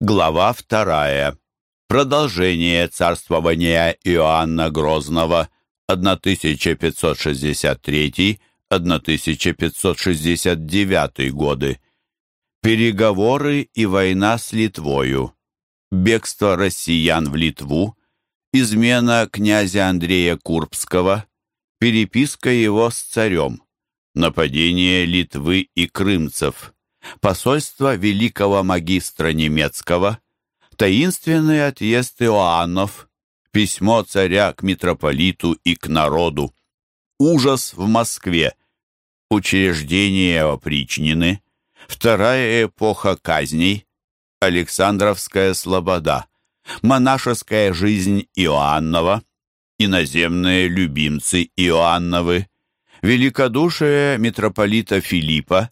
Глава вторая. Продолжение царствования Иоанна Грозного 1563-1569 годы. Переговоры и война с Литвою. Бегство россиян в Литву. Измена князя Андрея Курбского. Переписка его с царем. Нападение Литвы и крымцев посольство великого магистра немецкого, таинственный отъезд Иоаннов, письмо царя к митрополиту и к народу, ужас в Москве, учреждение опричнины, вторая эпоха казней, Александровская слобода, монашеская жизнь Иоаннова, иноземные любимцы Иоанновы, великодушие митрополита Филиппа,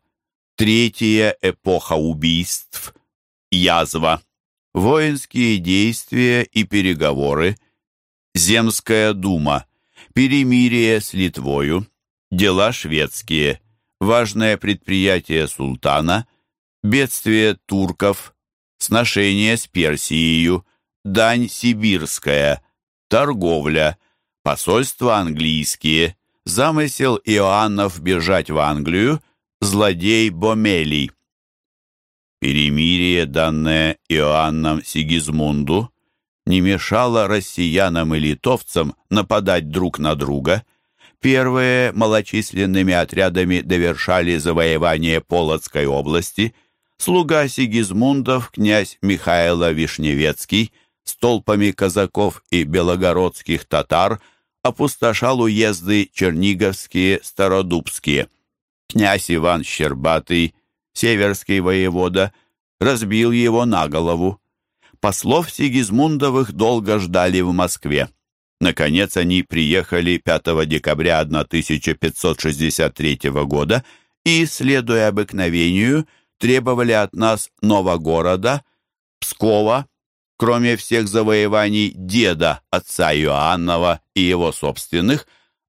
Третья эпоха убийств, язва, воинские действия и переговоры, Земская дума, перемирие с Литвою, дела шведские, важное предприятие султана, бедствие турков, сношение с Персией, дань сибирская, торговля, посольства английские, замысел Иоаннов бежать в Англию – злодей Бомелий. Перемирие, данное Иоанном Сигизмунду, не мешало россиянам и литовцам нападать друг на друга. Первые малочисленными отрядами довершали завоевание Полоцкой области. Слуга Сигизмундов, князь Михаила Вишневецкий, с толпами казаков и белогородских татар опустошал уезды черниговские, стародубские – Князь Иван Щербатый, северский воевода, разбил его на голову. Послов Сигизмундовых долго ждали в Москве. Наконец они приехали 5 декабря 1563 года и, следуя обыкновению, требовали от нас Новогорода, Пскова, кроме всех завоеваний деда, отца Иоаннова и его собственных,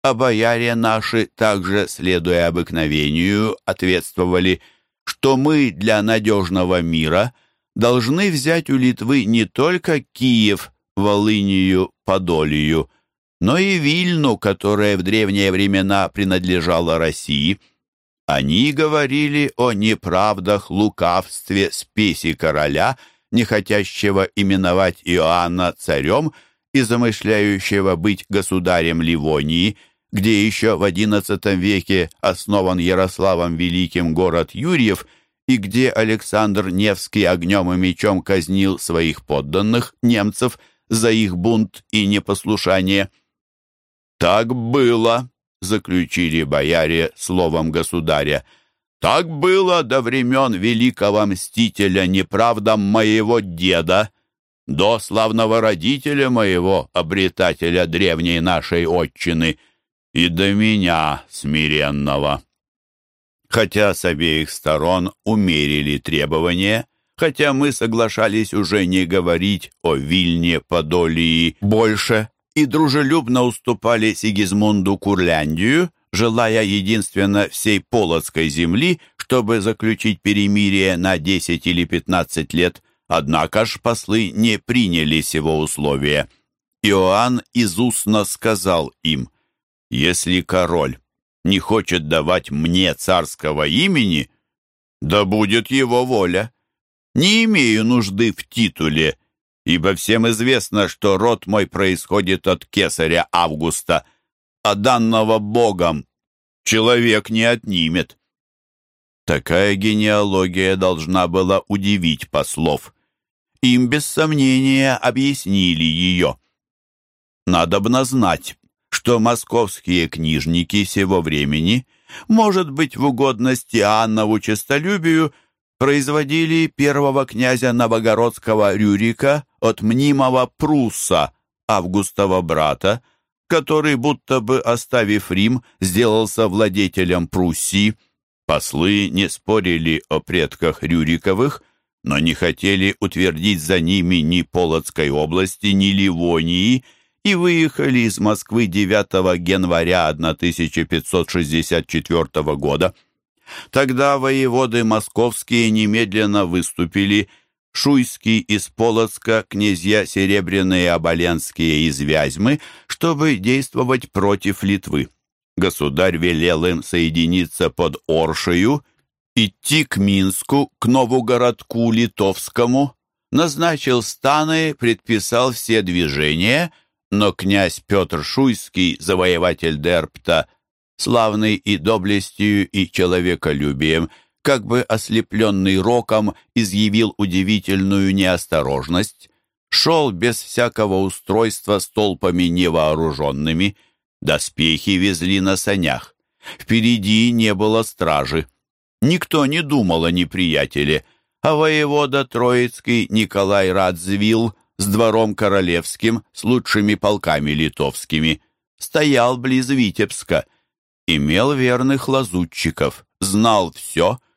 а бояре наши, также следуя обыкновению, ответствовали, что мы для надежного мира должны взять у Литвы не только Киев, Волынию, Подолию, но и Вильну, которая в древние времена принадлежала России. Они говорили о неправдах, лукавстве, спеси короля, не хотящего именовать Иоанна царем и замышляющего быть государем Ливонии, где еще в XI веке основан Ярославом Великим город Юрьев и где Александр Невский огнем и мечом казнил своих подданных, немцев, за их бунт и непослушание. «Так было», — заключили бояре словом государя, «так было до времен великого мстителя неправдам моего деда, до славного родителя моего, обретателя древней нашей отчины» и до меня смиренного. Хотя с обеих сторон умерили требования, хотя мы соглашались уже не говорить о Вильне, Подолии больше и дружелюбно уступали Сигизмунду Курляндию, желая единственно всей Полоцкой земли, чтобы заключить перемирие на 10 или 15 лет, однако ж послы не приняли сего условия. Иоанн изустно сказал им – если король не хочет давать мне царского имени, да будет его воля. Не имею нужды в титуле, ибо всем известно, что род мой происходит от кесаря Августа, а данного Богом человек не отнимет. Такая генеалогия должна была удивить послов. Им без сомнения объяснили ее. Надобно знать, что московские книжники сего времени, может быть, в угодности Аннову честолюбию, производили первого князя Новогородского Рюрика от мнимого Прусса, Августова брата, который, будто бы оставив Рим, сделался владетелем Пруссии. Послы не спорили о предках Рюриковых, но не хотели утвердить за ними ни Полоцкой области, ни Ливонии, и выехали из Москвы 9 января 1564 года. Тогда воеводы московские немедленно выступили, Шуйский из Полоцка, князья Серебряные и Оболенские из Вязьмы, чтобы действовать против Литвы. Государь велел им соединиться под Оршею, идти к Минску, к Новогородку Литовскому, назначил станы, предписал все движения, но князь Петр Шуйский, завоеватель Дерпта, славный и доблестью, и человеколюбием, как бы ослепленный роком, изъявил удивительную неосторожность, шел без всякого устройства с толпами невооруженными, доспехи везли на санях, впереди не было стражи. Никто не думал о неприятеле, а воевода Троицкий Николай Радзвил с двором королевским, с лучшими полками литовскими, стоял близ Витебска, имел верных лазутчиков, знал все —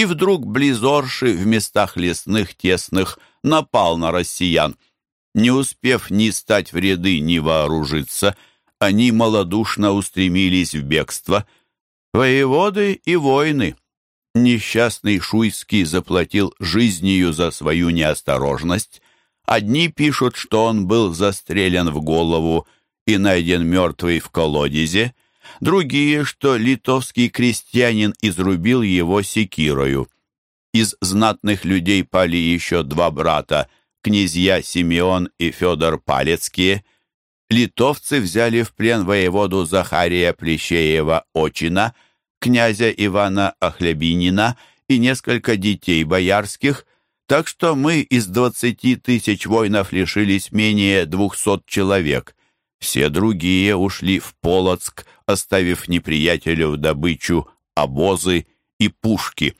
и вдруг Близорши в местах лесных тесных напал на россиян. Не успев ни стать в ряды, ни вооружиться, они малодушно устремились в бегство. Воеводы и воины. Несчастный Шуйский заплатил жизнью за свою неосторожность. Одни пишут, что он был застрелен в голову и найден мертвый в колодезе, другие, что литовский крестьянин изрубил его секирою. Из знатных людей пали еще два брата, князья Симеон и Федор Палецкие. Литовцы взяли в плен воеводу Захария Плещеева-Очина, князя Ивана Охлебинина и несколько детей боярских, так что мы из двадцати тысяч воинов лишились менее двухсот человек. Все другие ушли в Полоцк, оставив неприятелю в добычу обозы и пушки.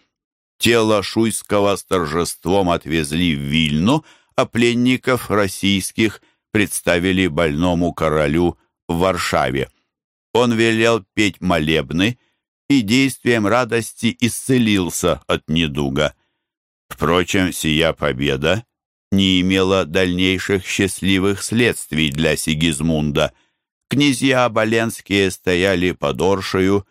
Тело Шуйского с торжеством отвезли в Вильну, а пленников российских представили больному королю в Варшаве. Он велел петь молебны и действием радости исцелился от недуга. Впрочем, сия победа не имела дальнейших счастливых следствий для Сигизмунда. Князья Оболенские стояли под Оршею,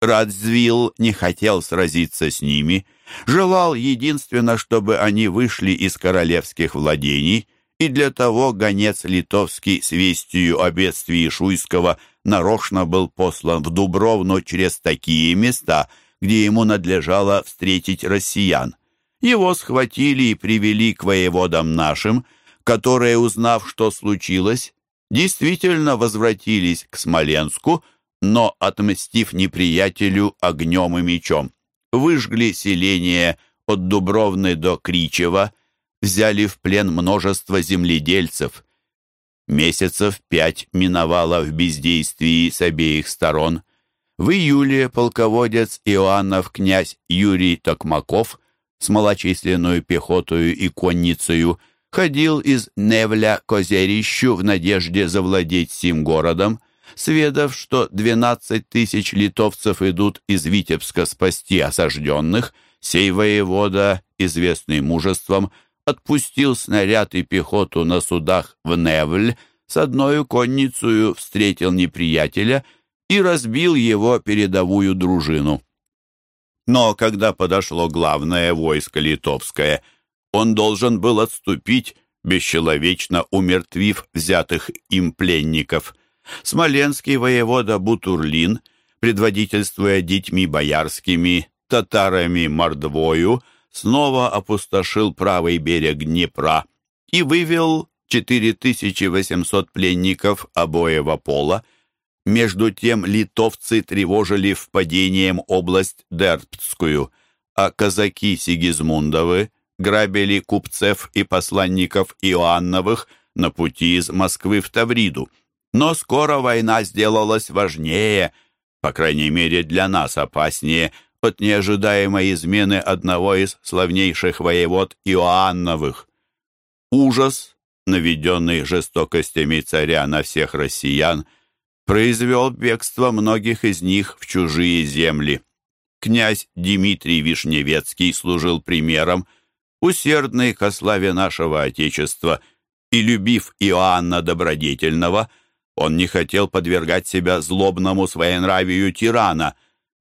Радзвилл не хотел сразиться с ними, желал единственно, чтобы они вышли из королевских владений, и для того гонец литовский с вестью о бедствии Шуйского нарочно был послан в Дубровну через такие места, где ему надлежало встретить россиян. Его схватили и привели к воеводам нашим, которые, узнав, что случилось, действительно возвратились к Смоленску, но, отмстив неприятелю огнем и мечом, выжгли селение от Дубровны до Кричева, взяли в плен множество земледельцев. Месяцев пять миновало в бездействии с обеих сторон. В июле полководец Иоаннов князь Юрий Токмаков с малочисленную пехотою и конницею ходил из Невля к озерищу в надежде завладеть сим городом, сведав, что двенадцать тысяч литовцев идут из Витебска спасти осажденных, сей воевода, известный мужеством, отпустил снаряд и пехоту на судах в Невль, с одной конницею встретил неприятеля и разбил его передовую дружину. Но когда подошло главное войско литовское, он должен был отступить, бесчеловечно умертвив взятых им пленников. Смоленский воевода Бутурлин, предводительствуя детьми боярскими, татарами Мордвою, снова опустошил правый берег Днепра и вывел 4800 пленников обоего пола, между тем литовцы тревожили впадением область Дерптскую, а казаки Сигизмундовы грабили купцев и посланников Иоанновых на пути из Москвы в Тавриду. Но скоро война сделалась важнее, по крайней мере для нас опаснее, от неожидаемой измены одного из славнейших воевод Иоанновых. Ужас, наведенный жестокостями царя на всех россиян, — произвел бегство многих из них в чужие земли. Князь Дмитрий Вишневецкий служил примером, усердный ко славе нашего Отечества и любив Иоанна Добродетельного, он не хотел подвергать себя злобному своенравию тирана.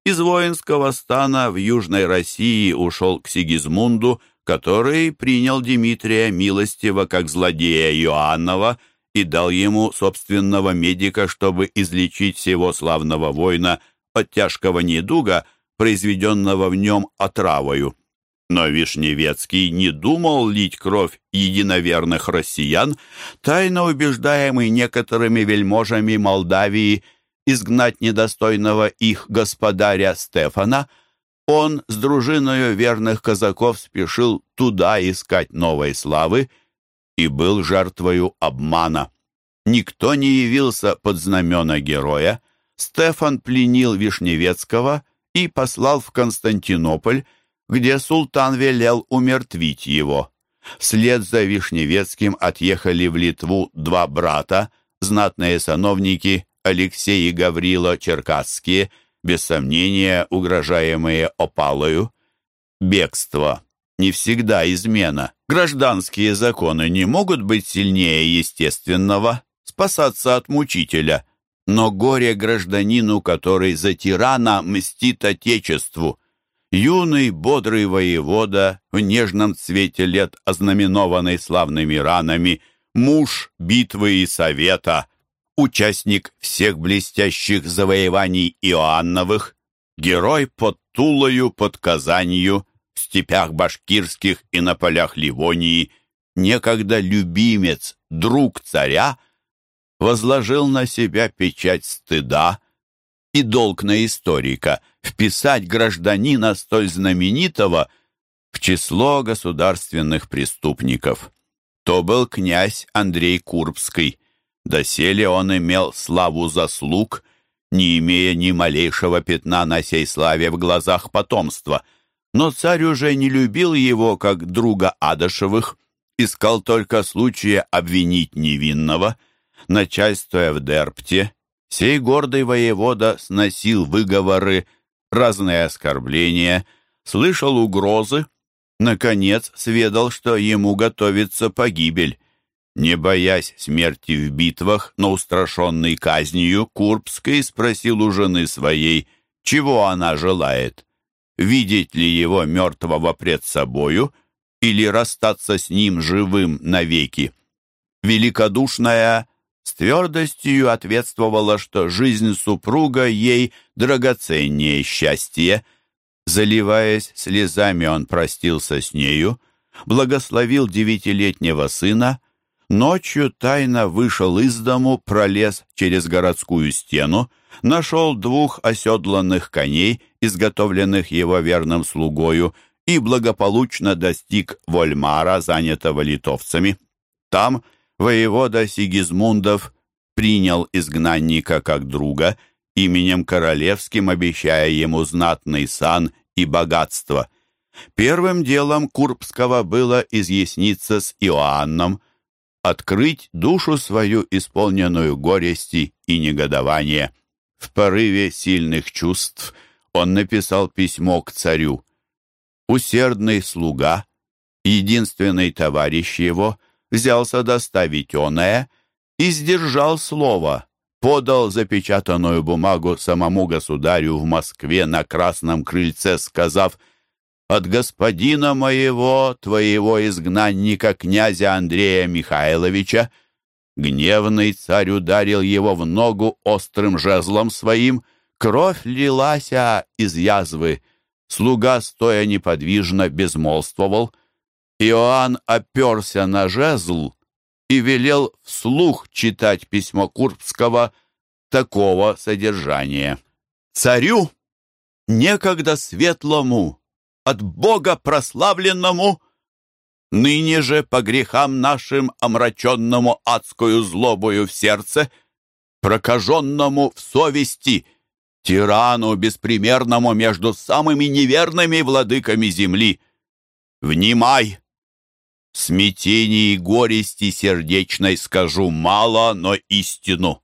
Из воинского стана в Южной России ушел к Сигизмунду, который принял Дмитрия милостиво как злодея Иоаннова и дал ему собственного медика, чтобы излечить всего славного воина от тяжкого недуга, произведенного в нем отравою. Но Вишневецкий не думал лить кровь единоверных россиян, тайно убеждаемый некоторыми вельможами Молдавии изгнать недостойного их господаря Стефана, он с дружиною верных казаков спешил туда искать новой славы и был жертвою обмана. Никто не явился под знамена героя, Стефан пленил Вишневецкого и послал в Константинополь, где султан велел умертвить его. Вслед за Вишневецким отъехали в Литву два брата, знатные сановники Алексей и Гаврила Черкасские, без сомнения угрожаемые опалою. Бегство. Не всегда измена. Гражданские законы не могут быть сильнее естественного, спасаться от мучителя. Но горе гражданину, который за тирана мстит Отечеству, Юный, бодрый воевода, в нежном цвете лет, ознаменованный славными ранами, муж битвы и совета, участник всех блестящих завоеваний Иоанновых, герой под Тулою, под Казанью, степях башкирских и на полях Ливонии, некогда любимец, друг царя, возложил на себя печать стыда, и долг на историка вписать гражданина столь знаменитого в число государственных преступников. То был князь Андрей Курбский. Доселе он имел славу заслуг, не имея ни малейшего пятна на сей славе в глазах потомства. Но царь уже не любил его как друга Адашевых, искал только случая обвинить невинного. Начальствуя в Дерпте, Сей гордый воевода сносил выговоры, разные оскорбления, слышал угрозы, наконец сведал, что ему готовится погибель. Не боясь смерти в битвах, но устрашенный казнью, Курбский спросил у жены своей, чего она желает. Видеть ли его мертвого пред собою или расстаться с ним живым навеки? Великодушная с твердостью ответствовала, что жизнь супруга ей драгоценнее счастье. Заливаясь слезами, он простился с нею, благословил девятилетнего сына, ночью тайно вышел из дому, пролез через городскую стену, нашел двух оседланных коней, изготовленных его верным слугою, и благополучно достиг Вольмара, занятого литовцами. Там – воевода Сигизмундов принял изгнанника как друга, именем королевским обещая ему знатный сан и богатство. Первым делом Курбского было изъясниться с Иоанном, открыть душу свою, исполненную горести и негодования. В порыве сильных чувств он написал письмо к царю. Усердный слуга, единственный товарищ его — взялся доставить оное и сдержал слово, подал запечатанную бумагу самому государю в Москве на Красном крыльце, сказав «От господина моего, твоего изгнанника, князя Андрея Михайловича, Гневный царь ударил его в ногу острым жезлом своим, кровь лилась из язвы. Слуга, стоя неподвижно, безмолвствовал. Иоанн оперся на жезл и велел вслух читать письмо Курбского такого содержания. «Царю, некогда светлому, от Бога прославленному, ныне же по грехам нашим омраченному адскую злобою в сердце, прокаженному в совести, тирану беспримерному между самыми неверными владыками земли, внимай!» смятении и горести сердечной скажу мало, но истину.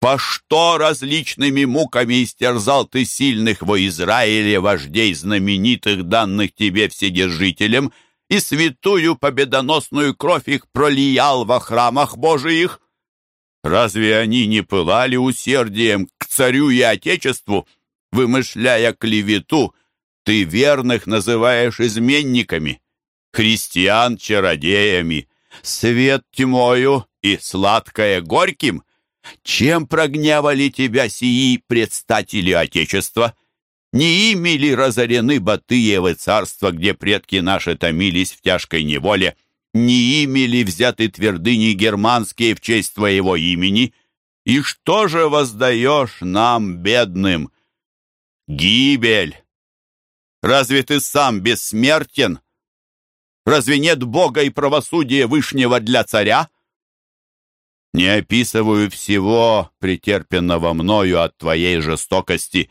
По что различными муками истерзал ты сильных во Израиле, вождей знаменитых, данных тебе вседержителем, и святую победоносную кровь их пролиял во храмах Божиих? Разве они не пылали усердием к царю и отечеству, вымышляя клевету, ты верных называешь изменниками? христиан чародеями, свет тьмою и сладкое горьким? Чем прогневали тебя сии предстатели Отечества? Не ими ли разорены Батыевы царства, где предки наши томились в тяжкой неволе? Не ими ли взяты твердыни германские в честь твоего имени? И что же воздаешь нам, бедным? Гибель! Разве ты сам бессмертен? Разве нет Бога и правосудия Вышнего для царя? Не описываю всего, претерпенного мною от твоей жестокости.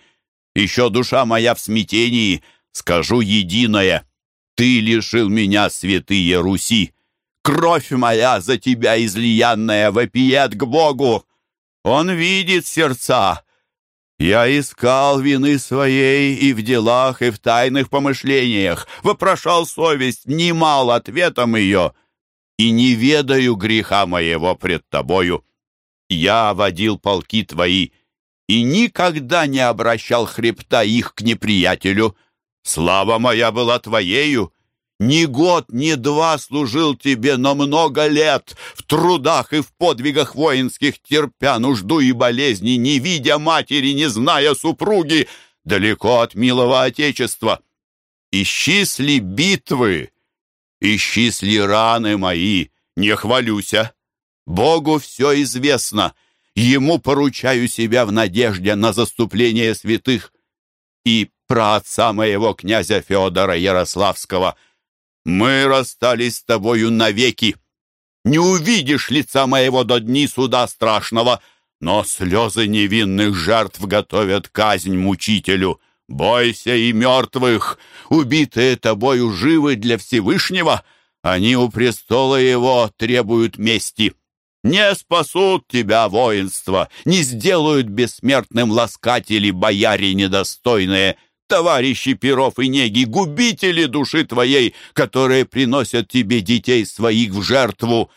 Еще душа моя в смятении, скажу единое. Ты лишил меня, святые Руси. Кровь моя за тебя излиянная вопиет к Богу. Он видит сердца. Я искал вины своей и в делах, и в тайных помышлениях, вопрошал совесть, немал ответом ее, и не ведаю греха моего пред тобою. Я водил полки твои и никогда не обращал хребта их к неприятелю. Слава моя была твоею, ни год, ни два служил тебе, но много лет, в трудах и в подвигах воинских, терпя нужду и болезни, не видя матери, не зная супруги, далеко от милого Отечества. Исчисли битвы, исчисли раны мои, не хвалюся. Богу все известно, Ему поручаю себя в надежде на заступление святых. И про отца моего князя Федора Ярославского — мы расстались с тобою навеки. Не увидишь лица моего до дни суда страшного, но слезы невинных жертв готовят казнь мучителю. Бойся и мертвых, убитые тобою живы для Всевышнего. Они у престола его требуют мести. Не спасут тебя воинства, не сделают бессмертным ласкатели бояре недостойные — товарищи Перов и Неги, губители души твоей, которые приносят тебе детей своих в жертву.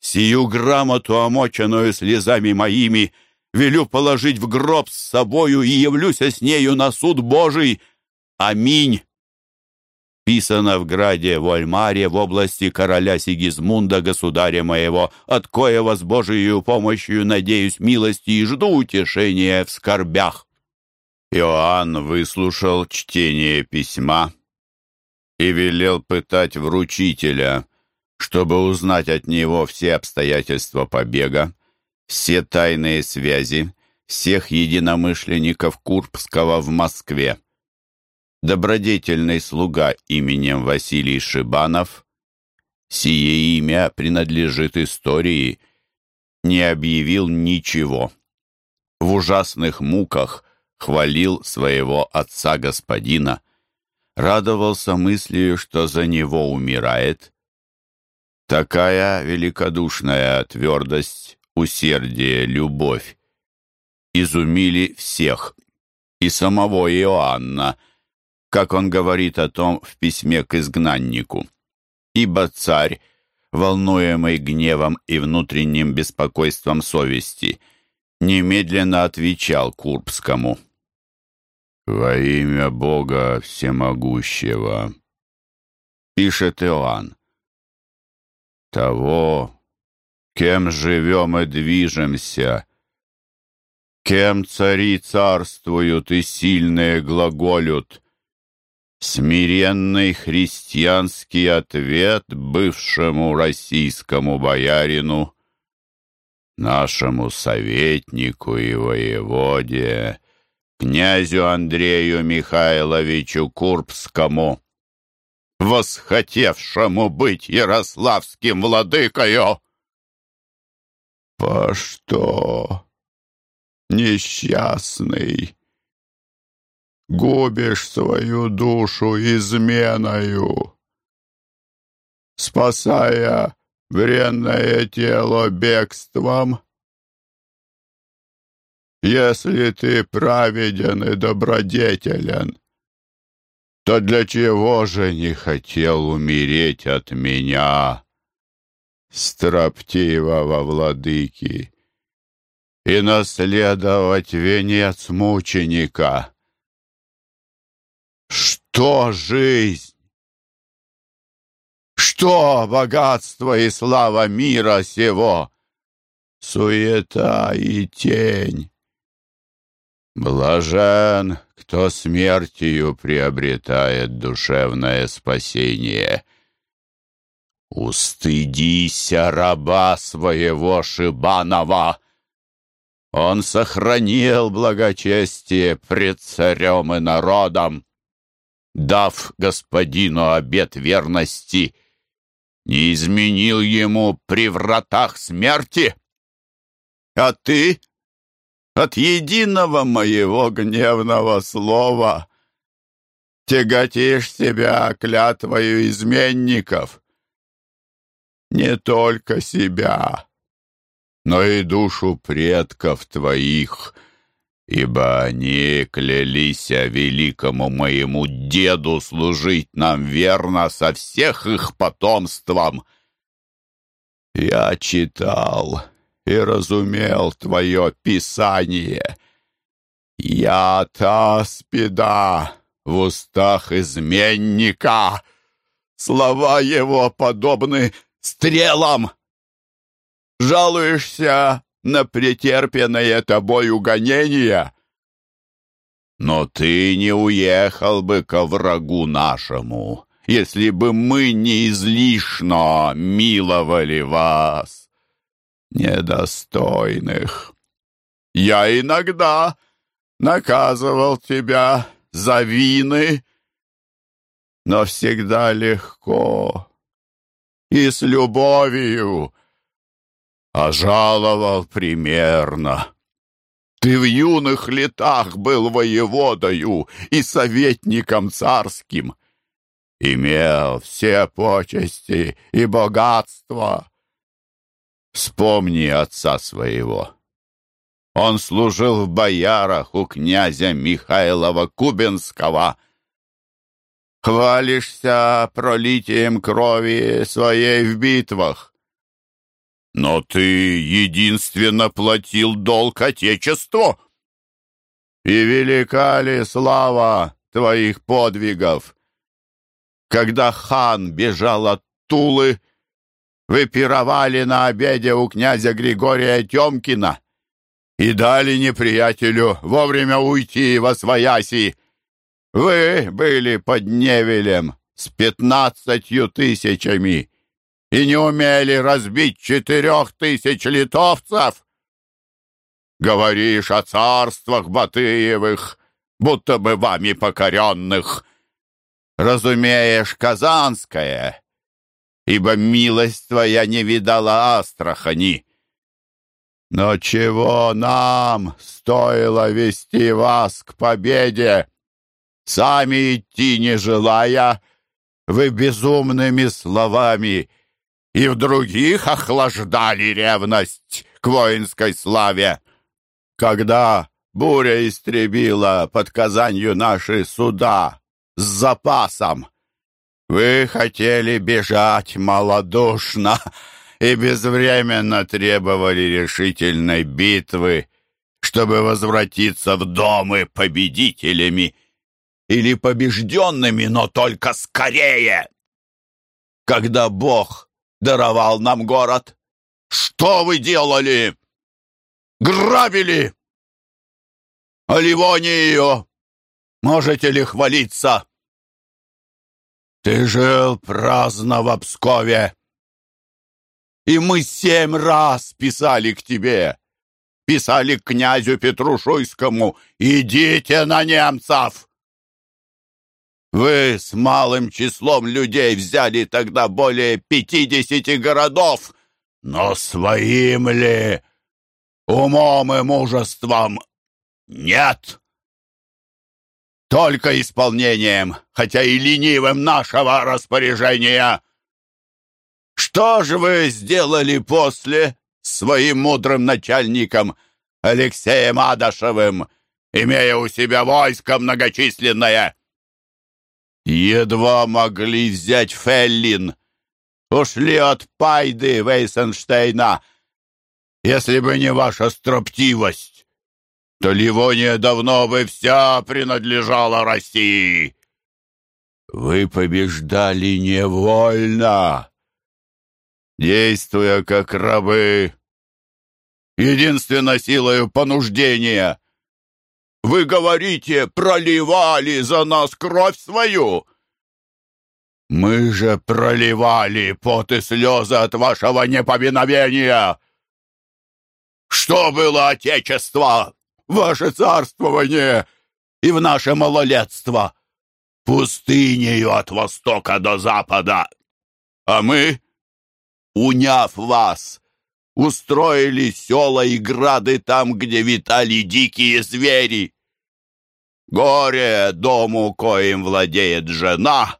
Сию грамоту, омоченную слезами моими, велю положить в гроб с собою и явлюся с нею на суд Божий. Аминь. Писано в граде Вольмаре в области короля Сигизмунда, государя моего, от коего с Божией помощью надеюсь милости и жду утешения в скорбях. Иоанн выслушал чтение письма и велел пытать вручителя, чтобы узнать от него все обстоятельства побега, все тайные связи всех единомышленников Курбского в Москве. Добродетельный слуга именем Василий Шибанов, сие имя принадлежит истории, не объявил ничего. В ужасных муках – хвалил своего отца-господина, радовался мыслью, что за него умирает. Такая великодушная твердость, усердие, любовь изумили всех, и самого Иоанна, как он говорит о том в письме к изгнаннику. Ибо царь, волнуемый гневом и внутренним беспокойством совести, немедленно отвечал Курбскому — «Во имя Бога Всемогущего», — пишет Иоанн, «того, кем живем и движемся, кем цари царствуют и сильные глаголют, смиренный христианский ответ бывшему российскому боярину, нашему советнику и воеводе, князю Андрею Михайловичу Курбскому, восхотевшему быть ярославским владыкою. По что, несчастный, губишь свою душу изменою, спасая бренное тело бегством? Если ты праведен и добродетелен, то для чего же не хотел умереть от меня, строптивого владыки, и наследовать венец мученика? Что жизнь? Что богатство и слава мира сего? Суета и тень. Блажен, кто смертью приобретает душевное спасение. Устыдися раба своего Шибанова! Он сохранил благочестие пред царем и народом, дав господину обет верности, не изменил ему при вратах смерти. А ты от единого моего гневного слова тяготишь себя клятвою изменников. Не только себя, но и душу предков твоих, ибо они клялись великому моему деду служить нам верно со всех их потомством. Я читал и разумел твое писание. Я та спида в устах изменника. Слова его подобны стрелам. Жалуешься на претерпенное тобой угонение? Но ты не уехал бы ко врагу нашему, если бы мы не излишно миловали вас, недостойных. Я иногда наказывал тебя за вины, но всегда легко и с любовью, а жаловал примерно. Ты в юных летах был воеводою и советником царским, имел все почести и богатства. Вспомни отца своего. Он служил в боярах у князя Михайлова Кубинского. Хвалишься пролитием крови своей в битвах. Но ты единственно платил долг Отечеству. И велика ли слава твоих подвигов? Когда хан бежал от Тулы, вы пировали на обеде у князя Григория Тёмкина и дали неприятелю вовремя уйти во свояси. Вы были под Невелем с пятнадцатью тысячами и не умели разбить четырех тысяч литовцев? Говоришь о царствах Батыевых, будто бы вами покоренных. Разумеешь, Казанское, ибо милость твоя не видала Астрахани. Но чего нам стоило вести вас к победе? Сами идти не желая, вы безумными словами — и в других охлаждали ревность к воинской славе. Когда буря истребила под Казанью наши суда с запасом, вы хотели бежать малодушно и безвременно требовали решительной битвы, чтобы возвратиться в домы победителями или побежденными, но только скорее. Когда Бог даровал нам город. Что вы делали? Грабили! А Ливонию можете ли хвалиться? Ты жил праздно в Пскове, и мы семь раз писали к тебе. Писали к князю Петрушуйскому «Идите на немцев!» Вы с малым числом людей взяли тогда более пятидесяти городов, но своим ли умом и мужеством нет. Только исполнением, хотя и ленивым нашего распоряжения. Что же вы сделали после своим мудрым начальником Алексеем Адашевым, имея у себя войско многочисленное? Едва могли взять Феллин. Ушли от Пайды Вейсенштейна. Если бы не ваша строптивость, то Ливония давно бы вся принадлежала России. Вы побеждали невольно, действуя как рабы, единственно силою понуждения. Вы говорите, проливали за нас кровь свою. Мы же проливали пот и слезы от вашего неповиновения. Что было Отечество, ваше царствование и в наше малолетство? Пустынею от востока до запада. А мы, уняв вас, устроили села и грады там, где витали дикие звери. Горе дому, коим владеет жена,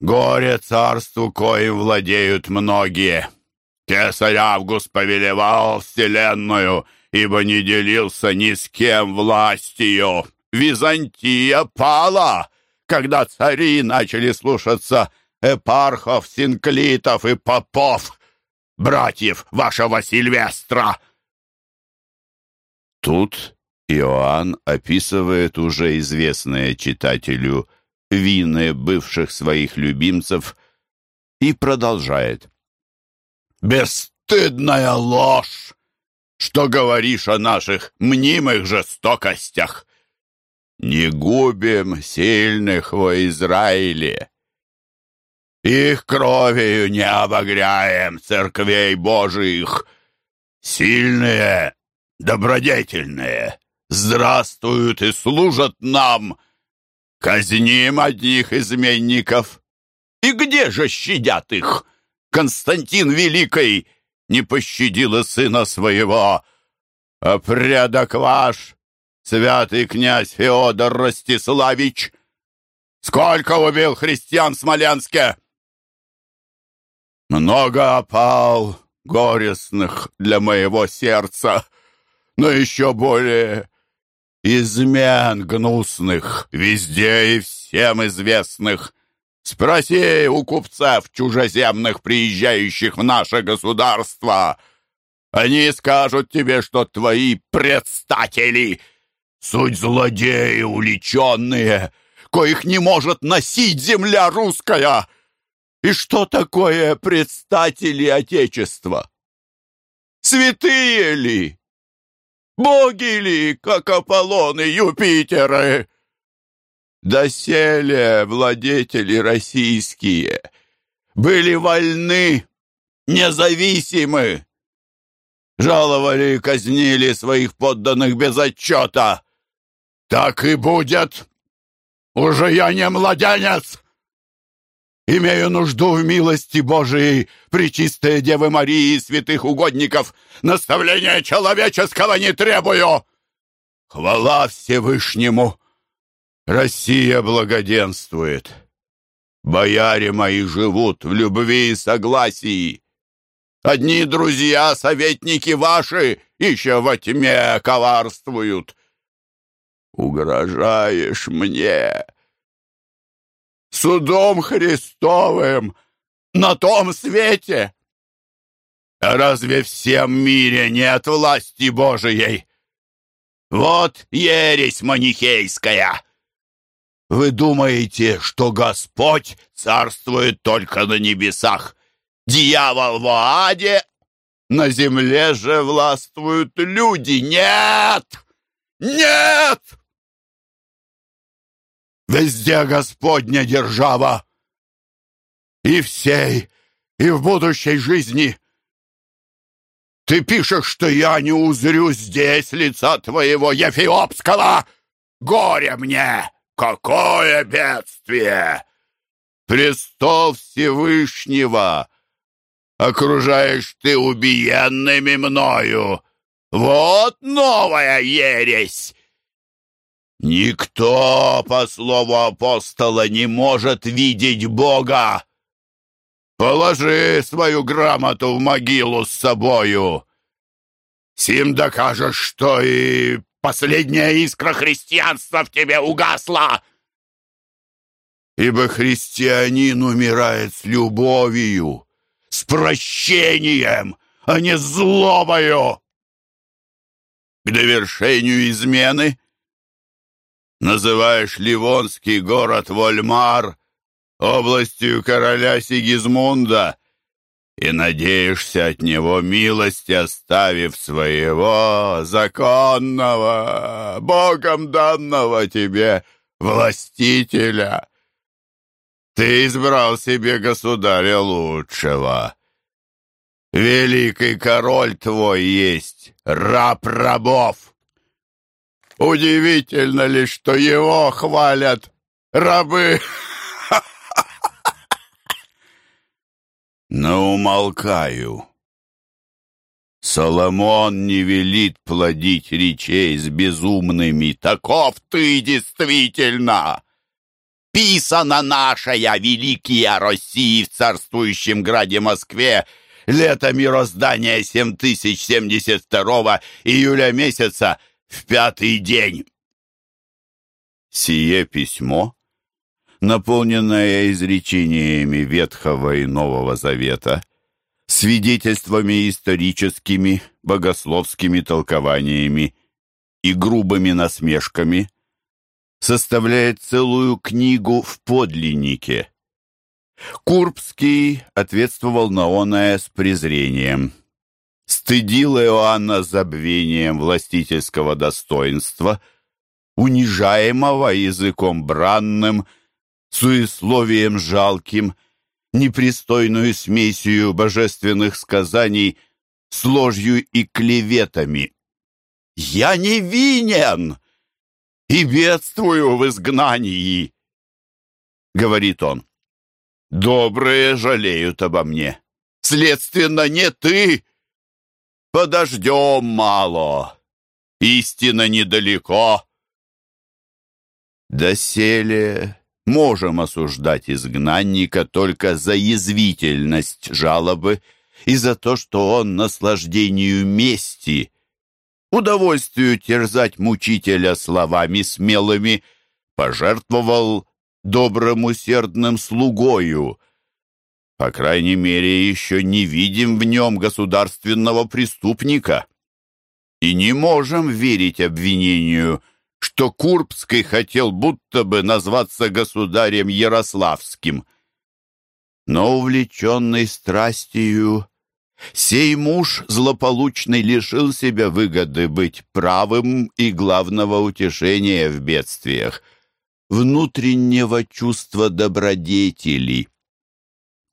горе царству, коим владеют многие. Кесарь Август повелевал вселенную, ибо не делился ни с кем властью. Византия пала, когда цари начали слушаться эпархов, синклитов и попов, братьев вашего Сильвестра. Тут Иоанн описывает уже известное читателю вины бывших своих любимцев и продолжает. «Бесстыдная ложь, что говоришь о наших мнимых жестокостях! Не губим сильных во Израиле, их кровью не обогряем церквей Божиих. Сильные, добродетельные, здравствуют и служат нам. Казним одних изменников. И где же щадят их? Константин Великий не пощадила сына своего, а предок ваш, святый князь Феодор Ростиславич, сколько убил христиан в Смоленске? Много опал горестных для моего сердца, но еще более измен гнусных, везде и всем известных. Спроси у купцев чужеземных, приезжающих в наше государство. Они скажут тебе, что твои предстатели — суть злодеи уличенные, коих не может носить земля русская — и что такое предстатели Отечества? Святые ли? Боги ли, как Аполлон и Юпитеры? Доселе владетели российские были вольны, независимы, жаловали и казнили своих подданных без отчета. Так и будет. Уже я не младенец. Имею нужду в милости Божией, Пречистая Девы Марии и святых угодников, наставления человеческого не требую. Хвала Всевышнему! Россия благоденствует. Бояре мои живут в любви и согласии. Одни друзья, советники ваши, еще во тьме коварствуют. Угрожаешь мне, судом Христовым на том свете. Разве всем мире нет власти Божией? Вот ересь манихейская. Вы думаете, что Господь царствует только на небесах, дьявол в аде, на земле же властвуют люди? Нет! Нет! Везде Господня держава. И всей, и в будущей жизни. Ты пишешь, что я не узрю здесь лица твоего Ефиопского. Горе мне! Какое бедствие! Престол Всевышнего окружаешь ты убиенными мною. Вот новая ересь! Никто, по слову апостола, не может видеть Бога. Положи свою грамоту в могилу с собою. Сим докажешь, что и последняя искра христианства в тебе угасла. Ибо христианин умирает с любовью, с прощением, а не злобою. К довершению измены называешь Ливонский город Вольмар областью короля Сигизмунда и надеешься от него милости, оставив своего законного, Богом данного тебе властителя. Ты избрал себе государя лучшего. Великий король твой есть раб рабов. Удивительно ли, что его хвалят рабы Но умолкаю. Соломон не велит плодить речей с безумными. Таков ты действительно! Писана нашая великая России в царствующем граде Москве лето мироздания 7072 июля месяца в пятый день. Сие письмо наполненная изречениями Ветхого и Нового Завета, свидетельствами историческими, богословскими толкованиями и грубыми насмешками, составляет целую книгу в подлиннике. Курбский ответствовал на оное с презрением. Стыдил Иоанна забвением властительского достоинства, унижаемого языком бранным – суесловием жалким, непристойную смесью божественных сказаний с ложью и клеветами. «Я не винен и бедствую в изгнании», — говорит он. «Добрые жалеют обо мне. Следственно, не ты. Подождем мало. Истина недалеко». Доселе можем осуждать изгнанника только за язвительность жалобы и за то, что он наслаждению мести, удовольствию терзать мучителя словами смелыми, пожертвовал добрым усердным слугою. По крайней мере, еще не видим в нем государственного преступника и не можем верить обвинению – что Курбский хотел будто бы назваться государем Ярославским. Но увлеченный страстью, сей муж злополучный лишил себя выгоды быть правым и главного утешения в бедствиях, внутреннего чувства добродетели.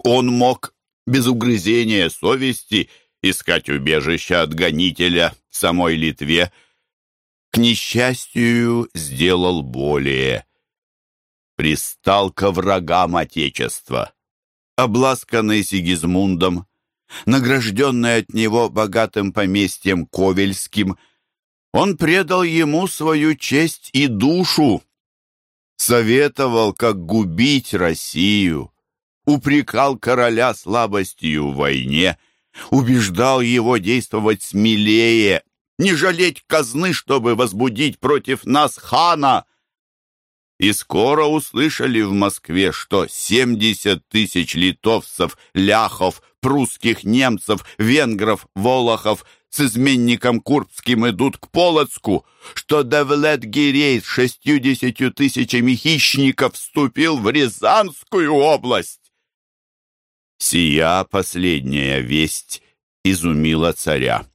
Он мог без угрызения совести искать убежище от гонителя в самой Литве, к несчастью, сделал более. Пристал ко врагам Отечества. Обласканный Сигизмундом, награжденный от него богатым поместьем Ковельским, он предал ему свою честь и душу, советовал, как губить Россию, упрекал короля слабостью в войне, убеждал его действовать смелее, не жалеть казны, чтобы возбудить против нас хана. И скоро услышали в Москве, что семьдесят тысяч литовцев, ляхов, прусских немцев, венгров, волохов с изменником Курбским идут к Полоцку, что Давлет Гирей с шестьюдесятью тысячами хищников вступил в Рязанскую область. Сия последняя весть изумила царя.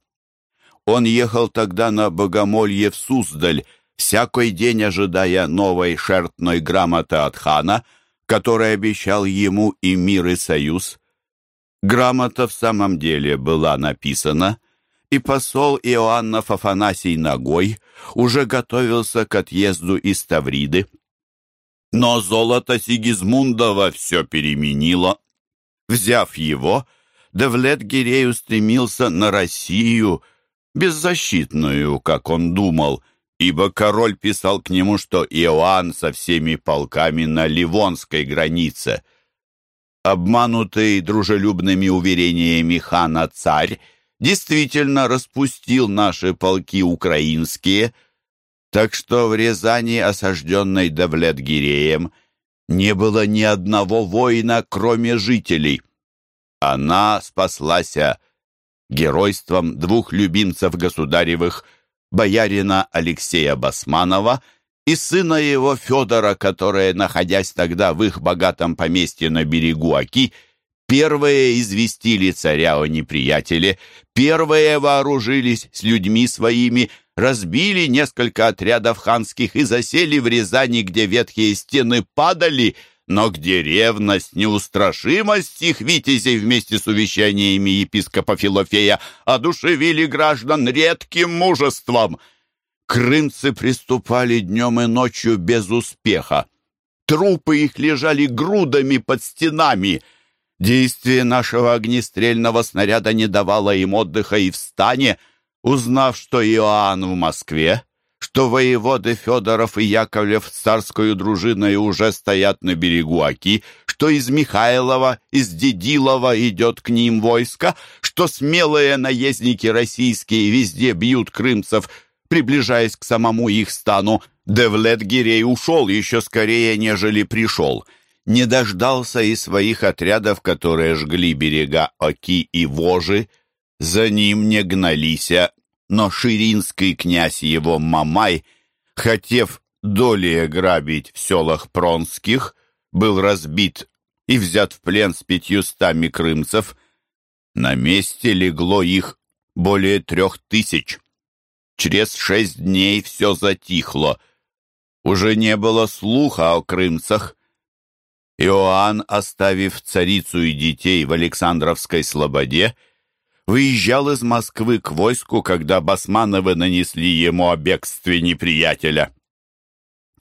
Он ехал тогда на богомолье в Суздаль, всякий день ожидая новой шертной грамоты от хана, который обещал ему и мир, и союз. Грамота в самом деле была написана, и посол Иоаннов Афанасий Ногой уже готовился к отъезду из Тавриды. Но золото Сигизмундова все переменило. Взяв его, Давлет Гирей устремился на Россию — беззащитную, как он думал, ибо король писал к нему, что Иоанн со всеми полками на Ливонской границе. Обманутый дружелюбными уверениями хана царь действительно распустил наши полки украинские, так что в Рязани, осажденной Давлет-Гиреем, не было ни одного воина, кроме жителей. Она спаслася геройством двух любимцев государевых, боярина Алексея Басманова и сына его Федора, которые, находясь тогда в их богатом поместье на берегу Оки, первые известили царя о неприятеле, первые вооружились с людьми своими, разбили несколько отрядов ханских и засели в Рязани, где ветхие стены падали, но где ревность, неустрашимость их витязей вместе с увещаниями епископа Филофея одушевили граждан редким мужеством — Крымцы приступали днем и ночью без успеха. Трупы их лежали грудами под стенами. Действие нашего огнестрельного снаряда не давало им отдыха и в. Узнав, что Иоанн в Москве, что воеводы Федоров и Яковлев с царской дружиной уже стоят на берегу Оки, что из Михайлова, из Дедилова идет к ним войско, что смелые наездники российские везде бьют крымцев — приближаясь к самому их стану, Девлет Гирей ушел еще скорее, нежели пришел. Не дождался и своих отрядов, которые жгли берега Оки и Вожи. За ним не гналися, но ширинский князь его Мамай, хотев долее грабить в селах Пронских, был разбит и взят в плен с пятьюстами крымцев. На месте легло их более трех тысяч. Через шесть дней все затихло. Уже не было слуха о крымцах. Иоанн, оставив царицу и детей в Александровской слободе, выезжал из Москвы к войску, когда Басмановы нанесли ему о бегстве неприятеля.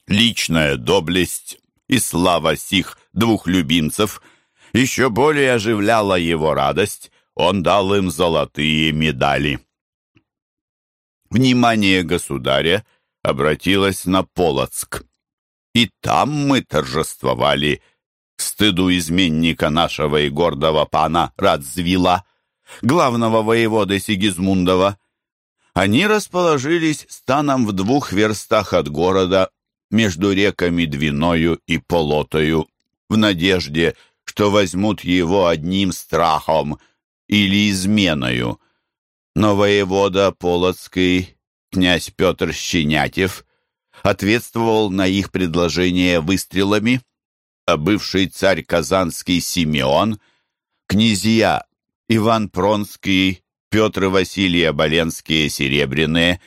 Личная доблесть и слава сих двух любимцев еще более оживляла его радость, он дал им золотые медали. Внимание государя обратилось на Полоцк. И там мы торжествовали к стыду изменника нашего и гордого пана Радзвила, главного воеводы Сигизмундова. Они расположились станом в двух верстах от города, между реками Двиною и Полотою, в надежде, что возьмут его одним страхом или изменою но воевода Полоцкий, князь Петр Щенятев, ответствовал на их предложение выстрелами, а бывший царь Казанский Симеон, князья Иван Пронский, Петр и Василий Оболенские Серебряные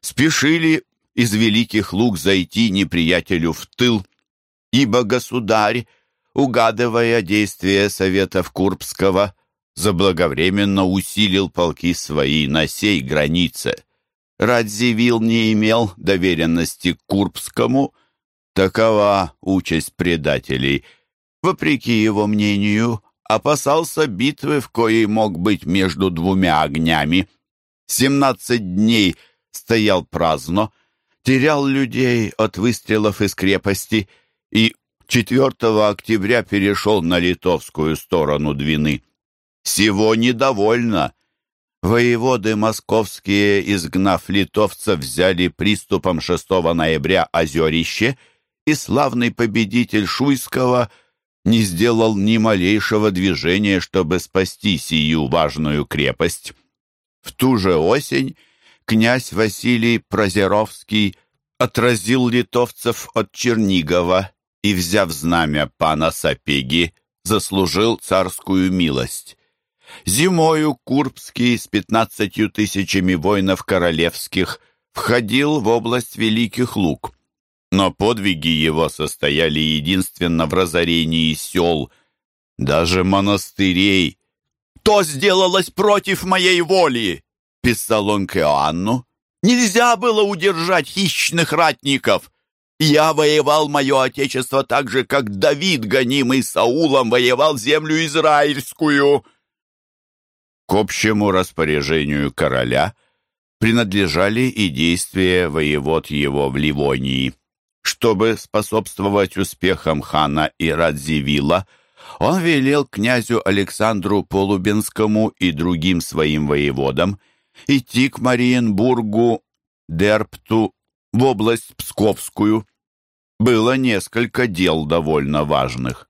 спешили из великих луг зайти неприятелю в тыл, ибо государь, угадывая действия советов Курбского, заблаговременно усилил полки свои на сей границе. Радзивилл не имел доверенности к Курбскому. Такова участь предателей. Вопреки его мнению, опасался битвы, в коей мог быть между двумя огнями. Семнадцать дней стоял праздно, терял людей от выстрелов из крепости и 4 октября перешел на литовскую сторону Двины. Всего недовольно. Воеводы московские, изгнав литовцев, взяли приступом 6 ноября Озерище, и славный победитель Шуйского не сделал ни малейшего движения, чтобы спасти сию важную крепость. В ту же осень князь Василий Прозеровский отразил литовцев от Чернигова и, взяв знамя пана Сапеги, заслужил царскую милость. Зимою Курбский с пятнадцатью тысячами воинов королевских входил в область Великих Луг. Но подвиги его состояли единственно в разорении сел, даже монастырей. «То сделалось против моей воли!» — писал он к Иоанну. «Нельзя было удержать хищных ратников!» Я воевал мое отечество так же, как Давид, гонимый Саулом, воевал землю израильскую. К общему распоряжению короля принадлежали и действия воевод его в Ливонии. Чтобы способствовать успехам хана и Радзивилла, он велел князю Александру Полубинскому и другим своим воеводам идти к Мариенбургу, Дерпту, в область Псковскую. Было несколько дел довольно важных.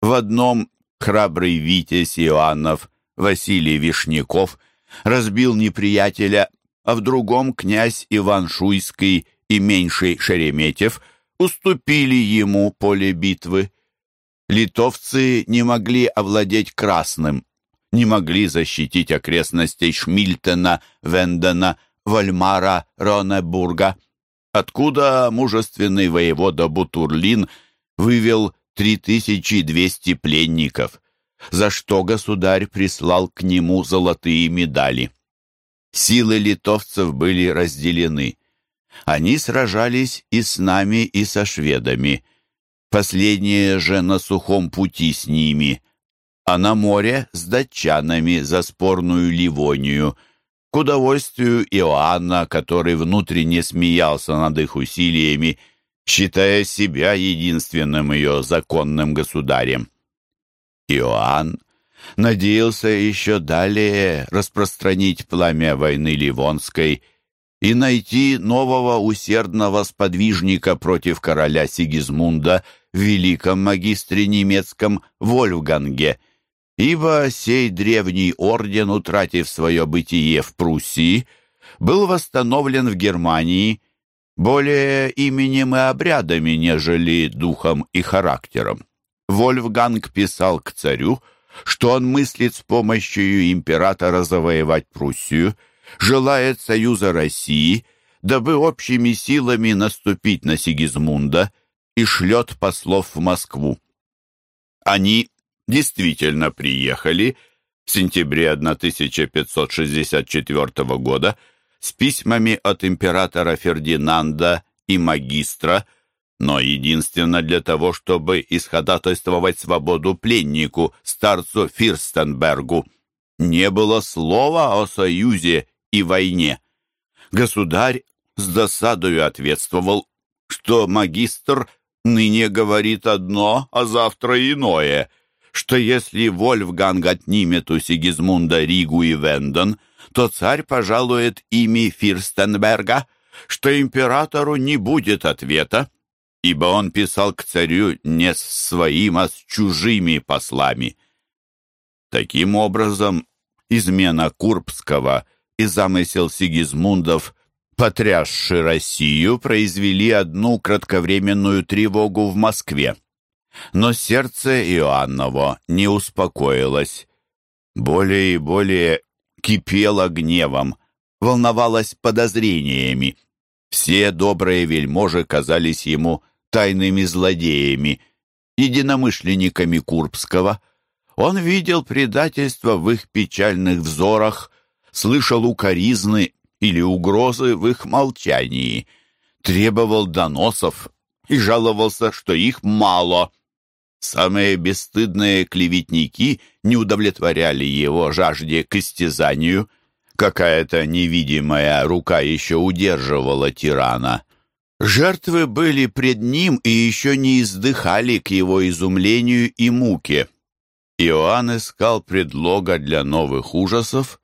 В одном храбрый Витязь Иоаннов Василий Вишняков разбил неприятеля, а в другом князь Иван Шуйский и меньший Шереметьев уступили ему поле битвы. Литовцы не могли овладеть Красным, не могли защитить окрестностей Шмильтена, Вендена, Вальмара, Ронебурга, откуда мужественный воевода Бутурлин вывел 3200 пленников, за что государь прислал к нему золотые медали. Силы литовцев были разделены. Они сражались и с нами, и со шведами. Последние же на сухом пути с ними, а на море с датчанами за спорную Ливонию, к удовольствию Иоанна, который внутренне смеялся над их усилиями, считая себя единственным ее законным государем. Иоанн надеялся еще далее распространить пламя войны Ливонской и найти нового усердного сподвижника против короля Сигизмунда в великом магистре немецком Вольфганге, ибо сей древний орден, утратив свое бытие в Пруссии, был восстановлен в Германии более именем и обрядами, нежели духом и характером. Вольфганг писал к царю, что он мыслит с помощью императора завоевать Пруссию, желает союза России, дабы общими силами наступить на Сигизмунда и шлет послов в Москву. Они действительно приехали в сентябре 1564 года с письмами от императора Фердинанда и магистра – но единственно для того, чтобы исходатайствовать свободу пленнику, старцу Фирстенбергу. Не было слова о союзе и войне. Государь с досадою ответствовал, что магистр ныне говорит одно, а завтра иное, что если Вольфганг отнимет у Сигизмунда Ригу и Венден, то царь пожалует ими Фирстенберга, что императору не будет ответа, ибо он писал к царю не с своим, а с чужими послами. Таким образом, измена Курбского и замысел Сигизмундов, потрясший Россию, произвели одну кратковременную тревогу в Москве. Но сердце Иоанново не успокоилось. Более и более кипело гневом, волновалось подозрениями. Все добрые вельможи казались ему тайными злодеями, единомышленниками Курбского. Он видел предательство в их печальных взорах, слышал укоризны или угрозы в их молчании, требовал доносов и жаловался, что их мало. Самые бесстыдные клеветники не удовлетворяли его жажде к истязанию. Какая-то невидимая рука еще удерживала тирана. Жертвы были пред ним и еще не издыхали к его изумлению и муке. Иоанн искал предлога для новых ужасов,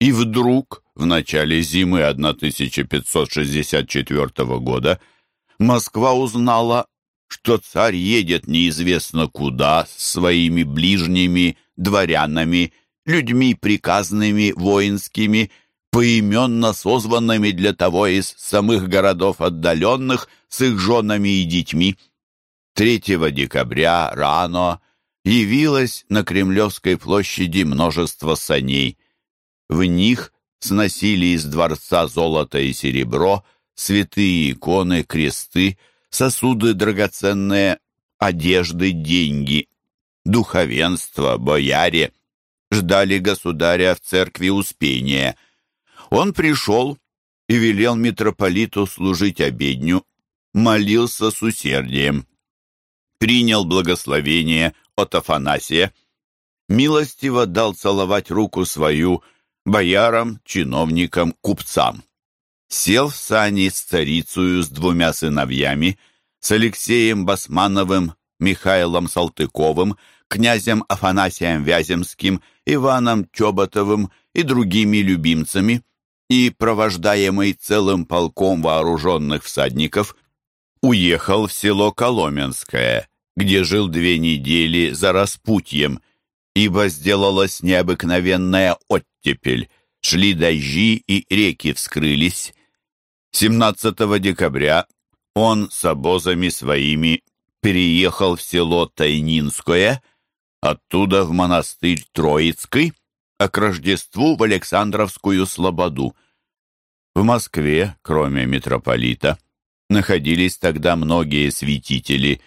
и вдруг, в начале зимы 1564 года, Москва узнала, что царь едет неизвестно куда с своими ближними, дворянами, людьми приказными, воинскими, поименно созванными для того из самых городов отдаленных с их женами и детьми. 3 декабря рано явилось на Кремлевской площади множество саней. В них сносили из дворца золото и серебро, святые иконы, кресты, сосуды драгоценные, одежды, деньги. Духовенство, бояре. Ждали государя в церкви Успения – он пришел и велел митрополиту служить обедню, молился с усердием, принял благословение от Афанасия, милостиво дал целовать руку свою боярам, чиновникам, купцам. Сел в сани с царицею с двумя сыновьями, с Алексеем Басмановым, Михаилом Салтыковым, князем Афанасием Вяземским, Иваном Чоботовым и другими любимцами – и, провождаемый целым полком вооруженных всадников, уехал в село Коломенское, где жил две недели за распутьем, ибо сделалась необыкновенная оттепель, шли дожди и реки вскрылись. 17 декабря он с обозами своими переехал в село Тайнинское, оттуда в монастырь Троицкий, а к Рождеству в Александровскую Слободу. В Москве, кроме митрополита, находились тогда многие святители.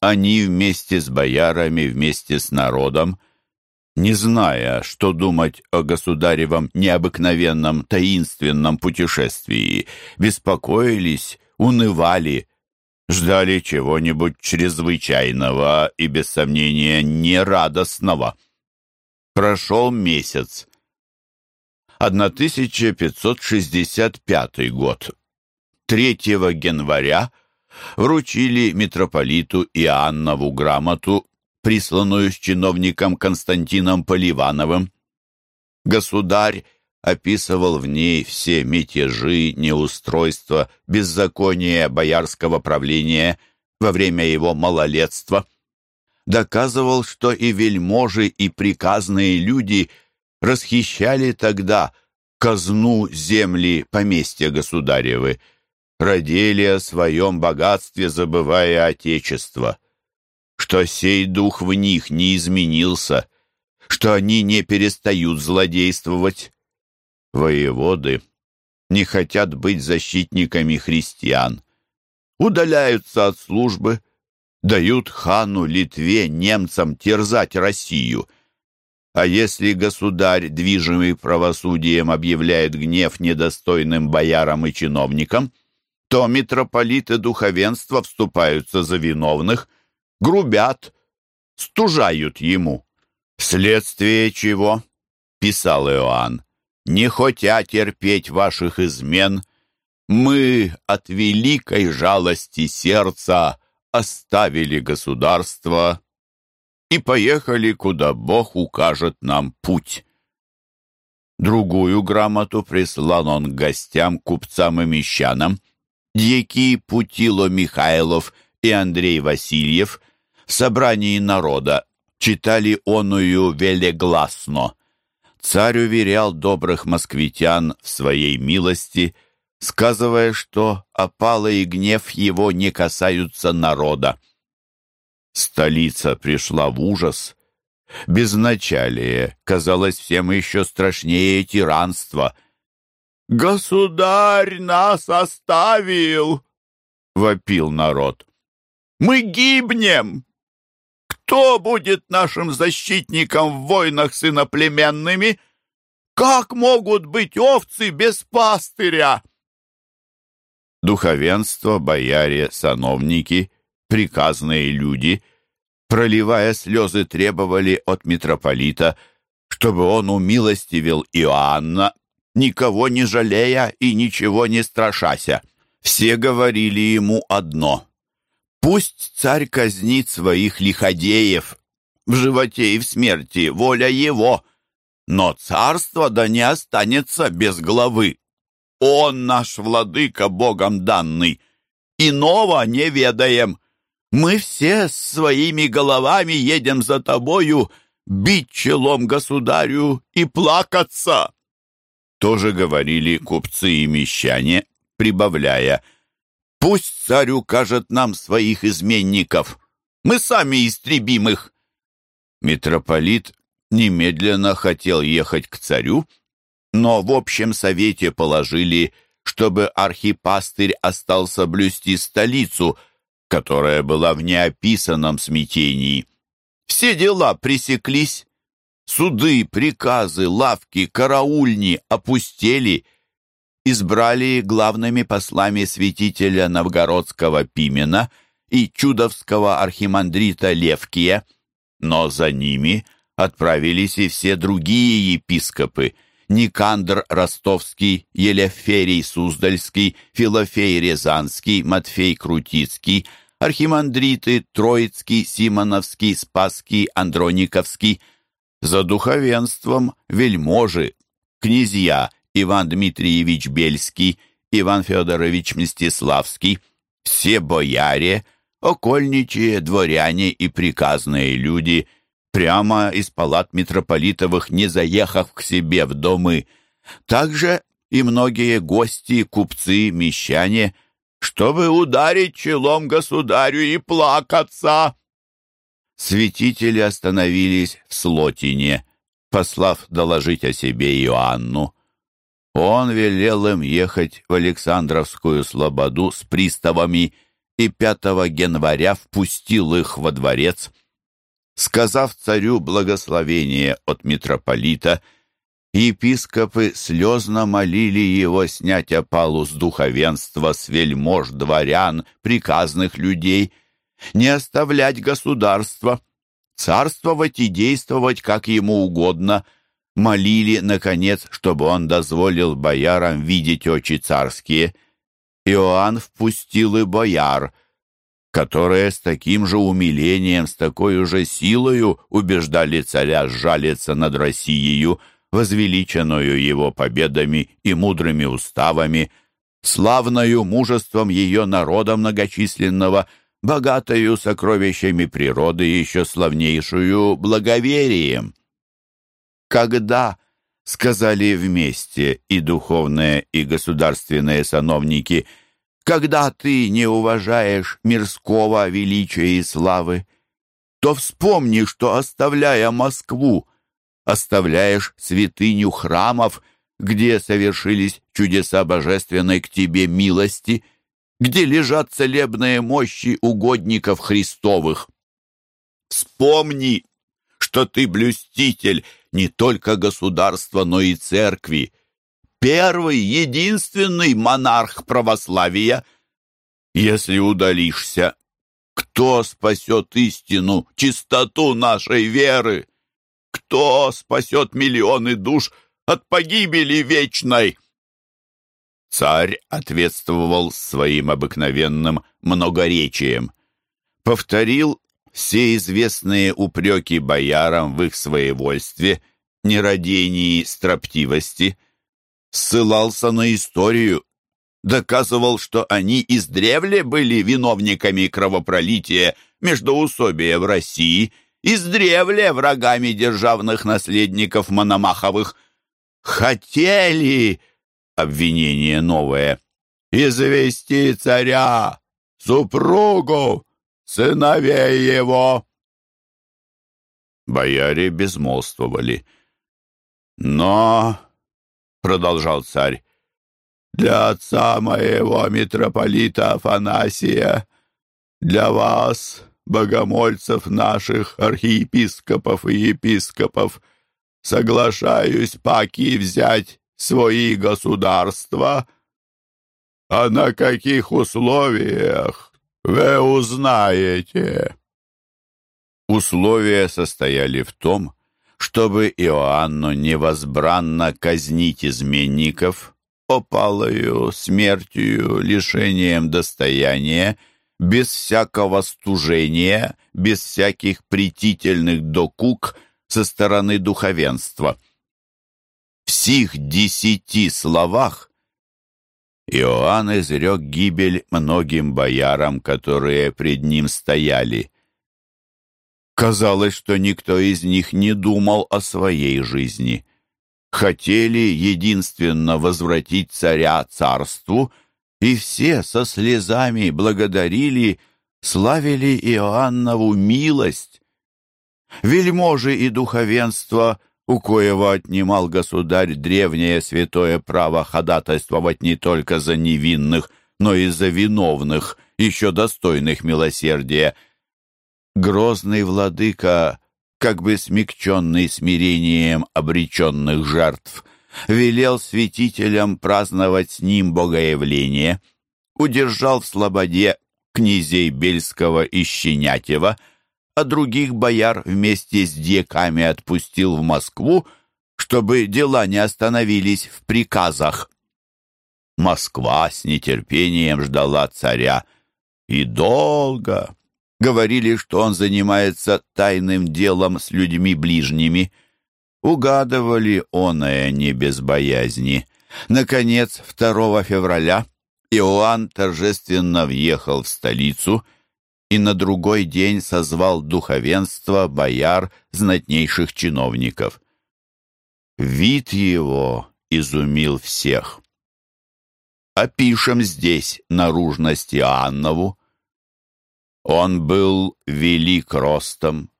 Они вместе с боярами, вместе с народом, не зная, что думать о государевом необыкновенном таинственном путешествии, беспокоились, унывали, ждали чего-нибудь чрезвычайного и, без сомнения, нерадостного. Прошел месяц. 1565 год. 3 января вручили митрополиту Иоаннову грамоту, присланную с чиновником Константином Поливановым. Государь описывал в ней все мятежи, неустройства, беззакония боярского правления во время его малолетства. Доказывал, что и вельможи, и приказные люди расхищали тогда казну земли поместья государевы, родили о своем богатстве, забывая отечество, что сей дух в них не изменился, что они не перестают злодействовать, воеводы не хотят быть защитниками христиан, удаляются от службы, дают хану, Литве, немцам терзать Россию. А если государь, движимый правосудием, объявляет гнев недостойным боярам и чиновникам, то митрополиты духовенства вступаются за виновных, грубят, стужают ему. Вследствие чего, писал Иоанн, не хотя терпеть ваших измен, мы от великой жалости сердца оставили государство и поехали, куда Бог укажет нам путь. Другую грамоту прислал он гостям, купцам и мещанам, дьяки Путило Михайлов и Андрей Васильев в собрании народа читали оную велегласно. Царь уверял добрых москвитян в своей милости, сказывая, что опала и гнев его не касаются народа. Столица пришла в ужас. Безначалие казалось всем еще страшнее тиранства. «Государь нас оставил!» — вопил народ. «Мы гибнем! Кто будет нашим защитником в войнах с иноплеменными? Как могут быть овцы без пастыря? Духовенство, бояре, сановники, приказные люди, проливая слезы, требовали от митрополита, чтобы он умилостивил Иоанна, никого не жалея и ничего не страшася. Все говорили ему одно — Пусть царь казнит своих лиходеев. В животе и в смерти воля его. Но царство да не останется без главы. Он наш владыка, Богом данный. Иного не ведаем. Мы все с своими головами едем за тобою, бить челом государю и плакаться. Тоже говорили купцы и мещане, прибавляя — Пусть царь укажет нам своих изменников. Мы сами истребим их. Митрополит немедленно хотел ехать к царю, но в общем совете положили, чтобы архипастырь остался блюсти столицу, которая была в неописанном смятении. Все дела пресеклись. Суды, приказы, лавки, караульни опустели — избрали главными послами святителя новгородского Пимена и чудовского архимандрита Левкия, но за ними отправились и все другие епископы – Никандр Ростовский, Елеферий Суздальский, Филофей Рязанский, Матфей Крутицкий, архимандриты Троицкий, Симоновский, Спасский, Андрониковский, за духовенством вельможи, князья Иван Дмитриевич Бельский, Иван Федорович Мстиславский, все бояре, окольничие, дворяне и приказные люди, прямо из палат митрополитовых, не заехав к себе в домы, также и многие гости, купцы, мещане, чтобы ударить челом государю и плакаться. Святители остановились в Слотине, послав доложить о себе Иоанну. Он велел им ехать в Александровскую слободу с приставами и 5 января впустил их во дворец. Сказав царю благословение от митрополита, епископы слезно молили его снять опалу с духовенства, с вельмож, дворян, приказных людей, не оставлять государства, царствовать и действовать, как ему угодно, молили, наконец, чтобы он дозволил боярам видеть очи царские. Иоанн впустил и бояр — которые с таким же умилением, с такой же силою убеждали царя сжалиться над Россией, возвеличенную его победами и мудрыми уставами, славною мужеством ее народа многочисленного, богатою сокровищами природы, еще славнейшую благоверием. Когда, сказали вместе и духовные, и государственные сановники – когда ты не уважаешь мирского величия и славы, то вспомни, что, оставляя Москву, оставляешь святыню храмов, где совершились чудеса божественной к тебе милости, где лежат целебные мощи угодников Христовых. Вспомни, что ты блюститель не только государства, но и церкви, первый, единственный монарх православия. Если удалишься, кто спасет истину, чистоту нашей веры? Кто спасет миллионы душ от погибели вечной?» Царь ответствовал своим обыкновенным многоречием. Повторил все известные упреки боярам в их своевольстве, нерадении, строптивости — ссылался на историю, доказывал, что они издревле были виновниками кровопролития междоусобия в России, издревле врагами державных наследников Мономаховых. Хотели, обвинение новое, извести царя, супругу, сыновей его. Бояре безмолвствовали. Но — продолжал царь, — «для отца моего митрополита Афанасия, для вас, богомольцев наших, архиепископов и епископов, соглашаюсь паки взять свои государства, а на каких условиях вы узнаете». Условия состояли в том, чтобы Иоанну невозбранно казнить изменников, опалою, смертью, лишением достояния, без всякого стужения, без всяких претительных докук со стороны духовенства. Сих десяти словах Иоанн изрек гибель многим боярам, которые пред ним стояли. Казалось, что никто из них не думал о своей жизни. Хотели единственно возвратить царя царству, и все со слезами благодарили, славили Иоаннову милость. Вельможи и духовенство, у коего отнимал государь древнее святое право ходатайствовать не только за невинных, но и за виновных, еще достойных милосердия — грозный владыка, как бы смягченный смирением обреченных жертв, велел святителям праздновать с ним богоявление, удержал в слободе князей Бельского и Щенятева, а других бояр вместе с дьяками отпустил в Москву, чтобы дела не остановились в приказах. Москва с нетерпением ждала царя, и долго, Говорили, что он занимается тайным делом с людьми ближними. Угадывали оное не без боязни. Наконец, 2 февраля Иоанн торжественно въехал в столицу и на другой день созвал духовенство, бояр, знатнейших чиновников. Вид его изумил всех. Опишем здесь наружность Иоаннову. Он был велик ростом,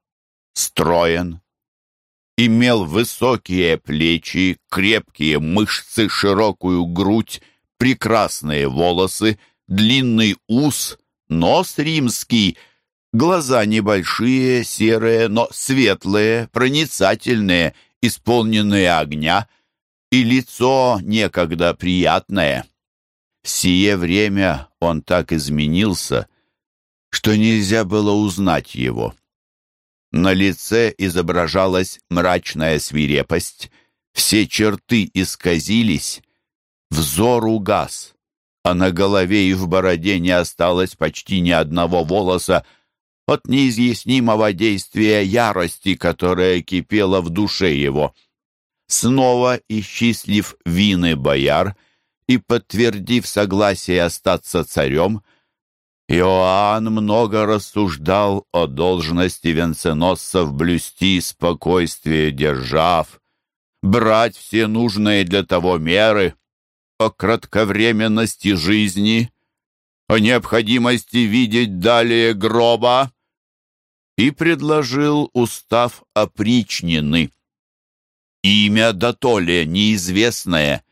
строен, имел высокие плечи, крепкие мышцы, широкую грудь, прекрасные волосы, длинный ус, нос римский, глаза небольшие, серые, но светлые, проницательные, исполненные огня, и лицо некогда приятное. В сие время он так изменился, что нельзя было узнать его. На лице изображалась мрачная свирепость, все черты исказились, взор угас, а на голове и в бороде не осталось почти ни одного волоса от неизъяснимого действия ярости, которая кипела в душе его. Снова исчислив вины бояр и подтвердив согласие остаться царем, Иоанн много рассуждал о должности венценосцев блюсти спокойствие держав, брать все нужные для того меры, о кратковременности жизни, о необходимости видеть далее гроба и предложил устав опричнины. Имя дотоле неизвестное,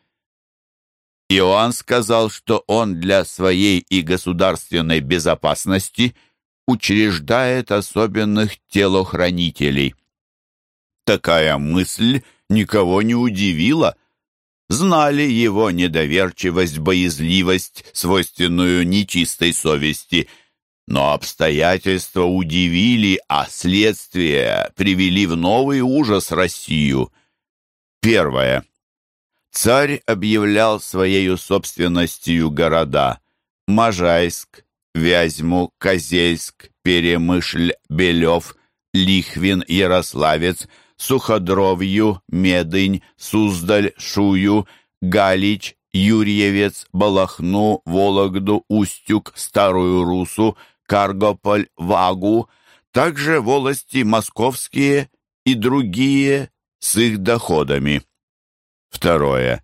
Иоанн сказал, что он для своей и государственной безопасности учреждает особенных телохранителей. Такая мысль никого не удивила. Знали его недоверчивость, боязливость, свойственную нечистой совести. Но обстоятельства удивили, а следствия привели в новый ужас Россию. Первое. Царь объявлял своею собственностью города Можайск, Вязьму, Козельск, Перемышль, Белев, Лихвин, Ярославец, Суходровью, Медынь, Суздаль, Шую, Галич, Юрьевец, Балахну, Вологду, Устюг, Старую Русу, Каргополь, Вагу, также волости московские и другие с их доходами. Второе.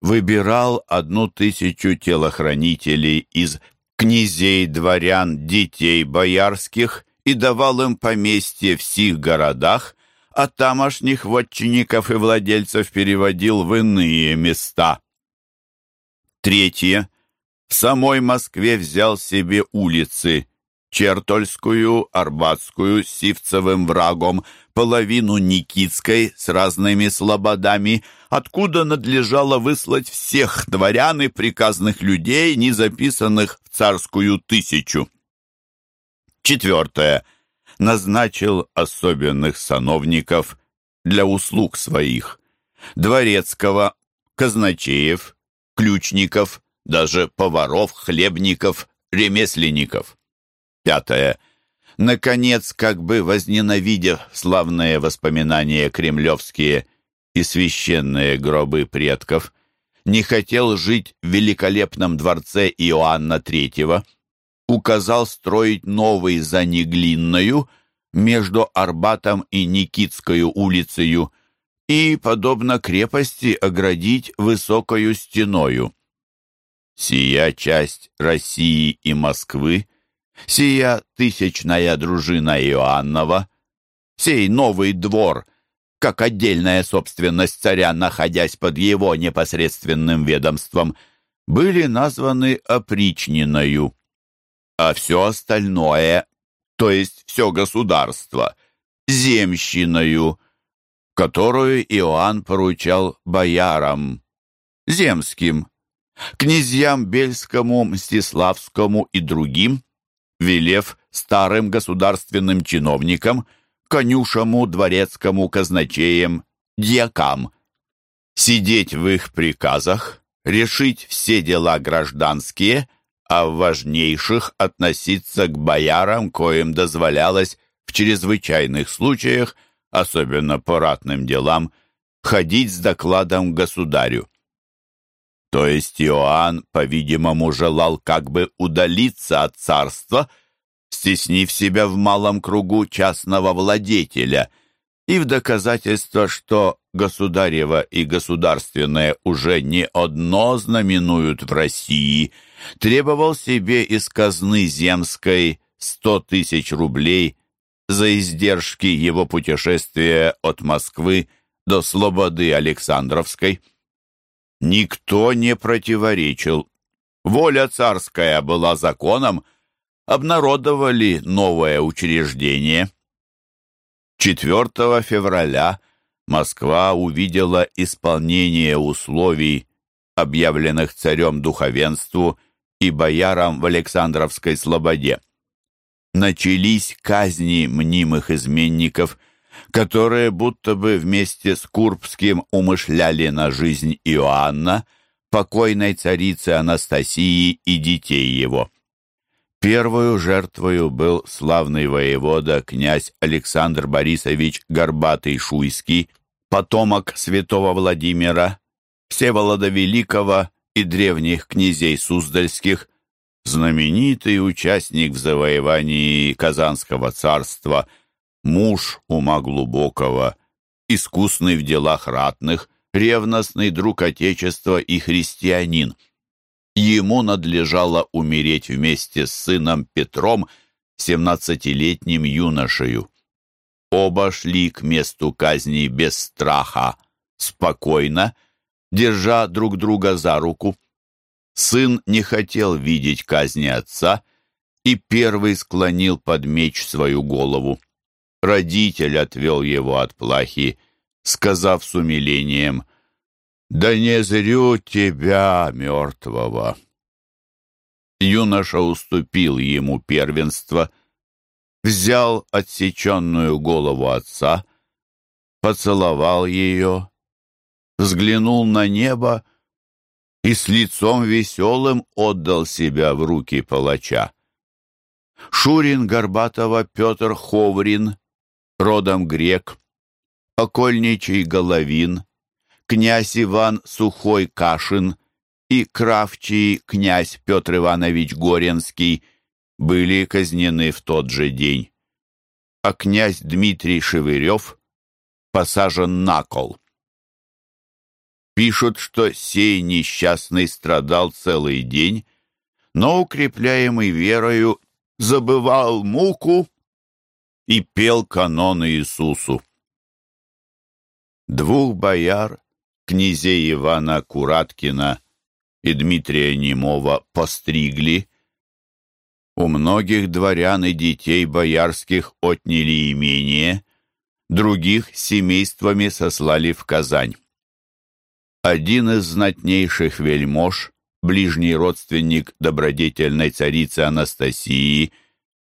Выбирал одну тысячу телохранителей из князей, дворян, детей боярских и давал им поместье в сих городах, а тамошних вотчинников и владельцев переводил в иные места. Третье. В самой Москве взял себе улицы Чертольскую, Арбатскую Сивцевым врагом, половину Никитской с разными слободами, откуда надлежало выслать всех дворян и приказных людей, не записанных в царскую тысячу. Четвертое. Назначил особенных сановников для услуг своих. Дворецкого, казначеев, ключников, даже поваров, хлебников, ремесленников. Пятое. Наконец, как бы возненавидев славные воспоминания кремлевские и священные гробы предков, не хотел жить в великолепном дворце Иоанна III, указал строить новый за Неглинною между Арбатом и Никитскою улицею и, подобно крепости, оградить высокою стеною. Сия часть России и Москвы сия тысячная дружина Иоаннова, сей новый двор, как отдельная собственность царя, находясь под его непосредственным ведомством, были названы опричниною, а все остальное, то есть все государство, земщиною, которую Иоанн поручал боярам, земским, князьям Бельскому, Мстиславскому и другим, велев старым государственным чиновникам, конюшему, дворецкому, казначеям, дьякам, сидеть в их приказах, решить все дела гражданские, а в важнейших относиться к боярам, коим дозволялось в чрезвычайных случаях, особенно по ратным делам, ходить с докладом к государю. То есть Иоанн, по-видимому, желал как бы удалиться от царства, стеснив себя в малом кругу частного владетеля, и в доказательство, что государево и государственное уже не одно знаменуют в России, требовал себе из казны земской сто тысяч рублей за издержки его путешествия от Москвы до Слободы Александровской. Никто не противоречил. Воля царская была законом, обнародовали новое учреждение. 4 февраля Москва увидела исполнение условий, объявленных царем духовенству и боярам в Александровской слободе. Начались казни мнимых изменников, которые будто бы вместе с Курбским умышляли на жизнь Иоанна, покойной царицы Анастасии и детей его. Первую жертвою был славный воевода князь Александр Борисович Горбатый-Шуйский, потомок святого Владимира, Всеволода Великого и древних князей Суздальских, знаменитый участник в завоевании Казанского царства, муж ума глубокого, искусный в делах ратных, ревностный друг Отечества и христианин – Ему надлежало умереть вместе с сыном Петром, семнадцатилетним юношею. Оба шли к месту казни без страха, спокойно, держа друг друга за руку. Сын не хотел видеть казни отца и первый склонил под меч свою голову. Родитель отвел его от плахи, сказав с умилением — да не зрю тебя, мертвого. Юноша уступил ему первенство, взял отсеченную голову отца, поцеловал ее, взглянул на небо и с лицом веселым отдал себя в руки палача. Шурин Горбатова Петр Ховрин, родом грек, окольничий Головин, князь Иван Сухой Кашин и кравчий князь Петр Иванович Горенский были казнены в тот же день, а князь Дмитрий Шевырев посажен на кол. Пишут, что сей несчастный страдал целый день, но, укрепляемый верою, забывал муку и пел канон Иисусу. Двух бояр князей Ивана Кураткина и Дмитрия Немова постригли, у многих дворян и детей боярских отняли имение, других семействами сослали в Казань. Один из знатнейших вельмож, ближний родственник добродетельной царицы Анастасии,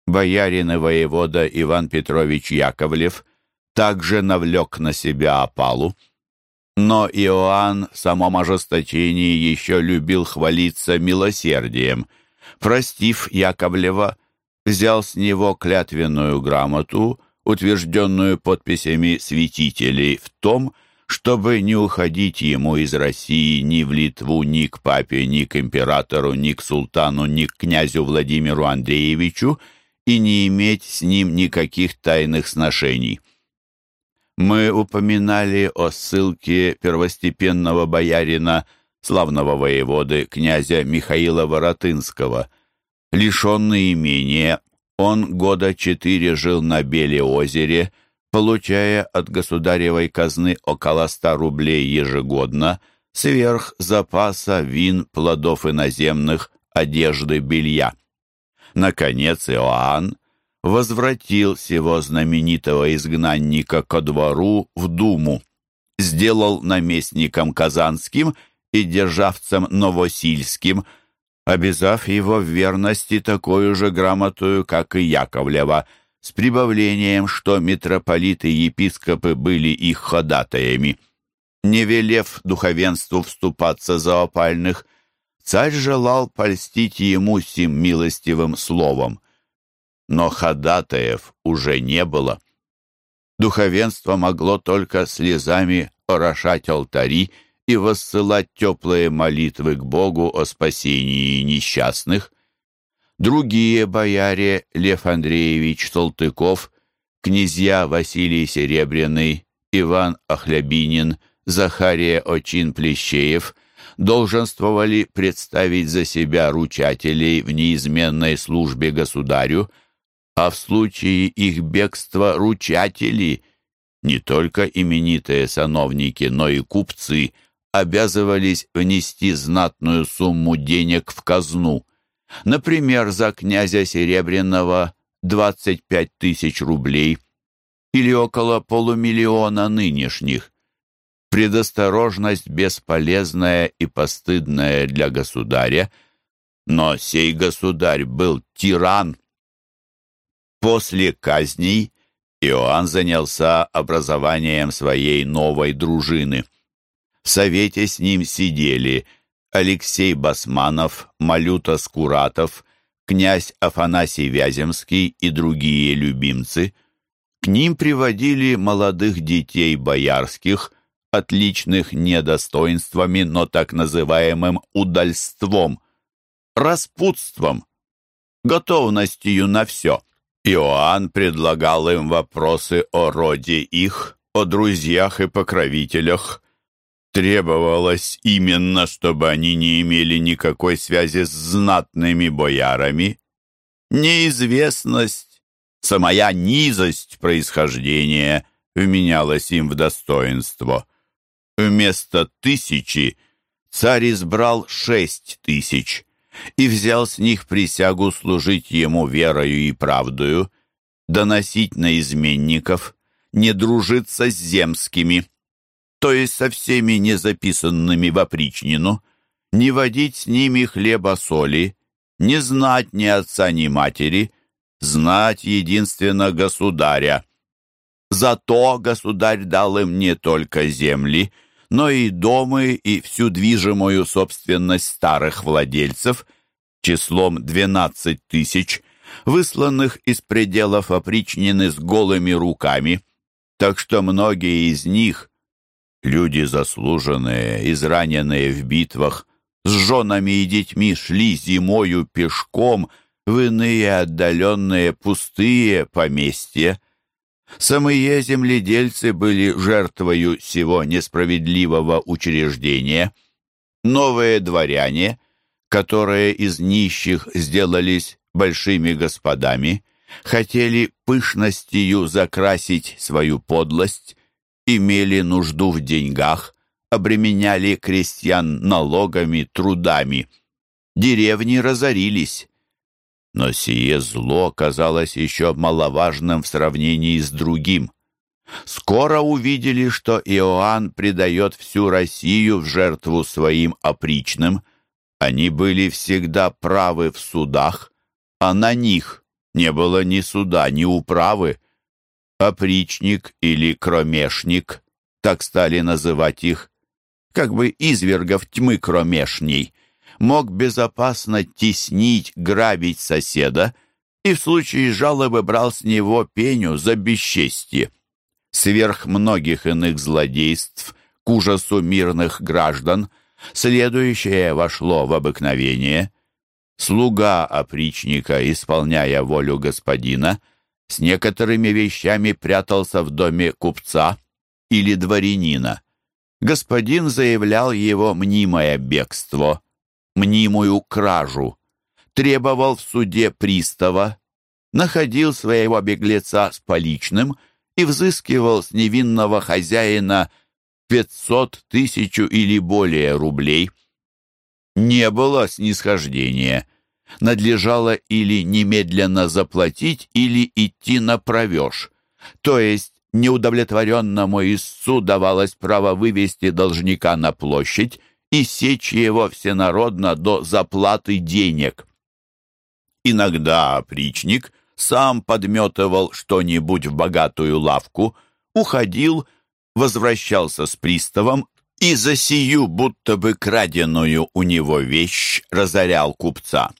боярин и воевода Иван Петрович Яковлев, также навлек на себя опалу. Но Иоанн в самом ожесточении еще любил хвалиться милосердием. Простив Яковлева, взял с него клятвенную грамоту, утвержденную подписями святителей в том, чтобы не уходить ему из России ни в Литву, ни к папе, ни к императору, ни к султану, ни к князю Владимиру Андреевичу и не иметь с ним никаких тайных сношений. Мы упоминали о ссылке первостепенного боярина, славного воеводы, князя Михаила Воротынского. Лишенный имения, он года четыре жил на Беле-озере, получая от государевой казны около ста рублей ежегодно, сверх запаса вин, плодов иноземных, одежды, белья. Наконец Иоанн возвратил сего знаменитого изгнанника ко двору в Думу, сделал наместником Казанским и державцем Новосильским, обязав его в верности такую же грамотую, как и Яковлева, с прибавлением, что митрополиты и епископы были их ходатаями. Не велев духовенству вступаться за опальных, царь желал польстить ему сим милостивым словом но ходатаев уже не было. Духовенство могло только слезами орошать алтари и воссылать теплые молитвы к Богу о спасении несчастных. Другие бояре, Лев Андреевич Салтыков, князья Василий Серебряный, Иван Охлябинин, Захария Очин-Плещеев долженствовали представить за себя ручателей в неизменной службе государю, а в случае их бегства ручатели, не только именитые сановники, но и купцы, обязывались внести знатную сумму денег в казну. Например, за князя Серебряного 25 тысяч рублей или около полумиллиона нынешних. Предосторожность бесполезная и постыдная для государя, но сей государь был тиран. После казней Иоанн занялся образованием своей новой дружины. В совете с ним сидели Алексей Басманов, Малюта Скуратов, князь Афанасий Вяземский и другие любимцы. К ним приводили молодых детей боярских, отличных недостоинствами, но так называемым удальством, распутством, готовностью на все. Иоанн предлагал им вопросы о роде их, о друзьях и покровителях, Требовалось именно, чтобы они не имели никакой связи с знатными боярами. Неизвестность, самая низость происхождения вменялась им в достоинство. Вместо тысячи царь избрал шесть тысяч и взял с них присягу служить ему верою и правдою, доносить на изменников, не дружиться с земскими, то есть со всеми незаписанными в опричнину, не водить с ними хлеба-соли, не знать ни отца, ни матери, знать единственно государя. Зато государь дал им не только земли, но и дома и всю движимую собственность старых владельцев, числом двенадцать тысяч, высланных из пределов опричнины с голыми руками, так что многие из них Люди заслуженные, израненные в битвах, с женами и детьми шли зимою пешком в иные отдаленные пустые поместья. Самые земледельцы были жертвою всего несправедливого учреждения. Новые дворяне, которые из нищих сделались большими господами, хотели пышностью закрасить свою подлость, имели нужду в деньгах, обременяли крестьян налогами, трудами. Деревни разорились. Но сие зло казалось еще маловажным в сравнении с другим. Скоро увидели, что Иоанн предает всю Россию в жертву своим опричным. Они были всегда правы в судах, а на них не было ни суда, ни управы опричник или кромешник, так стали называть их, как бы извергов тьмы кромешней, мог безопасно теснить, грабить соседа и в случае жалобы брал с него пеню за бесчестье. Сверх многих иных злодейств к ужасу мирных граждан следующее вошло в обыкновение. Слуга опричника, исполняя волю господина, — с некоторыми вещами прятался в доме купца или дворянина. Господин заявлял его мнимое бегство, мнимую кражу, требовал в суде пристава, находил своего беглеца с поличным и взыскивал с невинного хозяина пятьсот, тысячу или более рублей. Не было снисхождения надлежало или немедленно заплатить, или идти на провеж. То есть неудовлетворенному истцу давалось право вывести должника на площадь и сечь его всенародно до заплаты денег. Иногда опричник сам подметывал что-нибудь в богатую лавку, уходил, возвращался с приставом и за сию будто бы краденую у него вещь разорял купца.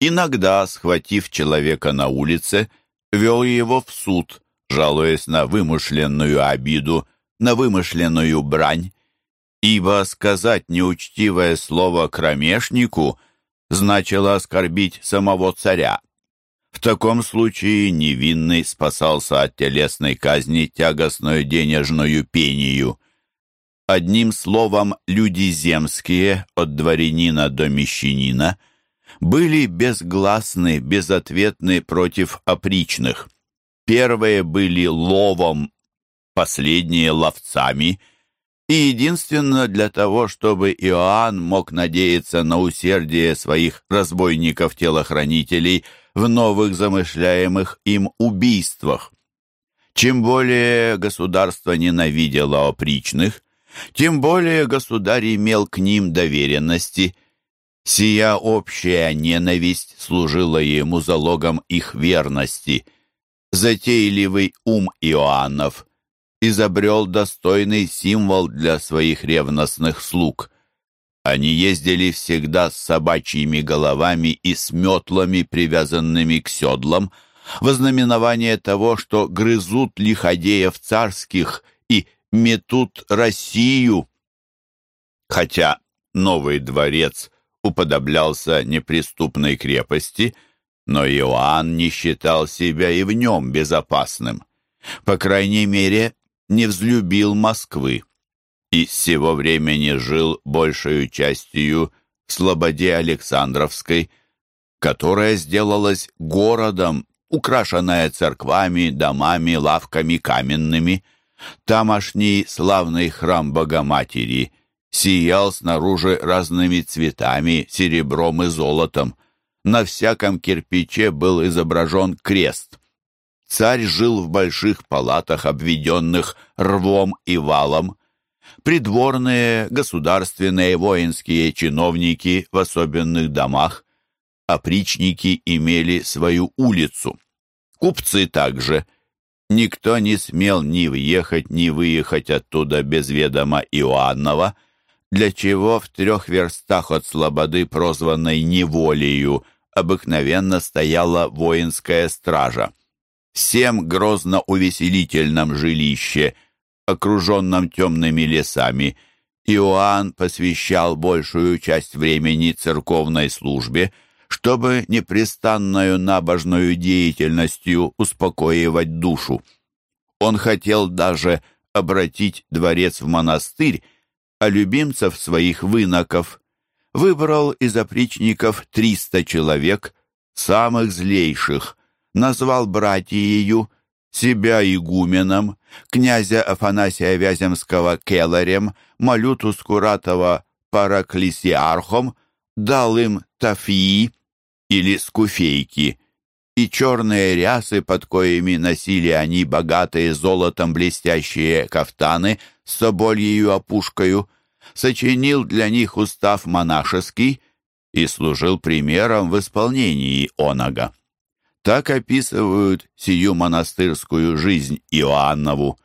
Иногда, схватив человека на улице, вел его в суд, жалуясь на вымышленную обиду, на вымышленную брань, ибо сказать неучтивое слово кромешнику значило оскорбить самого царя. В таком случае невинный спасался от телесной казни тягостную денежную пению. Одним словом, люди земские, от дворянина до мещанина, были безгласны, безответны против опричных. Первые были ловом, последние — ловцами — и единственно для того, чтобы Иоанн мог надеяться на усердие своих разбойников-телохранителей в новых замышляемых им убийствах. Чем более государство ненавидело опричных, тем более государь имел к ним доверенности. Сия общая ненависть служила ему залогом их верности. Затейливый ум Иоаннов – изобрел достойный символ для своих ревностных слуг. Они ездили всегда с собачьими головами и с метлами, привязанными к седлам, во знаменование того, что грызут лиходеев царских и метут Россию. Хотя новый дворец уподоблялся неприступной крепости, но Иоанн не считал себя и в нем безопасным. По крайней мере, не взлюбил Москвы и с сего времени жил большую частью в Слободе Александровской, которая сделалась городом, украшенная церквами, домами, лавками каменными. Тамошний славный храм Богоматери сиял снаружи разными цветами, серебром и золотом. На всяком кирпиче был изображен крест. Царь жил в больших палатах, обведенных рвом и валом. Придворные, государственные, воинские чиновники в особенных домах, опричники имели свою улицу. Купцы также. Никто не смел ни въехать, ни выехать оттуда без ведома Иоаннова, для чего в трех верстах от слободы, прозванной неволею, обыкновенно стояла воинская стража всем грозно-увеселительном жилище, окруженном темными лесами, Иоанн посвящал большую часть времени церковной службе, чтобы непрестанную набожную деятельностью успокоивать душу. Он хотел даже обратить дворец в монастырь, а любимцев своих выноков выбрал из опричников триста человек, самых злейших – назвал братьею, себя игуменом, князя Афанасия Вяземского келарем, Малюту Скуратова параклисиархом, дал им тафии или скуфейки, и черные рясы, под коими носили они богатые золотом блестящие кафтаны с собольею опушкою, сочинил для них устав монашеский и служил примером в исполнении онога. Так описывают сию монастырскую жизнь Иоаннову.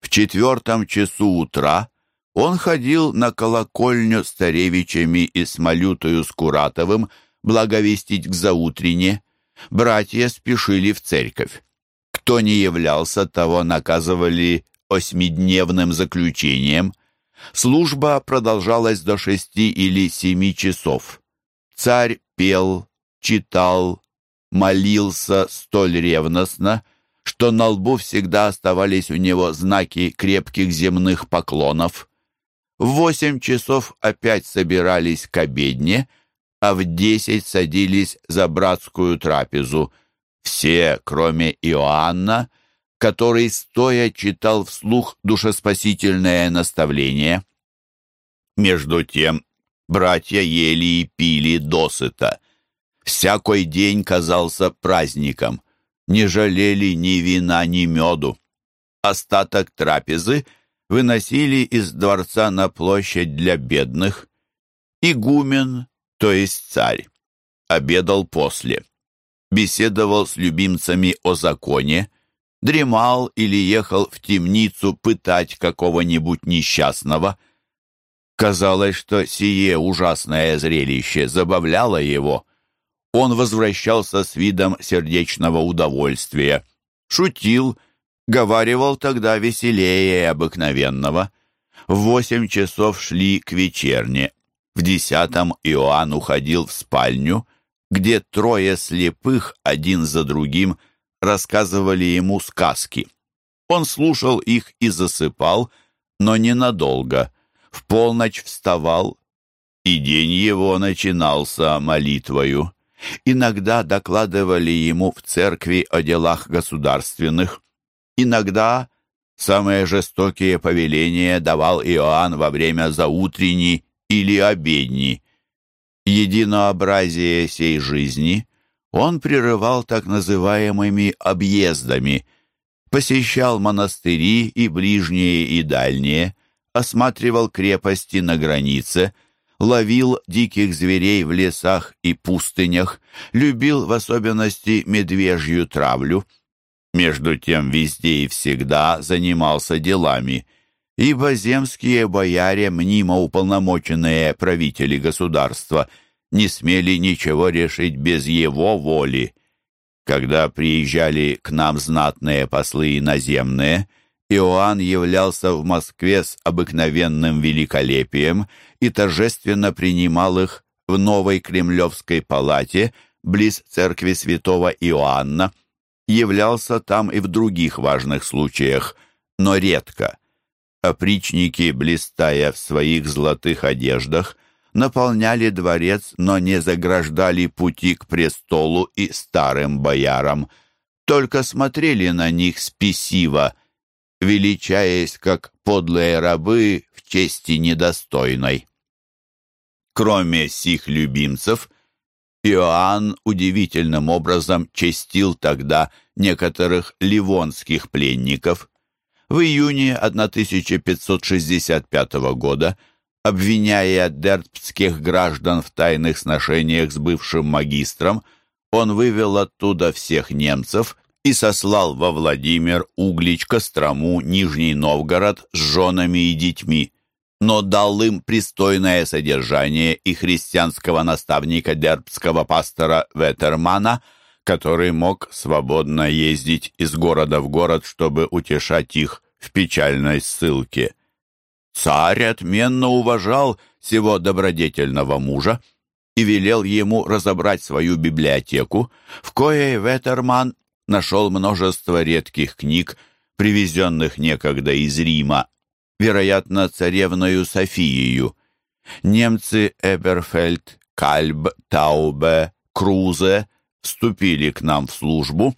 В четвертом часу утра он ходил на колокольню с царевичами и с Малютою Скуратовым благовестить к заутрене. Братья спешили в церковь. Кто не являлся, того наказывали восьмидневным заключением. Служба продолжалась до шести или семи часов. Царь пел, читал, молился столь ревностно, что на лбу всегда оставались у него знаки крепких земных поклонов. В восемь часов опять собирались к обедне, а в десять садились за братскую трапезу. Все, кроме Иоанна, который стоя читал вслух душеспасительное наставление. Между тем братья ели и пили досыта — Всякой день казался праздником. Не жалели ни вина, ни меду. Остаток трапезы выносили из дворца на площадь для бедных. Игумен, то есть царь, обедал после. Беседовал с любимцами о законе, дремал или ехал в темницу пытать какого-нибудь несчастного. Казалось, что сие ужасное зрелище забавляло его он возвращался с видом сердечного удовольствия. Шутил, говаривал тогда веселее обыкновенного. В восемь часов шли к вечерне. В десятом Иоанн уходил в спальню, где трое слепых один за другим рассказывали ему сказки. Он слушал их и засыпал, но ненадолго. В полночь вставал, и день его начинался молитвою. Иногда докладывали ему в церкви о делах государственных. Иногда самые жестокие повеления давал Иоанн во время заутренней или обедни. Единообразие сей жизни он прерывал так называемыми объездами, посещал монастыри и ближние, и дальние, осматривал крепости на границе – ловил диких зверей в лесах и пустынях, любил в особенности медвежью травлю. Между тем везде и всегда занимался делами, ибо земские бояре, мнимо уполномоченные правители государства, не смели ничего решить без его воли. Когда приезжали к нам знатные послы иноземные – Иоанн являлся в Москве с обыкновенным великолепием и торжественно принимал их в новой Кремлевской палате близ церкви святого Иоанна. Являлся там и в других важных случаях, но редко. Опричники, блистая в своих золотых одеждах, наполняли дворец, но не заграждали пути к престолу и старым боярам, только смотрели на них спесиво, величаясь как подлые рабы в чести недостойной. Кроме сих любимцев, Иоанн удивительным образом честил тогда некоторых ливонских пленников. В июне 1565 года, обвиняя дербских граждан в тайных сношениях с бывшим магистром, он вывел оттуда всех немцев и сослал во Владимир, Углич, Кострому, Нижний Новгород с женами и детьми, но дал им пристойное содержание и христианского наставника дербского пастора Ветермана, который мог свободно ездить из города в город, чтобы утешать их в печальной ссылке. Царь отменно уважал сего добродетельного мужа и велел ему разобрать свою библиотеку, в коей Ветерман нашел множество редких книг, привезенных некогда из Рима, вероятно, царевною Софиею. Немцы Эберфельд, Кальб, Таубе, Крузе вступили к нам в службу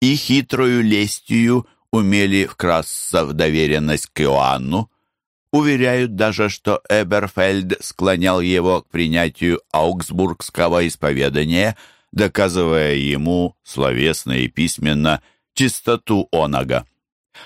и хитрою лестью умели вкрасться в доверенность к Иоанну. Уверяют даже, что Эберфельд склонял его к принятию аугсбургского исповедания – доказывая ему словесно и письменно чистоту онога.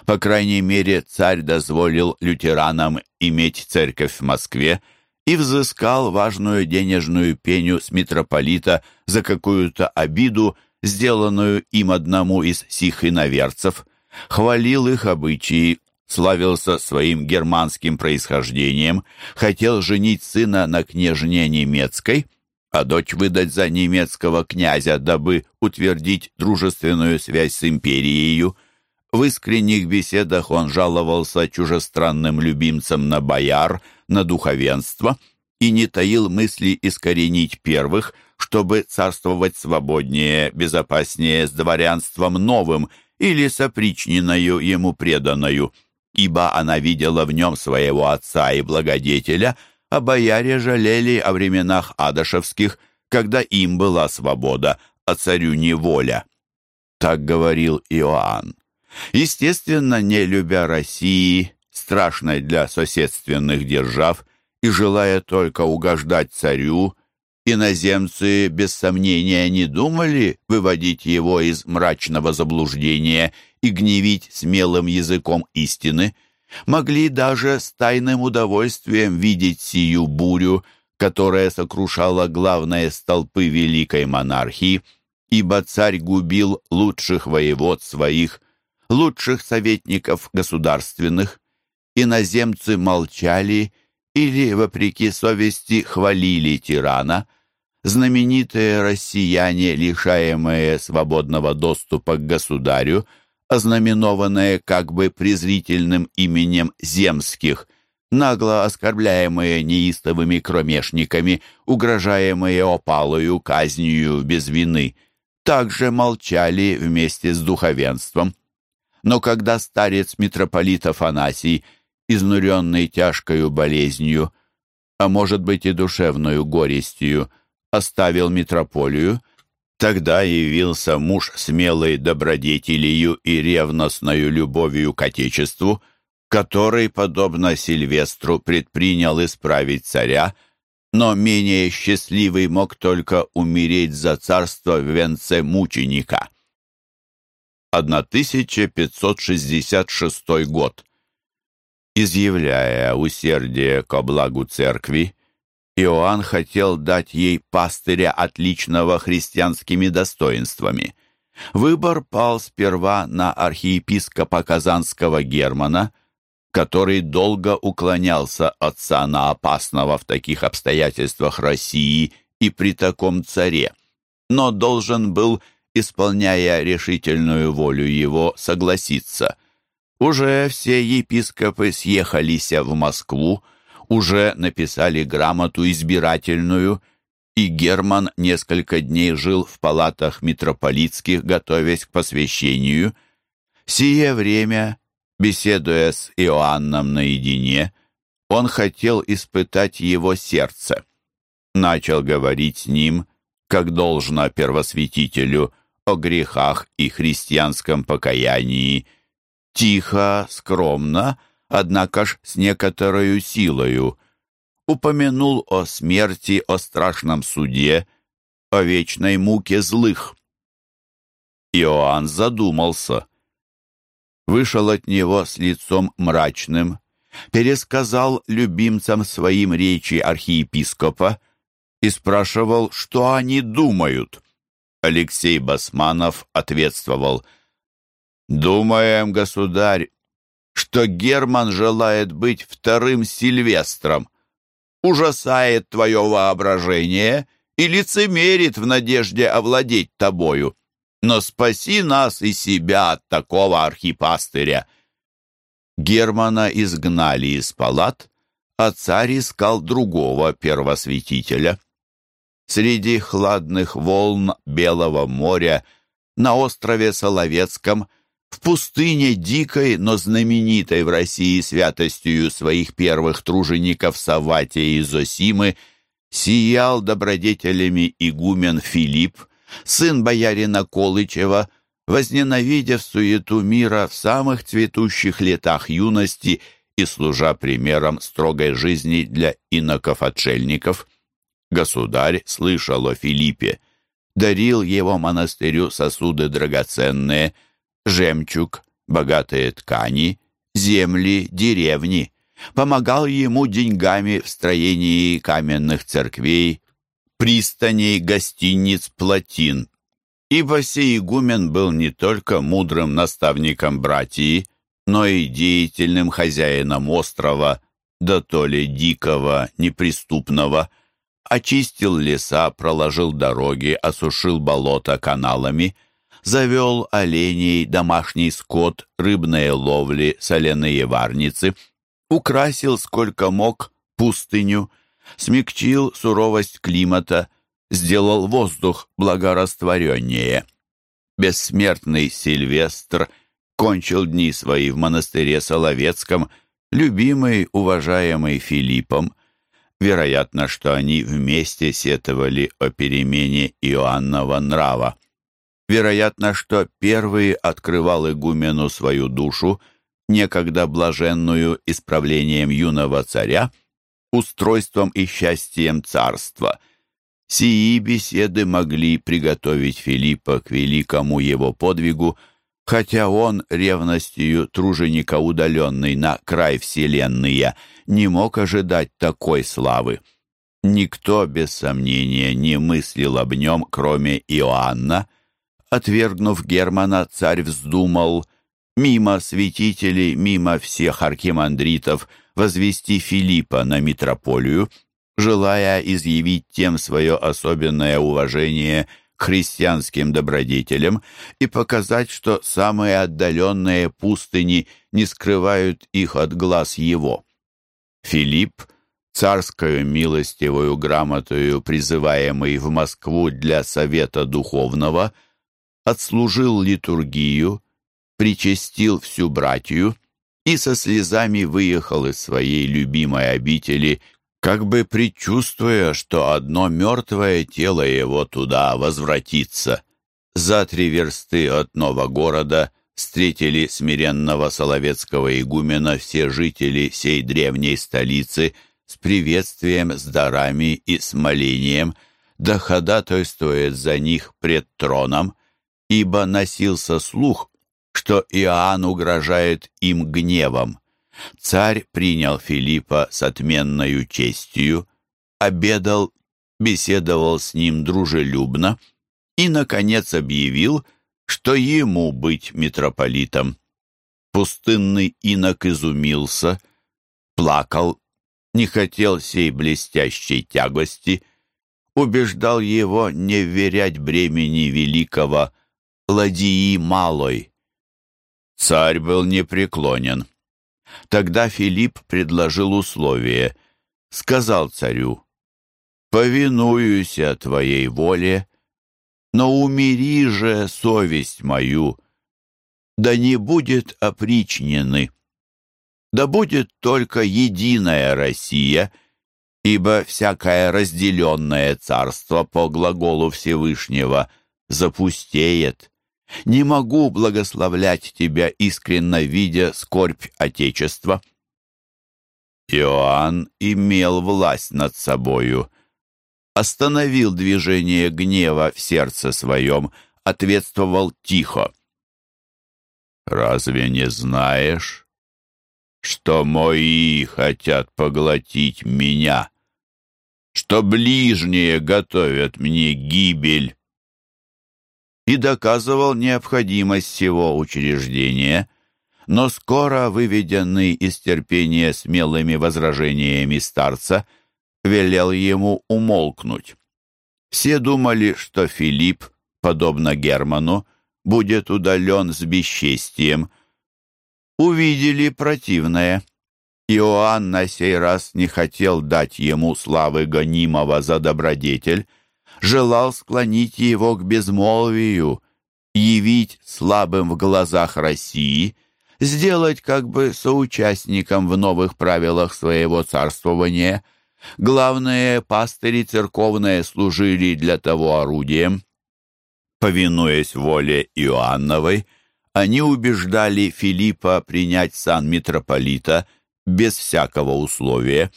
По крайней мере, царь дозволил лютеранам иметь церковь в Москве и взыскал важную денежную пеню с митрополита за какую-то обиду, сделанную им одному из сих иноверцев, хвалил их обычаи, славился своим германским происхождением, хотел женить сына на княжне немецкой – а дочь выдать за немецкого князя, дабы утвердить дружественную связь с империей. В искренних беседах он жаловался чужестранным любимцам на бояр, на духовенство и не таил мысли искоренить первых, чтобы царствовать свободнее, безопаснее с дворянством новым или с опричниною ему преданную, ибо она видела в нем своего отца и благодетеля – а бояре жалели о временах адашевских, когда им была свобода, а царю неволя. Так говорил Иоанн. Естественно, не любя России, страшной для соседственных держав, и желая только угождать царю, иноземцы без сомнения не думали выводить его из мрачного заблуждения и гневить смелым языком истины – могли даже с тайным удовольствием видеть сию бурю, которая сокрушала главные столпы великой монархии, ибо царь губил лучших воевод своих, лучших советников государственных. Иноземцы молчали или, вопреки совести, хвалили тирана. Знаменитые россияне, лишаемые свободного доступа к государю, ознаменованное как бы презрительным именем земских, нагло оскорбляемые неистовыми кромешниками, угрожаемые опалою, казнью без вины, также молчали вместе с духовенством. Но когда старец митрополит Афанасий, изнуренный тяжкою болезнью, а может быть и душевную горестью, оставил митрополию, тогда явился муж смелой добродетелью и ревностною любовью к Отечеству, который, подобно Сильвестру, предпринял исправить царя, но менее счастливый мог только умереть за царство в венце мученика. 1566 год. Изъявляя усердие ко благу церкви, Иоанн хотел дать ей пастыря, отличного христианскими достоинствами. Выбор пал сперва на архиепископа Казанского Германа, который долго уклонялся от сана опасного в таких обстоятельствах России и при таком царе, но должен был, исполняя решительную волю его, согласиться. Уже все епископы съехались в Москву, уже написали грамоту избирательную, и Герман несколько дней жил в палатах митрополитских, готовясь к посвящению. Сие время Беседуя с Иоанном наедине, он хотел испытать его сердце. Начал говорить с ним, как должно первосвятителю, о грехах и христианском покаянии, тихо, скромно, однако ж с некоторою силою, упомянул о смерти, о страшном суде, о вечной муке злых. Иоанн задумался — вышел от него с лицом мрачным, пересказал любимцам своим речи архиепископа и спрашивал, что они думают. Алексей Басманов ответствовал, «Думаем, государь, что Герман желает быть вторым Сильвестром. Ужасает твое воображение и лицемерит в надежде овладеть тобою но спаси нас и себя от такого архипастыря». Германа изгнали из палат, а царь искал другого первосвятителя. Среди хладных волн Белого моря, на острове Соловецком, в пустыне дикой, но знаменитой в России святостью своих первых тружеников Саватия и Зосимы, сиял добродетелями игумен Филипп, сын боярина Колычева, возненавидев суету мира в самых цветущих летах юности и служа примером строгой жизни для иноков-отшельников. Государь слышал о Филиппе, дарил его монастырю сосуды драгоценные, жемчуг, богатые ткани, земли, деревни, помогал ему деньгами в строении каменных церквей, пристаней, гостиниц, плотин. Ибо сей игумен был не только мудрым наставником братьи, но и деятельным хозяином острова, да то ли дикого, неприступного, очистил леса, проложил дороги, осушил болота каналами, завел оленей, домашний скот, рыбные ловли, соляные варницы, украсил сколько мог пустыню, смягчил суровость климата, сделал воздух благораствореннее. Бессмертный Сильвестр кончил дни свои в монастыре Соловецком, любимый, уважаемый Филиппом. Вероятно, что они вместе сетовали о перемене Иоаннова нрава. Вероятно, что первый открывал игумену свою душу, некогда блаженную исправлением юного царя, устройством и счастьем царства. Сии беседы могли приготовить Филиппа к великому его подвигу, хотя он, ревностью труженика удаленный на край вселенные, не мог ожидать такой славы. Никто, без сомнения, не мыслил об нем, кроме Иоанна. Отвергнув Германа, царь вздумал, мимо святителей, мимо всех архимандритов, возвести Филиппа на митрополию, желая изъявить тем свое особенное уважение к христианским добродетелям и показать, что самые отдаленные пустыни не скрывают их от глаз его. Филипп, царскую милостивую грамотою, призываемый в Москву для совета духовного, отслужил литургию, причастил всю братью и со слезами выехал из своей любимой обители, как бы предчувствуя, что одно мертвое тело его туда возвратится. За три версты от нового города встретили смиренного соловецкого игумена все жители сей древней столицы с приветствием, с дарами и с молением, да ходатайствует за них пред троном, ибо носился слух, что Иоанн угрожает им гневом. Царь принял Филиппа с отменною честью, обедал, беседовал с ним дружелюбно и, наконец, объявил, что ему быть митрополитом. Пустынный инок изумился, плакал, не хотел сей блестящей тягости, убеждал его не верять бремени великого ладьи малой. Царь был непреклонен. Тогда Филипп предложил условие. Сказал царю, «Повинуюся твоей воле, но умири же совесть мою, да не будет опричнены, да будет только единая Россия, ибо всякое разделенное царство по глаголу Всевышнего запустеет». Не могу благословлять тебя, искренно видя скорбь Отечества. Иоанн имел власть над собою, остановил движение гнева в сердце своем, ответствовал тихо. «Разве не знаешь, что мои хотят поглотить меня, что ближние готовят мне гибель?» И доказывал необходимость всего учреждения, но скоро, выведенный из терпения смелыми возражениями старца, велел ему умолкнуть. Все думали, что Филипп, подобно Герману, будет удален с бесчестием. Увидели противное. Иоанн на сей раз не хотел дать ему славы гонимого за добродетель, желал склонить его к безмолвию, явить слабым в глазах России, сделать как бы соучастником в новых правилах своего царствования. Главные пастыри церковные служили для того орудием. Повинуясь воле Иоанновой, они убеждали Филиппа принять сан митрополита без всякого условия,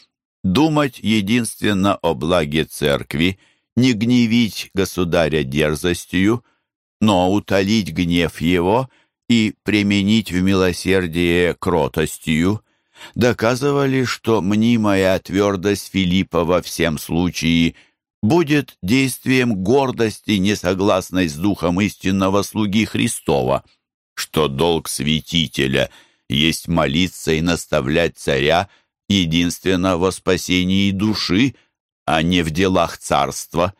думать единственно о благе церкви – не гневить государя дерзостью, но утолить гнев его и применить в милосердие кротостью, доказывали, что мнимая твердость Филиппа во всем случае будет действием гордости, несогласной с духом истинного слуги Христова, что долг святителя есть молиться и наставлять царя единственно во спасении души, а не в делах царства.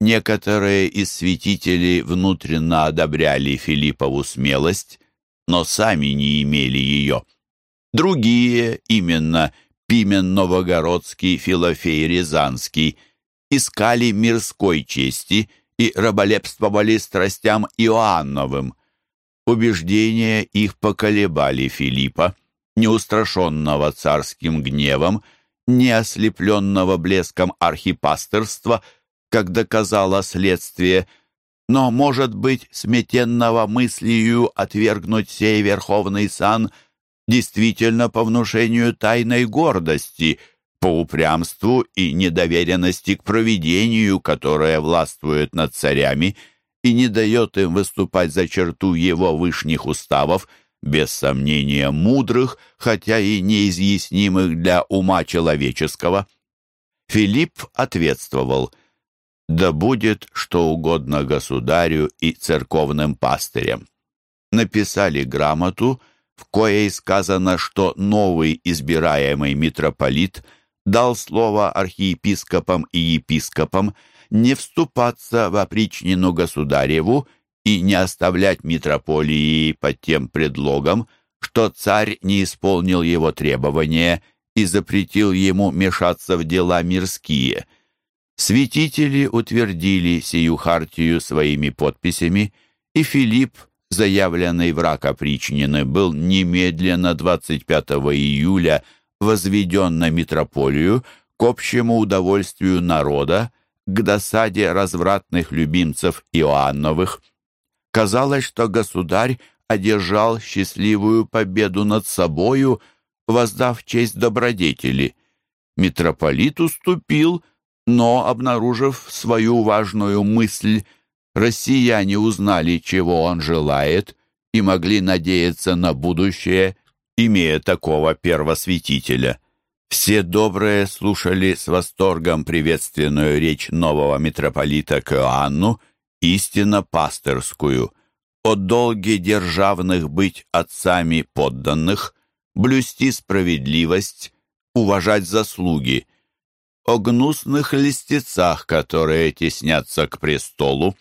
Некоторые из святителей внутренно одобряли Филиппову смелость, но сами не имели ее. Другие, именно Пимен Новогородский, Филофей Рязанский, искали мирской чести и раболепствовали страстям Иоанновым. Убеждения их поколебали Филиппа, неустрашенного царским гневом, не ослепленного блеском архипастерства, как доказало следствие, но, может быть, сметенного мыслью отвергнуть сей верховный сан действительно по внушению тайной гордости, по упрямству и недоверенности к провидению, которое властвует над царями и не дает им выступать за черту его вышних уставов – без сомнения мудрых, хотя и неизъяснимых для ума человеческого. Филипп ответствовал, «Да будет что угодно государю и церковным пастырям». Написали грамоту, в коей сказано, что новый избираемый митрополит дал слово архиепископам и епископам не вступаться в опричнину государеву и не оставлять митрополии под тем предлогом, что царь не исполнил его требования и запретил ему мешаться в дела мирские. Святители утвердили сию хартию своими подписями, и Филипп, заявленный враг опричнины, был немедленно 25 июля возведен на митрополию к общему удовольствию народа, к досаде развратных любимцев Иоанновых. Казалось, что государь одержал счастливую победу над собою, воздав честь добродетели. Митрополит уступил, но, обнаружив свою важную мысль, россияне узнали, чего он желает, и могли надеяться на будущее, имея такого первосвятителя. Все добрые слушали с восторгом приветственную речь нового митрополита к истинно пасторскую, о долге державных быть отцами подданных, блюсти справедливость, уважать заслуги, о гнусных листецах, которые теснятся к престолу,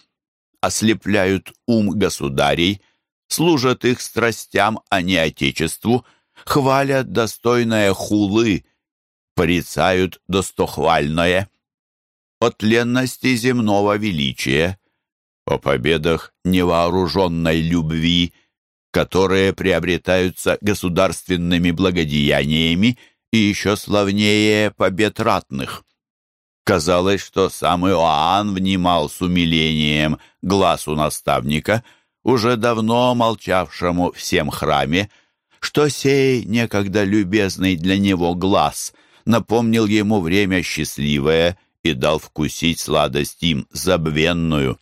ослепляют ум государей, служат их страстям, а не отечеству, хвалят достойное хулы, порицают достохвальное, о тленности земного величия, о победах невооруженной любви, которые приобретаются государственными благодеяниями и еще славнее побед ратных. Казалось, что сам Иоанн внимал с умилением глазу наставника, уже давно молчавшему всем храме, что сей некогда любезный для него глаз напомнил ему время счастливое и дал вкусить сладость им забвенную.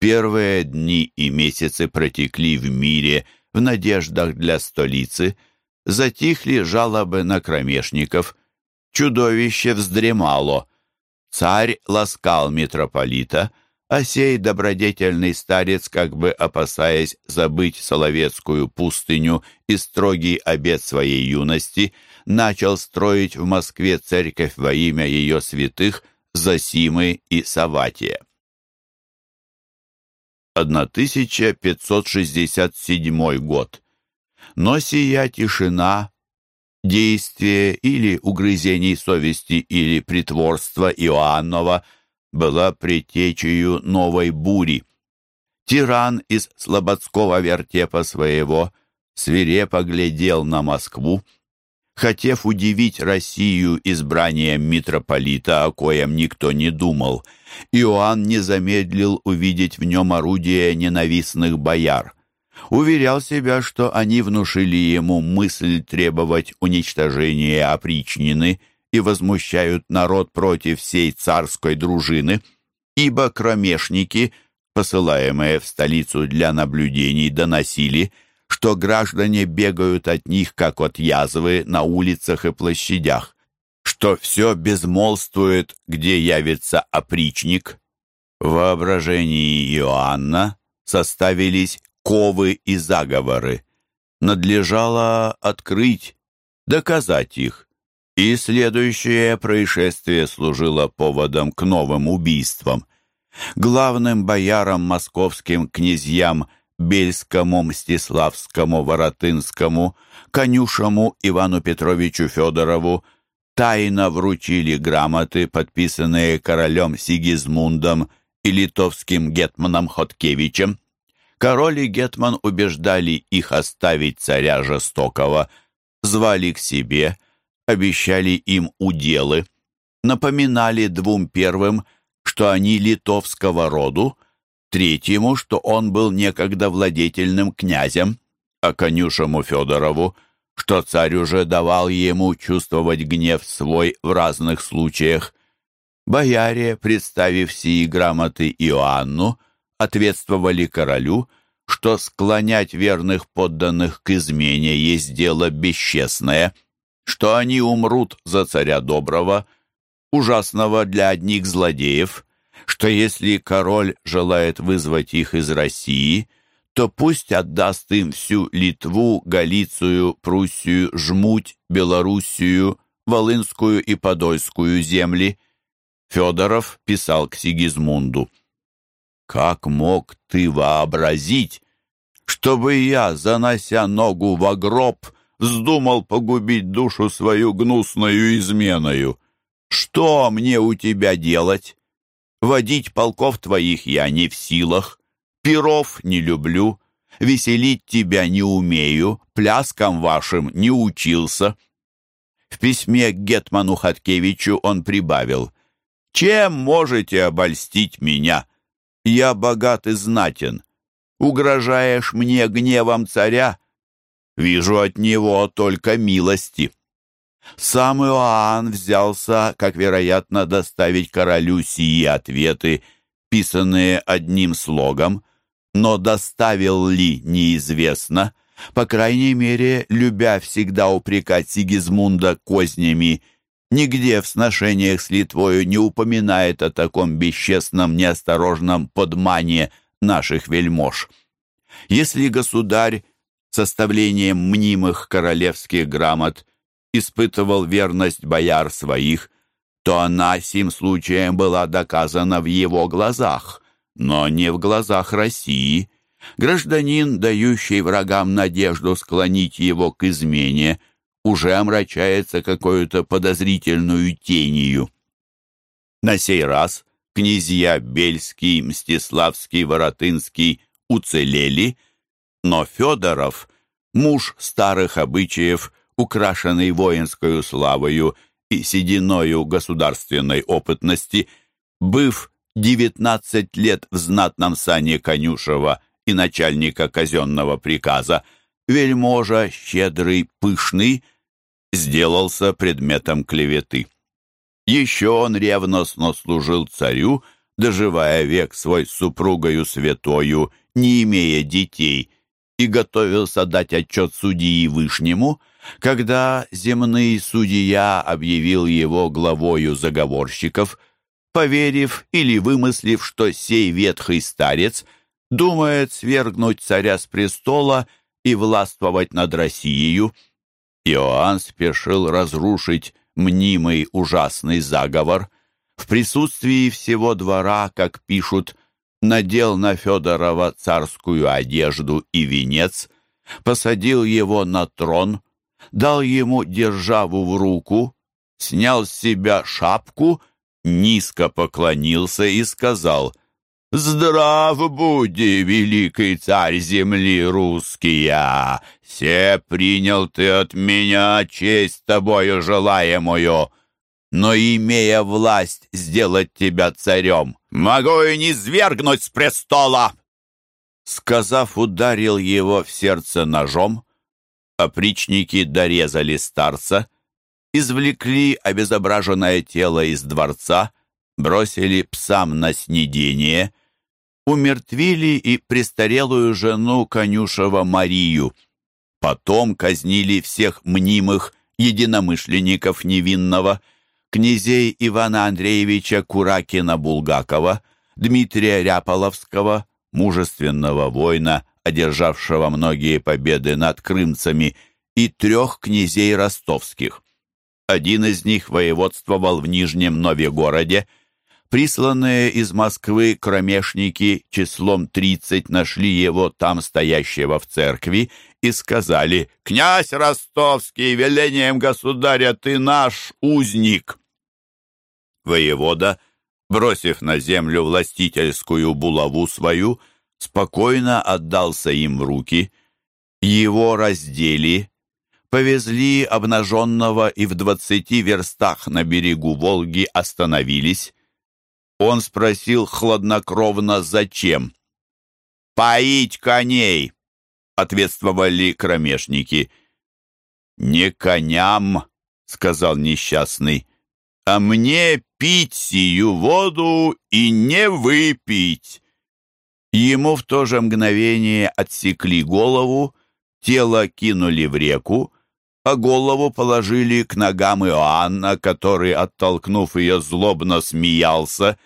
Первые дни и месяцы протекли в мире в надеждах для столицы, затихли жалобы на кромешников, чудовище вздремало, царь ласкал митрополита, а сей добродетельный старец, как бы опасаясь забыть Соловецкую пустыню и строгий обет своей юности, начал строить в Москве церковь во имя ее святых Засимы и Саватия. 1567 год. Но сия тишина, действие или угрызений совести или притворства Иоаннова была предтечею новой бури. Тиран из слободского вертепа своего свирепо глядел на Москву, хотев удивить Россию избранием митрополита, о коем никто не думал, Иоанн не замедлил увидеть в нем орудие ненавистных бояр. Уверял себя, что они внушили ему мысль требовать уничтожения опричнины и возмущают народ против всей царской дружины, ибо кромешники, посылаемые в столицу для наблюдений, доносили – что граждане бегают от них, как от язвы, на улицах и площадях, что все безмолвствует, где явится опричник. В воображении Иоанна составились ковы и заговоры. Надлежало открыть, доказать их, и следующее происшествие служило поводом к новым убийствам. Главным боярам московским князьям Бельскому, Мстиславскому, Воротынскому, конюшему Ивану Петровичу Федорову тайно вручили грамоты, подписанные королем Сигизмундом и литовским гетманом Хоткевичем. Король и гетман убеждали их оставить царя жестокого, звали к себе, обещали им уделы, напоминали двум первым, что они литовского роду, третьему, что он был некогда владетельным князем, а конюшему Федорову, что царь уже давал ему чувствовать гнев свой в разных случаях. Бояре, представив сии грамоты Иоанну, ответствовали королю, что склонять верных подданных к измене есть дело бесчестное, что они умрут за царя доброго, ужасного для одних злодеев, что если король желает вызвать их из России, то пусть отдаст им всю Литву, Галицию, Пруссию, Жмуть, Белоруссию, Волынскую и Подольскую земли. Федоров писал к Сигизмунду. «Как мог ты вообразить, чтобы я, занося ногу в гроб, вздумал погубить душу свою гнусную изменою. Что мне у тебя делать? Водить полков твоих я не в силах, перов не люблю, веселить тебя не умею, пляскам вашим не учился». В письме к Гетману Хаткевичу он прибавил «Чем можете обольстить меня? Я богат и знатен. Угрожаешь мне гневом царя? Вижу от него только милости». Сам Иоанн взялся, как вероятно, доставить королю сии ответы, писанные одним слогом, но доставил ли, неизвестно. По крайней мере, любя всегда упрекать Сигизмунда кознями, нигде в сношениях с Литвою не упоминает о таком бесчестном, неосторожном подмане наших вельмож. Если государь составлением мнимых королевских грамот испытывал верность бояр своих, то она сим случаем была доказана в его глазах, но не в глазах России. Гражданин, дающий врагам надежду склонить его к измене, уже омрачается какой-то подозрительную тенью. На сей раз князья Бельский, Мстиславский, Воротынский уцелели, но Федоров, муж старых обычаев, украшенный воинскую славою и сединою государственной опытности, быв девятнадцать лет в знатном сане Конюшева и начальника казенного приказа, вельможа, щедрый, пышный, сделался предметом клеветы. Еще он ревностно служил царю, доживая век свой с супругою святою, не имея детей, и готовился дать отчет судьи Вышнему, когда земный судья объявил его главою заговорщиков, поверив или вымыслив, что сей ветхий старец думает свергнуть царя с престола и властвовать над Россией, Иоанн спешил разрушить мнимый ужасный заговор. В присутствии всего двора, как пишут, надел на Федорова царскую одежду и венец, посадил его на трон, дал ему державу в руку, снял с себя шапку, низко поклонился и сказал «Здрав буди, великий царь земли русския! Все принял ты от меня честь тобою желаемую, но, имея власть сделать тебя царем, могу и не свергнуть с престола!» Сказав, ударил его в сердце ножом, опричники дорезали старца, извлекли обезображенное тело из дворца, бросили псам на снедение, умертвили и престарелую жену конюшева Марию. Потом казнили всех мнимых единомышленников невинного, князей Ивана Андреевича Куракина-Булгакова, Дмитрия Ряполовского, мужественного воина, одержавшего многие победы над крымцами, и трех князей ростовских. Один из них воеводствовал в Нижнем Новегороде. Присланные из Москвы кромешники числом тридцать нашли его там стоящего в церкви и сказали «Князь Ростовский, велением государя ты наш узник!» Воевода, бросив на землю властительскую булаву свою, спокойно отдался им в руки. Его раздели, повезли обнаженного и в двадцати верстах на берегу Волги остановились. Он спросил хладнокровно, зачем. «Поить коней!» — ответствовали кромешники. «Не коням!» — сказал несчастный, «а мне пить сию воду и не выпить!» Ему в то же мгновение отсекли голову, тело кинули в реку, а голову положили к ногам Иоанна, который, оттолкнув ее, злобно смеялся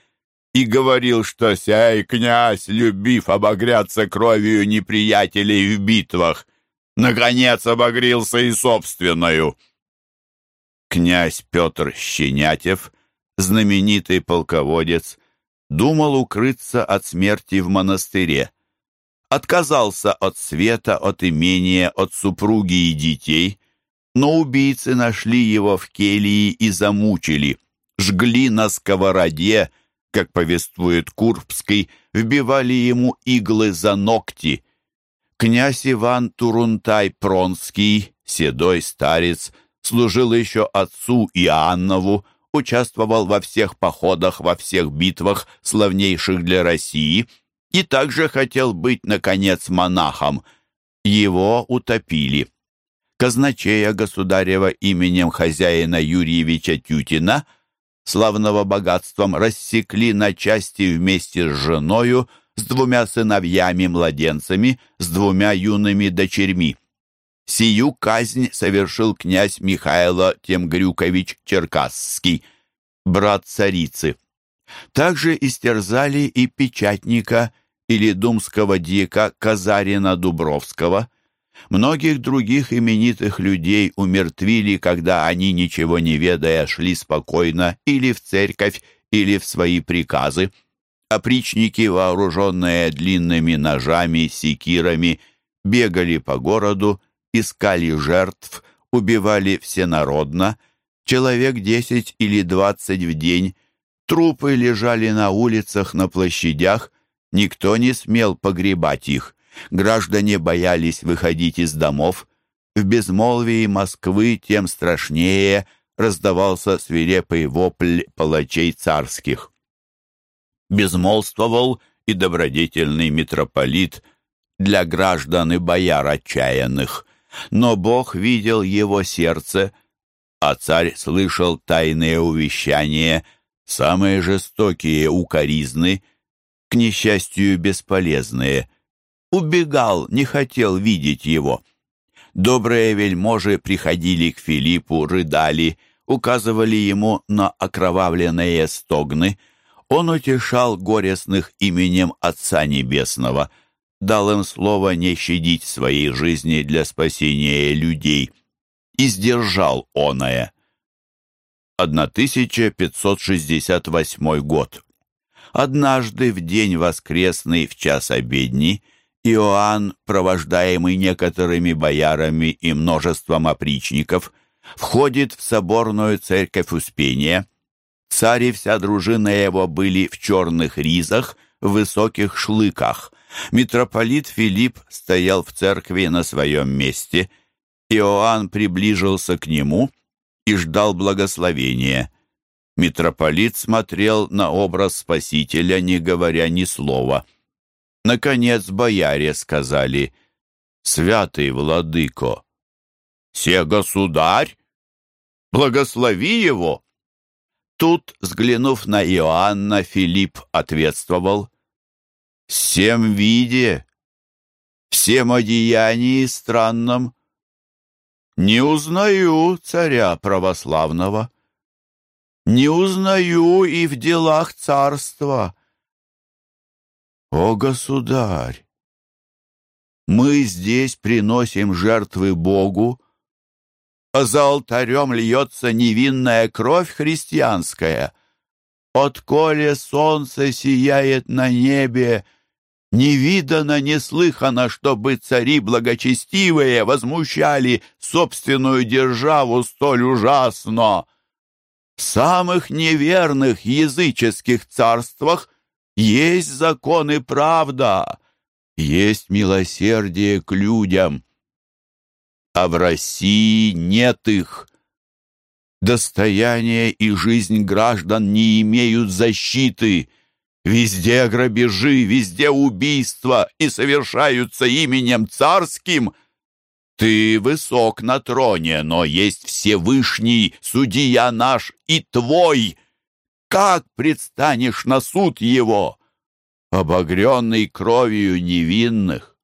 и говорил, что сей князь, любив обогряться кровью неприятелей в битвах, наконец обогрелся и собственную. Князь Петр Щенятев, знаменитый полководец, думал укрыться от смерти в монастыре. Отказался от света, от имения, от супруги и детей — Но убийцы нашли его в келии и замучили, жгли на сковороде, как повествует Курбский, вбивали ему иглы за ногти. Князь Иван Турунтай-Пронский, седой старец, служил еще отцу Иоаннову, участвовал во всех походах, во всех битвах, славнейших для России, и также хотел быть, наконец, монахом. Его утопили. Казначея государева именем хозяина Юрьевича Тютина – славного богатством, рассекли на части вместе с женою, с двумя сыновьями-младенцами, с двумя юными дочерьми. Сию казнь совершил князь Михайло Темгрюкович Черкасский, брат царицы. Также истерзали и печатника или думского дьяка Казарина Дубровского – Многих других именитых людей умертвили, когда они, ничего не ведая, шли спокойно или в церковь, или в свои приказы. Опричники, вооруженные длинными ножами, секирами, бегали по городу, искали жертв, убивали всенародно, человек десять или двадцать в день. Трупы лежали на улицах, на площадях, никто не смел погребать их. Граждане боялись выходить из домов. В безмолвии Москвы тем страшнее раздавался свирепый вопль палачей царских. Безмолвствовал и добродетельный митрополит для граждан и бояр отчаянных. Но Бог видел его сердце, а царь слышал тайные увещания, самые жестокие укоризны, к несчастью, бесполезные — убегал, не хотел видеть его. Добрые вельможи приходили к Филиппу, рыдали, указывали ему на окровавленные стогны. Он утешал горестных именем Отца Небесного, дал им слово не щадить своей жизни для спасения людей, и сдержал оное. 1568 год. Однажды в день воскресный в час обедни Иоанн, провождаемый некоторыми боярами и множеством опричников, входит в соборную церковь Успения. Царь и вся дружина его были в черных ризах, в высоких шлыках. Митрополит Филипп стоял в церкви на своем месте. Иоанн приближился к нему и ждал благословения. Митрополит смотрел на образ Спасителя, не говоря ни слова — Наконец бояре сказали, «Святый владыко, се государь, благослови его!» Тут, взглянув на Иоанна, Филипп ответствовал, «Всем виде, всем одеянии странном, не узнаю царя православного, не узнаю и в делах царства». «О, государь! Мы здесь приносим жертвы Богу, а за алтарем льется невинная кровь христианская. Отколе солнце сияет на небе, не видано, не слыхано, чтобы цари благочестивые возмущали собственную державу столь ужасно. В самых неверных языческих царствах есть закон и правда, есть милосердие к людям. А в России нет их. Достояние и жизнь граждан не имеют защиты. Везде грабежи, везде убийства и совершаются именем царским. Ты высок на троне, но есть Всевышний, судья наш и твой — как предстанешь на суд его, обогренный кровью невинных,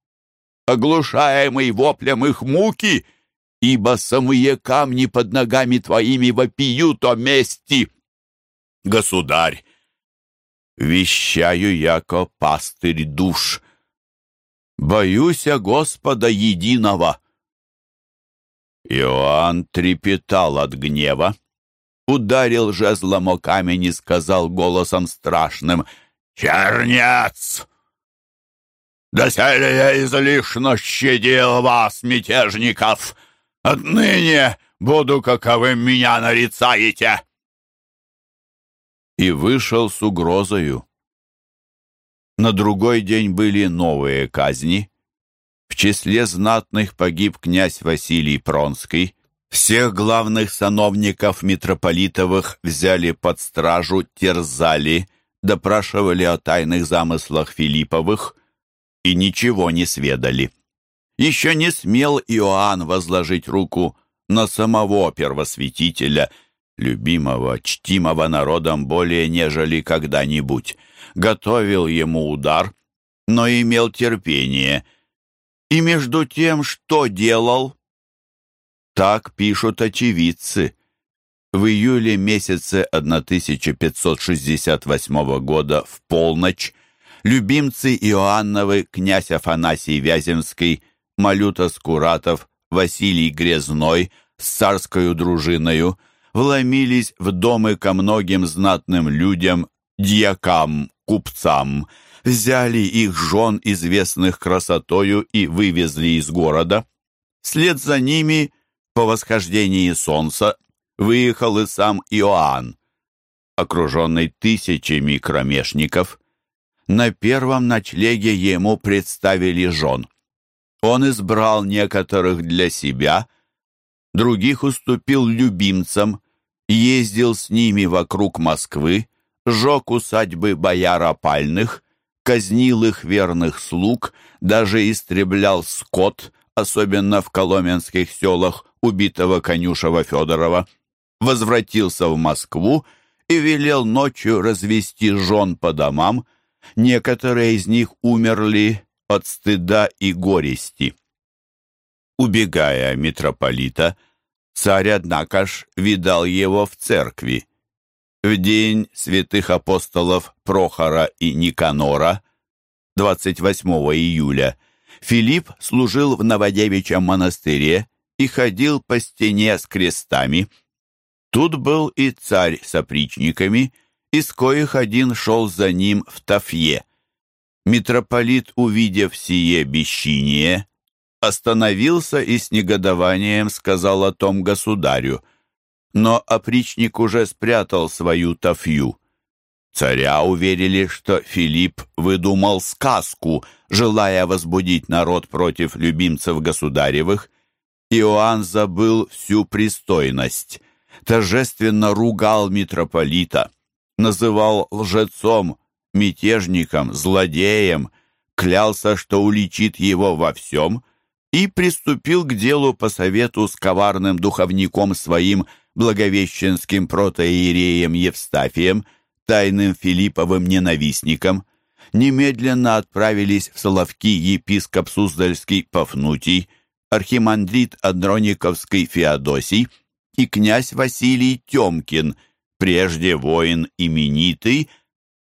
оглушаемый воплем их муки, ибо самые камни под ногами твоими вопиют о мести? Государь, вещаю яко пастырь душ, боюся Господа единого. Иоанн трепетал от гнева ударил жезлом о камень и сказал голосом страшным «Чернец! Доселе я излишно щадил вас, мятежников, Отныне буду, каковым меня нарицаете!» И вышел с угрозою. На другой день были новые казни. В числе знатных погиб князь Василий Пронский. Всех главных сановников митрополитовых взяли под стражу, терзали, допрашивали о тайных замыслах Филипповых и ничего не сведали. Еще не смел Иоанн возложить руку на самого первосвятителя, любимого, чтимого народом более нежели когда-нибудь. Готовил ему удар, но имел терпение. И между тем, что делал? Так пишут очевидцы. В июле месяце 1568 года в полночь любимцы Иоанновы, князь Афанасий Вяземский, Малюта Скуратов, Василий Грязной с царскою дружиною вломились в домы ко многим знатным людям, дьякам, купцам, взяли их жен, известных красотою, и вывезли из города. Вслед за ними, по восхождении солнца, выехал и сам Иоанн, окруженный тысячами кромешников. На первом ночлеге ему представили жен. Он избрал некоторых для себя, других уступил любимцам, ездил с ними вокруг Москвы, жег усадьбы бояр опальных, казнил их верных слуг, даже истреблял скот, особенно в коломенских селах убитого конюшева Федорова, возвратился в Москву и велел ночью развести жен по домам, некоторые из них умерли от стыда и горести. Убегая митрополита, царь, однако ж, видал его в церкви. В день святых апостолов Прохора и Никанора, 28 июля, Филипп служил в Новодевичьем монастыре и ходил по стене с крестами. Тут был и царь с опричниками, из коих один шел за ним в Тафье. Митрополит, увидев сие бесчиние, остановился и с негодованием сказал о том государю — но опричник уже спрятал свою тафью. Царя уверили, что Филипп выдумал сказку, желая возбудить народ против любимцев государевых. Иоанн забыл всю пристойность, торжественно ругал митрополита, называл лжецом, мятежником, злодеем, клялся, что уличит его во всем, и приступил к делу по совету с коварным духовником своим благовещенским протоиереем Евстафием, тайным Филипповым ненавистником, немедленно отправились в Соловки епископ Суздальский Пафнутий, архимандрит Андрониковский Феодосий и князь Василий Темкин, прежде воин именитый,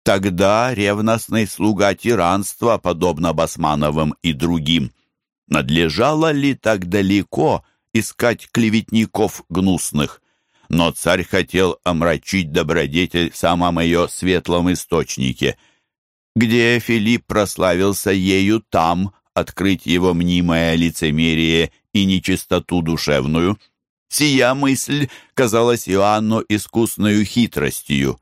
тогда ревностный слуга тиранства, подобно Басмановым и другим. Надлежало ли так далеко искать клеветников гнусных? но царь хотел омрачить добродетель в самом ее светлом источнике. Где Филипп прославился ею, там открыть его мнимое лицемерие и нечистоту душевную. Сия мысль казалась Иоанну искусную хитростью.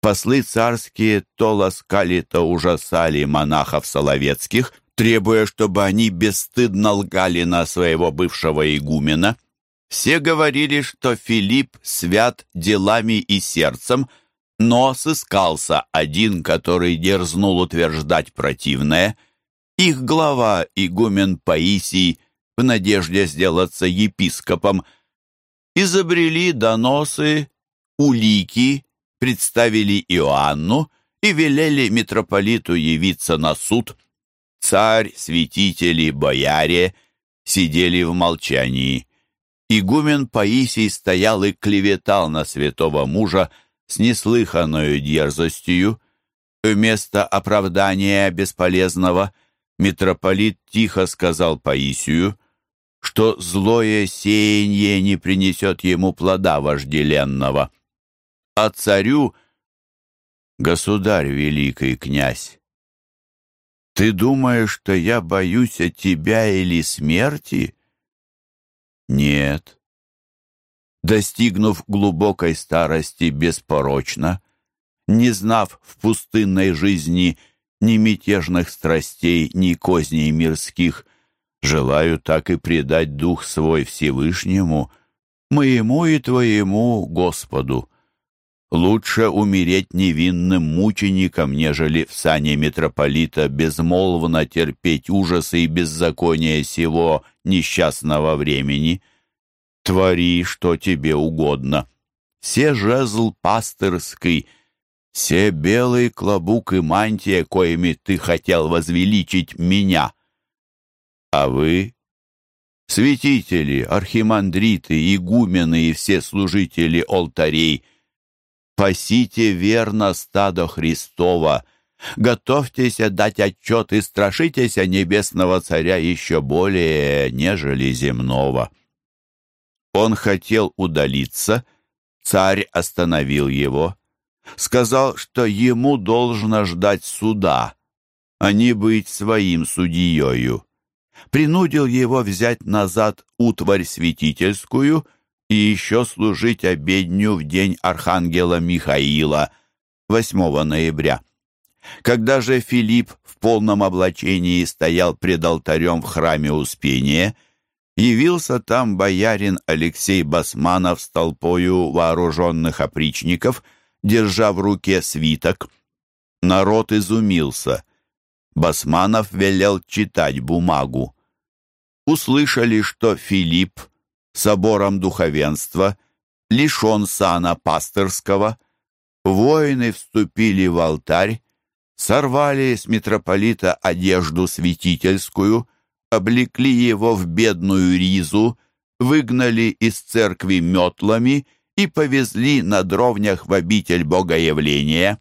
Послы царские то ласкали, то ужасали монахов соловецких, требуя, чтобы они бесстыдно лгали на своего бывшего игумена — все говорили, что Филипп свят делами и сердцем, но сыскался один, который дерзнул утверждать противное. Их глава, игумен Паисий, в надежде сделаться епископом, изобрели доносы, улики, представили Иоанну и велели митрополиту явиться на суд. Царь, святители, бояре сидели в молчании. Игумен Паисий стоял и клеветал на святого мужа с неслыханную дерзостью. Вместо оправдания бесполезного митрополит тихо сказал Паисию, что злое сеяние не принесет ему плода вожделенного. А царю, государь великий князь, ты думаешь, что я боюсь от тебя или смерти? Нет. Достигнув глубокой старости беспорочно, не знав в пустынной жизни ни мятежных страстей, ни козней мирских, желаю так и предать дух свой Всевышнему, моему и твоему Господу. Лучше умереть невинным мучеником, нежели в сане митрополита безмолвно терпеть ужасы и беззакония сего несчастного времени. Твори, что тебе угодно. Все жезл пастырский, все белый клобук и мантия, коими ты хотел возвеличить меня. А вы, святители, архимандриты, игумены и все служители алтарей, пасите верно стадо Христова, готовьтесь дать отчет и страшитесь небесного царя еще более, нежели земного». Он хотел удалиться, царь остановил его, сказал, что ему должно ждать суда, а не быть своим судьею. Принудил его взять назад утварь святительскую и еще служить обедню в день Архангела Михаила, 8 ноября. Когда же Филипп в полном облачении стоял пред алтарем в храме Успения, явился там боярин Алексей Басманов с толпою вооруженных опричников, держа в руке свиток. Народ изумился. Басманов велел читать бумагу. Услышали, что Филипп собором духовенства лишен сана пастырского. Воины вступили в алтарь, сорвали с митрополита одежду святительскую, облекли его в бедную ризу, выгнали из церкви метлами и повезли на дровнях в обитель Богоявления.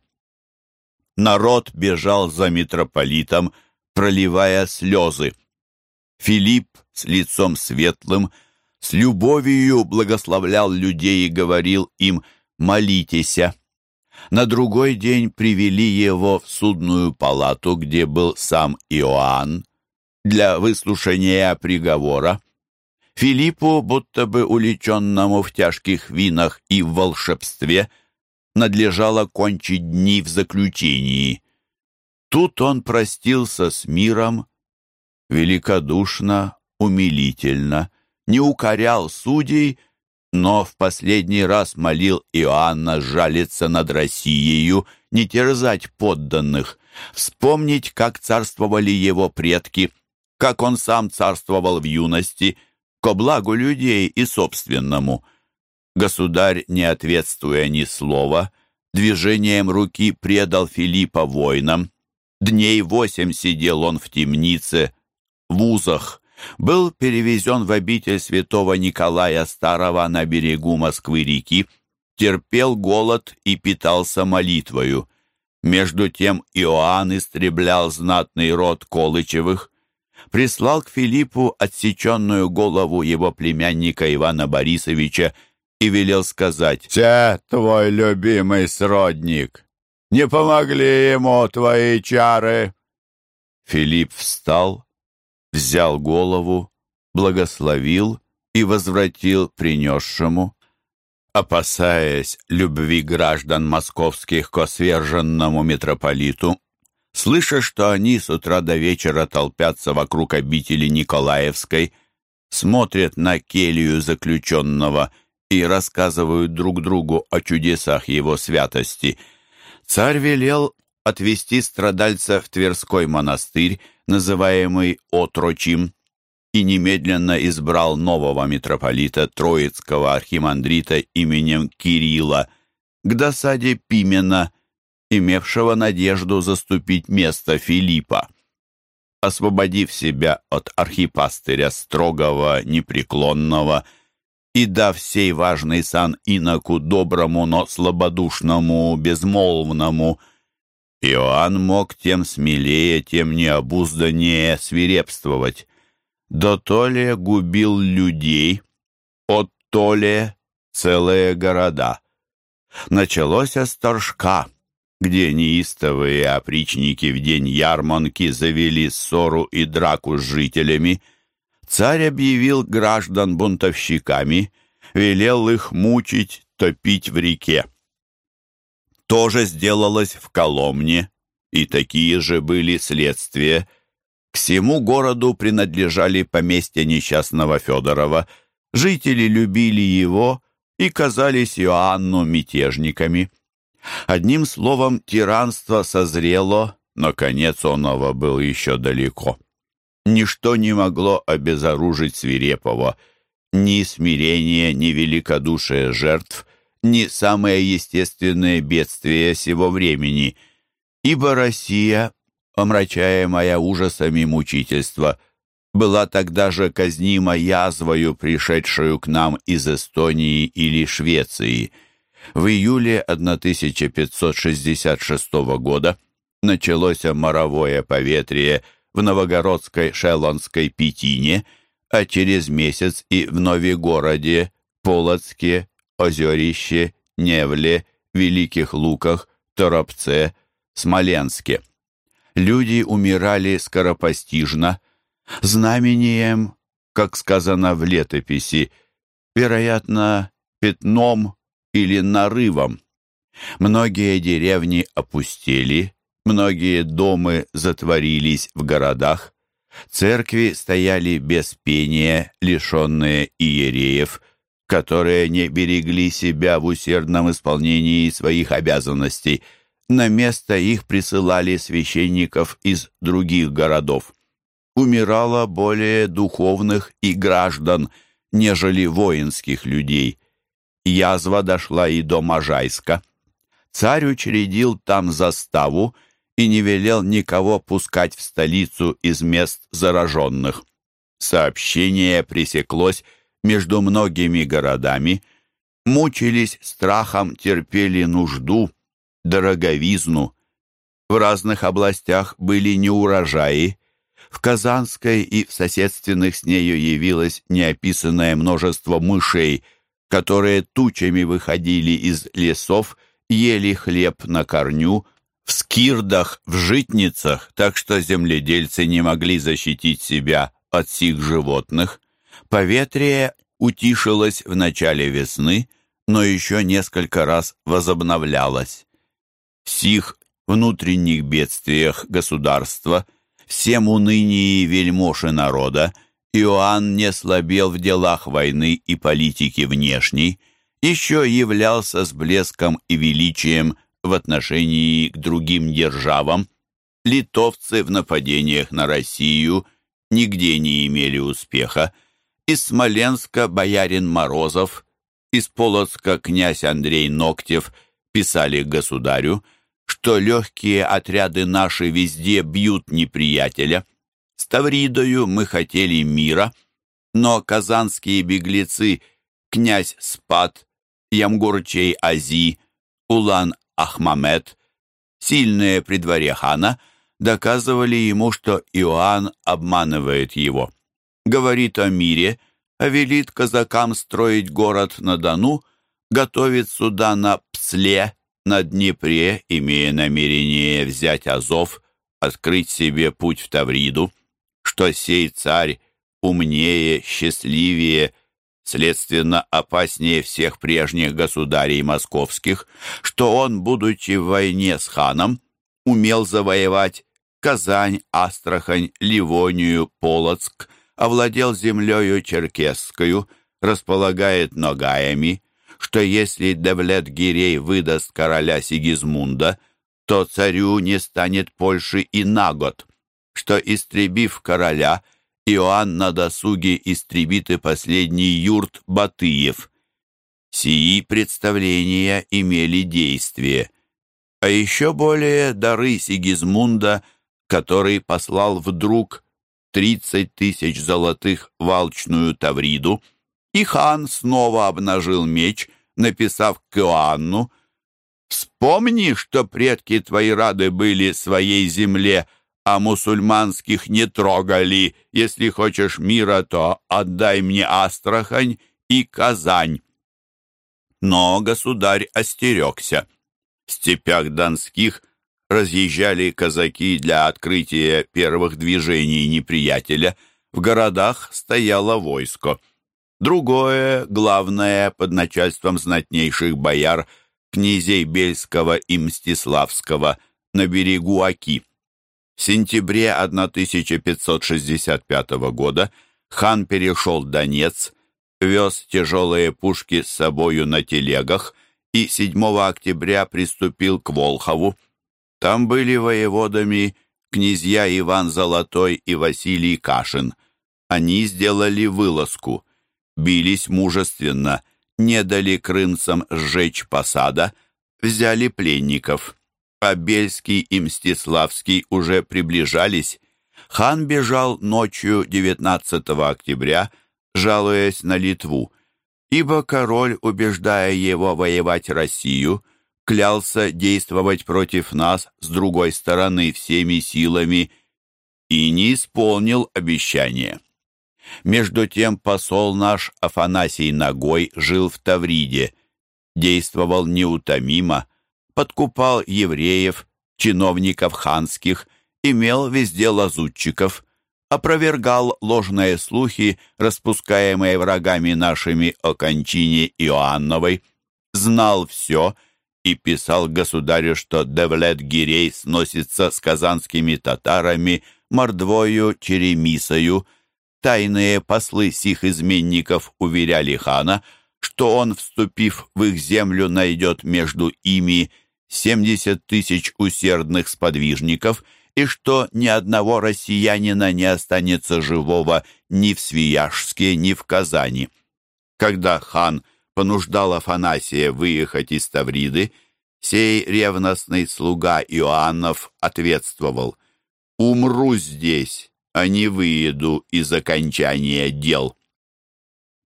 Народ бежал за митрополитом, проливая слезы. Филипп с лицом светлым, с любовью благословлял людей и говорил им «молитеся». На другой день привели его в судную палату, где был сам Иоанн, для выслушания приговора. Филиппу, будто бы уличенному в тяжких винах и в волшебстве, надлежало кончить дни в заключении. Тут он простился с миром, великодушно, умилительно, не укорял судей, но в последний раз молил Иоанна жалиться над Россией, не терзать подданных, вспомнить, как царствовали его предки – как он сам царствовал в юности, ко благу людей и собственному. Государь, не ответствуя ни слова, движением руки предал Филиппа воинам. Дней восемь сидел он в темнице, в узах, был перевезен в обитель святого Николая Старого на берегу Москвы-реки, терпел голод и питался молитвою. Между тем Иоанн истреблял знатный род Колычевых, прислал к Филиппу отсеченную голову его племянника Ивана Борисовича и велел сказать «Те твой любимый сродник! Не помогли ему твои чары!» Филипп встал, взял голову, благословил и возвратил принесшему. Опасаясь любви граждан московских к осверженному митрополиту, Слыша, что они с утра до вечера толпятся вокруг обители Николаевской, смотрят на келью заключенного и рассказывают друг другу о чудесах его святости, царь велел отвести страдальца в Тверской монастырь, называемый Отрочим, и немедленно избрал нового митрополита Троицкого архимандрита именем Кирилла к досаде Пимена – имевшего надежду заступить место Филиппа. Освободив себя от архипастыря строгого, непреклонного и дав сей важный сан иноку доброму, но слабодушному, безмолвному, Иоанн мог тем смелее, тем необузданнее свирепствовать. Да то ли губил людей, от то ли целые города. Началось с торжка — где неистовые опричники в день ярманки завели ссору и драку с жителями. Царь объявил граждан бунтовщиками, велел их мучить, топить в реке. То же сделалось в Коломне, и такие же были следствия. К всему городу принадлежали поместья несчастного Федорова. Жители любили его и казались Иоанну мятежниками. Одним словом, тиранство созрело, но конец оного был еще далеко. Ничто не могло обезоружить свирепого, ни смирение, ни великодушие жертв, ни самое естественное бедствие сего времени, ибо Россия, омрачаемая ужасами мучительства, была тогда же казнима язвою, пришедшую к нам из Эстонии или Швеции. В июле 1566 года началось моровое поветрие в Новогородской Шелонской Петине, а через месяц и в Новегороде, Полоцке, Озерище, Невле, Великих Луках, Торопце, Смоленске. Люди умирали скоропостижно, знамением, как сказано в летописи, вероятно, пятном или нарывом. Многие деревни опустели, многие дома затворились в городах, церкви стояли без пения, лишенные иереев, которые не берегли себя в усердном исполнении своих обязанностей. На место их присылали священников из других городов. Умирало более духовных и граждан, нежели воинских людей. Язва дошла и до Можайска. Царь учредил там заставу и не велел никого пускать в столицу из мест зараженных. Сообщение пресеклось между многими городами, мучились страхом, терпели нужду, дороговизну. В разных областях были неурожаи. В Казанской и в соседственных с нею явилось неописанное множество мышей – которые тучами выходили из лесов, ели хлеб на корню, в скирдах, в житницах, так что земледельцы не могли защитить себя от сих животных. Поветрие утишилось в начале весны, но еще несколько раз возобновлялось. В сих внутренних бедствиях государства, всем унынии вельмоши народа, Иоанн не слабел в делах войны и политики внешней, еще являлся с блеском и величием в отношении к другим державам. Литовцы в нападениях на Россию нигде не имели успеха. Из Смоленска боярин Морозов, из Полоцка князь Андрей Ноктев писали государю, что легкие отряды наши везде бьют неприятеля – с Тавридою мы хотели мира, но казанские беглецы князь Спад, Ямгурчей Ази, Улан Ахмамет, сильные при дворе хана, доказывали ему, что Иоанн обманывает его. Говорит о мире, а велит казакам строить город на Дону, готовит суда на Псле, на Днепре, имея намерение взять Азов, открыть себе путь в Тавриду что сей царь умнее, счастливее, следственно опаснее всех прежних государей московских, что он, будучи в войне с ханом, умел завоевать Казань, Астрахань, Ливонию, Полоцк, овладел землею черкесскую, располагает ногаями, что если Девлет-Гирей выдаст короля Сигизмунда, то царю не станет Польши и на год что, истребив короля, Иоанн на досуге истребит и последний юрт Батыев. Сии представления имели действие. А еще более дары Сигизмунда, который послал вдруг тридцать тысяч золотых в алчную Тавриду, и хан снова обнажил меч, написав к Иоанну «Вспомни, что предки твои рады были своей земле, а мусульманских не трогали. Если хочешь мира, то отдай мне Астрахань и Казань». Но государь остерегся. В степях донских разъезжали казаки для открытия первых движений неприятеля. в городах стояло войско. Другое, главное, под начальством знатнейших бояр, князей Бельского и Мстиславского, на берегу Аки. В сентябре 1565 года хан перешел Донец, вез тяжелые пушки с собою на телегах и 7 октября приступил к Волхову. Там были воеводами князья Иван Золотой и Василий Кашин. Они сделали вылазку, бились мужественно, не дали крынцам сжечь посада, взяли пленников. А и Мстиславский уже приближались. Хан бежал ночью 19 октября, жалуясь на Литву, ибо король, убеждая его воевать Россию, клялся действовать против нас с другой стороны всеми силами и не исполнил обещания. Между тем посол наш Афанасий Ногой жил в Тавриде, действовал неутомимо, подкупал евреев, чиновников ханских, имел везде лазутчиков, опровергал ложные слухи, распускаемые врагами нашими о кончине Иоанновой, знал все и писал государю, что Девлет-Гирей сносится с казанскими татарами, мордвою, черемисою. Тайные послы сих изменников уверяли хана, что он, вступив в их землю, найдет между ими семьдесят тысяч усердных сподвижников и что ни одного россиянина не останется живого ни в Свияжске, ни в Казани. Когда хан понуждал Афанасия выехать из Тавриды, сей ревностный слуга Иоаннов ответствовал «Умру здесь, а не выеду из окончания дел».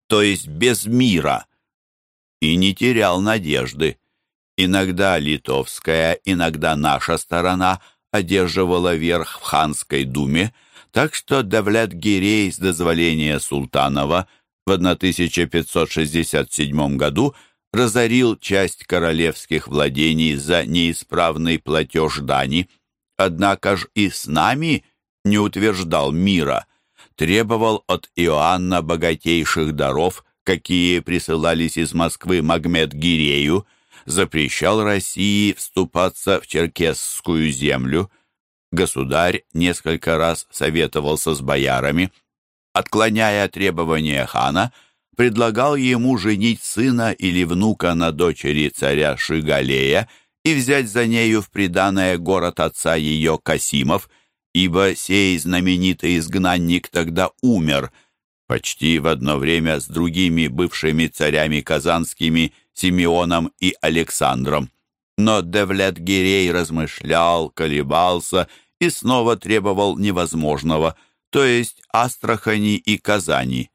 То есть без мира. И не терял надежды. Иногда литовская, иногда наша сторона одерживала верх в ханской думе, так что Давлет-Гирей с дозволения Султанова – в 1567 году разорил часть королевских владений за неисправный платеж дани, однако ж и с нами не утверждал мира, требовал от Иоанна богатейших даров, какие присылались из Москвы Магмед-Гирею, запрещал России вступаться в черкесскую землю. Государь несколько раз советовался с боярами – отклоняя требования хана, предлагал ему женить сына или внука на дочери царя Шигалея и взять за нею в приданое город отца ее Касимов, ибо сей знаменитый изгнанник тогда умер, почти в одно время с другими бывшими царями казанскими Симеоном и Александром. Но Девлет-Гирей размышлял, колебался и снова требовал невозможного – то есть Астрахани и Казани.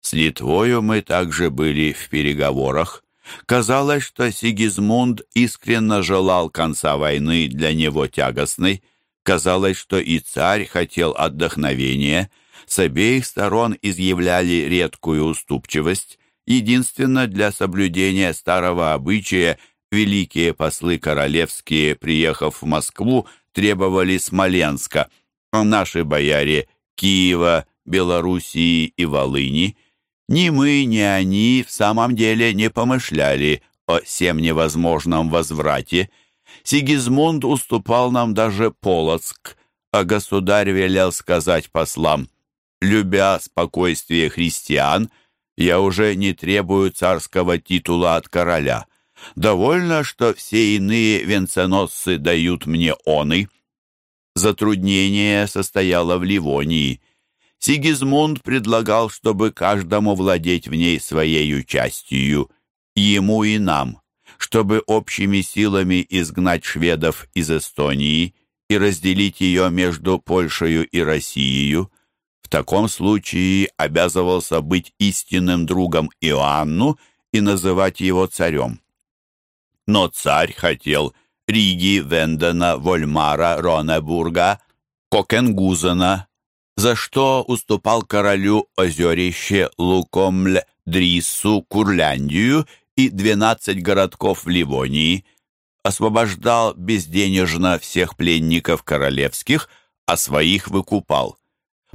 С Литвою мы также были в переговорах. Казалось, что Сигизмунд искренне желал конца войны для него тягостной. Казалось, что и царь хотел отдохновения. С обеих сторон изъявляли редкую уступчивость. Единственно для соблюдения старого обычая великие послы королевские, приехав в Москву, требовали Смоленска, а наши бояре Киева, Белоруссии и Волыни, ни мы, ни они в самом деле не помышляли о всем невозможном возврате. Сигизмунд уступал нам даже Полоцк, а государь велел сказать послам, «Любя спокойствие христиан, я уже не требую царского титула от короля. Довольно, что все иные венценосцы дают мне оный». Затруднение состояло в Ливонии. Сигизмунд предлагал, чтобы каждому владеть в ней своей частью, ему и нам, чтобы общими силами изгнать шведов из Эстонии и разделить ее между Польшей и Россией. В таком случае обязывался быть истинным другом Иоанну и называть его царем. Но царь хотел Риги, Вендена, Вольмара, Ронебурга, Кокенгузена, за что уступал королю Озерище, Лукомль, Дриссу, Курляндию и 12 городков в Ливонии, освобождал безденежно всех пленников королевских, а своих выкупал.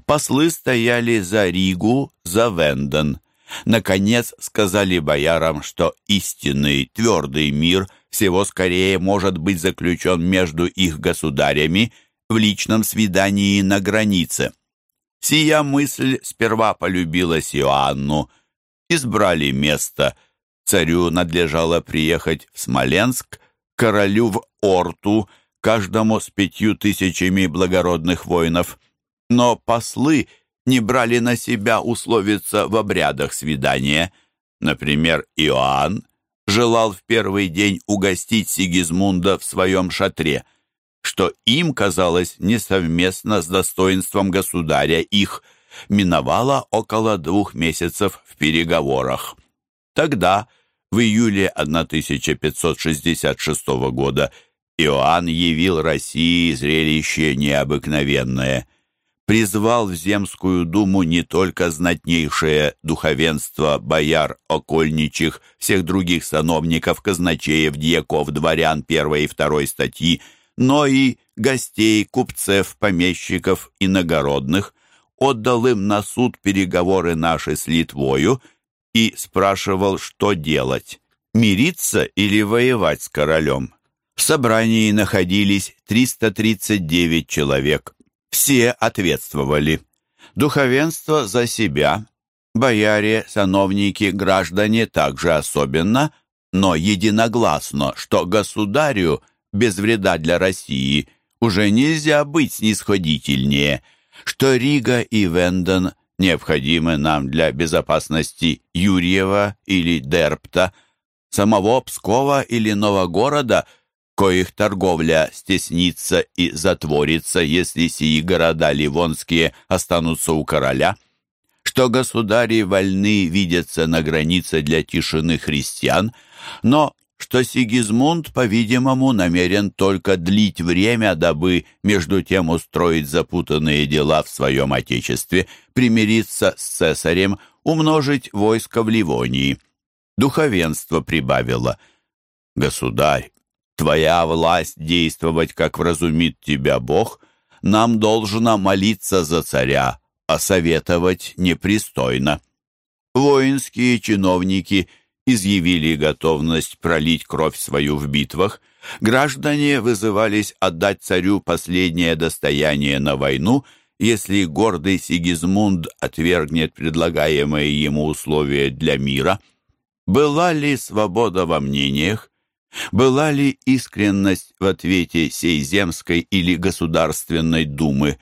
Послы стояли за Ригу, за Венден. Наконец сказали боярам, что истинный твердый мир всего скорее может быть заключен между их государями в личном свидании на границе. Сия мысль сперва полюбилась Иоанну. Избрали место. Царю надлежало приехать в Смоленск, королю в Орту, каждому с пятью тысячами благородных воинов. Но послы не брали на себя условиться в обрядах свидания. Например, Иоанн желал в первый день угостить Сигизмунда в своем шатре, что им казалось несовместно с достоинством государя их, миновало около двух месяцев в переговорах. Тогда, в июле 1566 года, Иоанн явил России зрелище необыкновенное – призвал в Земскую думу не только знатнейшее духовенство, бояр, окольничих, всех других сановников, казначеев, дьяков, дворян первой и второй статьи, но и гостей, купцев, помещиков, иногородных, отдал им на суд переговоры наши с Литвою и спрашивал, что делать, мириться или воевать с королем. В собрании находились 339 человек. Все ответствовали. Духовенство за себя, бояре, сановники, граждане также особенно, но единогласно, что государю без вреда для России уже нельзя быть снисходительнее, что Рига и Венден необходимы нам для безопасности Юрьева или Дерпта, самого Пскова или Новогорода – коих торговля стеснится и затворится, если сии города ливонские останутся у короля, что государи вольны видеться на границе для тишины христиан, но что Сигизмунд, по-видимому, намерен только длить время, дабы между тем устроить запутанные дела в своем отечестве, примириться с цесарем, умножить войско в Ливонии. Духовенство прибавило. «Государь, Твоя власть действовать, как вразумит тебя Бог, нам должно молиться за царя, а советовать непристойно. Воинские чиновники изъявили готовность пролить кровь свою в битвах, граждане вызывались отдать царю последнее достояние на войну, если гордый Сигизмунд отвергнет предлагаемые ему условия для мира. Была ли свобода во мнениях? Была ли искренность в ответе сей земской или государственной думы,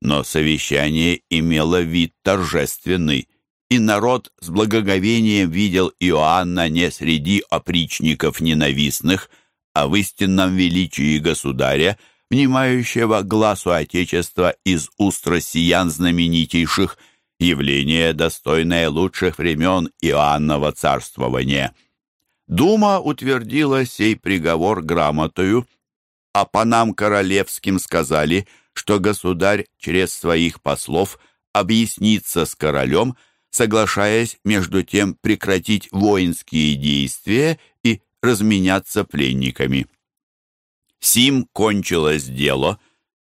но совещание имело вид торжественный, и народ с благоговением видел Иоанна не среди опричников ненавистных, а в истинном величии государя, внимающего глазу Отечества из уст россиян знаменитейших, явление, достойное лучших времен Иоаннова царствования. Дума утвердила сей приговор грамотою, а панам королевским сказали, что государь через своих послов объяснится с королем, соглашаясь между тем прекратить воинские действия и разменяться пленниками. Сим кончилось дело.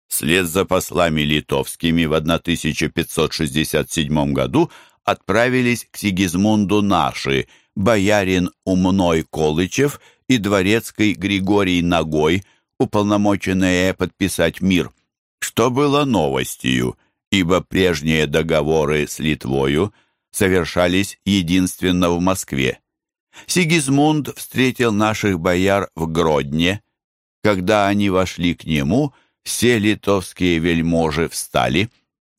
Вслед за послами литовскими в 1567 году отправились к Сигизмунду наши – боярин Умной Колычев и дворецкий Григорий Ногой, уполномоченные подписать мир, что было новостью, ибо прежние договоры с Литвою совершались единственно в Москве. Сигизмунд встретил наших бояр в Гродне. Когда они вошли к нему, все литовские вельможи встали,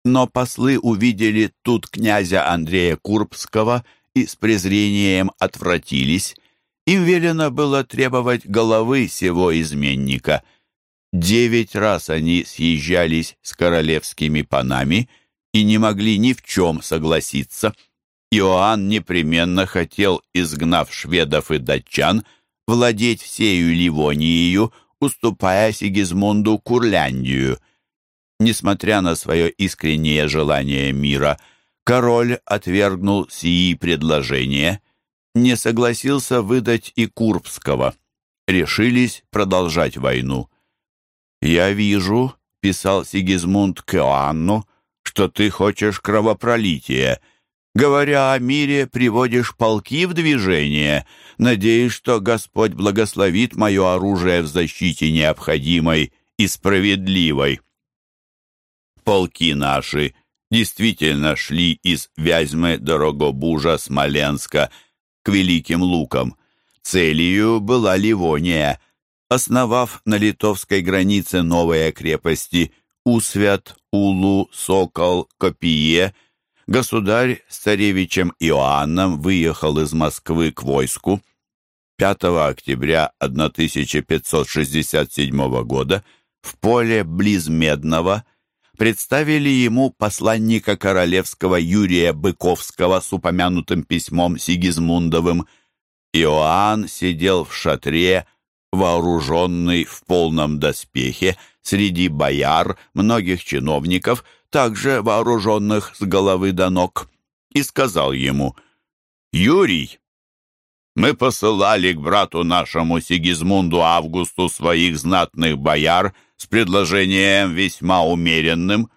но послы увидели тут князя Андрея Курбского – и с презрением отвратились. Им велено было требовать головы сего изменника. Девять раз они съезжались с королевскими панами и не могли ни в чем согласиться. Иоанн непременно хотел, изгнав шведов и датчан, владеть всею Ливонией, уступая Сигизмунду Курляндию. Несмотря на свое искреннее желание мира – Король отвергнул сии предложения, не согласился выдать и Курбского. Решились продолжать войну. «Я вижу», — писал Сигизмунд к Иоанну, что ты хочешь кровопролития. Говоря о мире, приводишь полки в движение. Надеюсь, что Господь благословит мое оружие в защите необходимой и справедливой. Полки наши действительно шли из Вязьмы, Дорогобужа, Смоленска к Великим Лукам. Целью была Ливония, основав на литовской границе новые крепости Усвят, Улу, Сокол, Копие, государь с царевичем Иоанном выехал из Москвы к войску. 5 октября 1567 года в поле близ Медного представили ему посланника королевского Юрия Быковского с упомянутым письмом Сигизмундовым. Иоанн сидел в шатре, вооруженный в полном доспехе, среди бояр, многих чиновников, также вооруженных с головы до ног, и сказал ему, «Юрий, мы посылали к брату нашему Сигизмунду Августу своих знатных бояр с предложением весьма умеренным.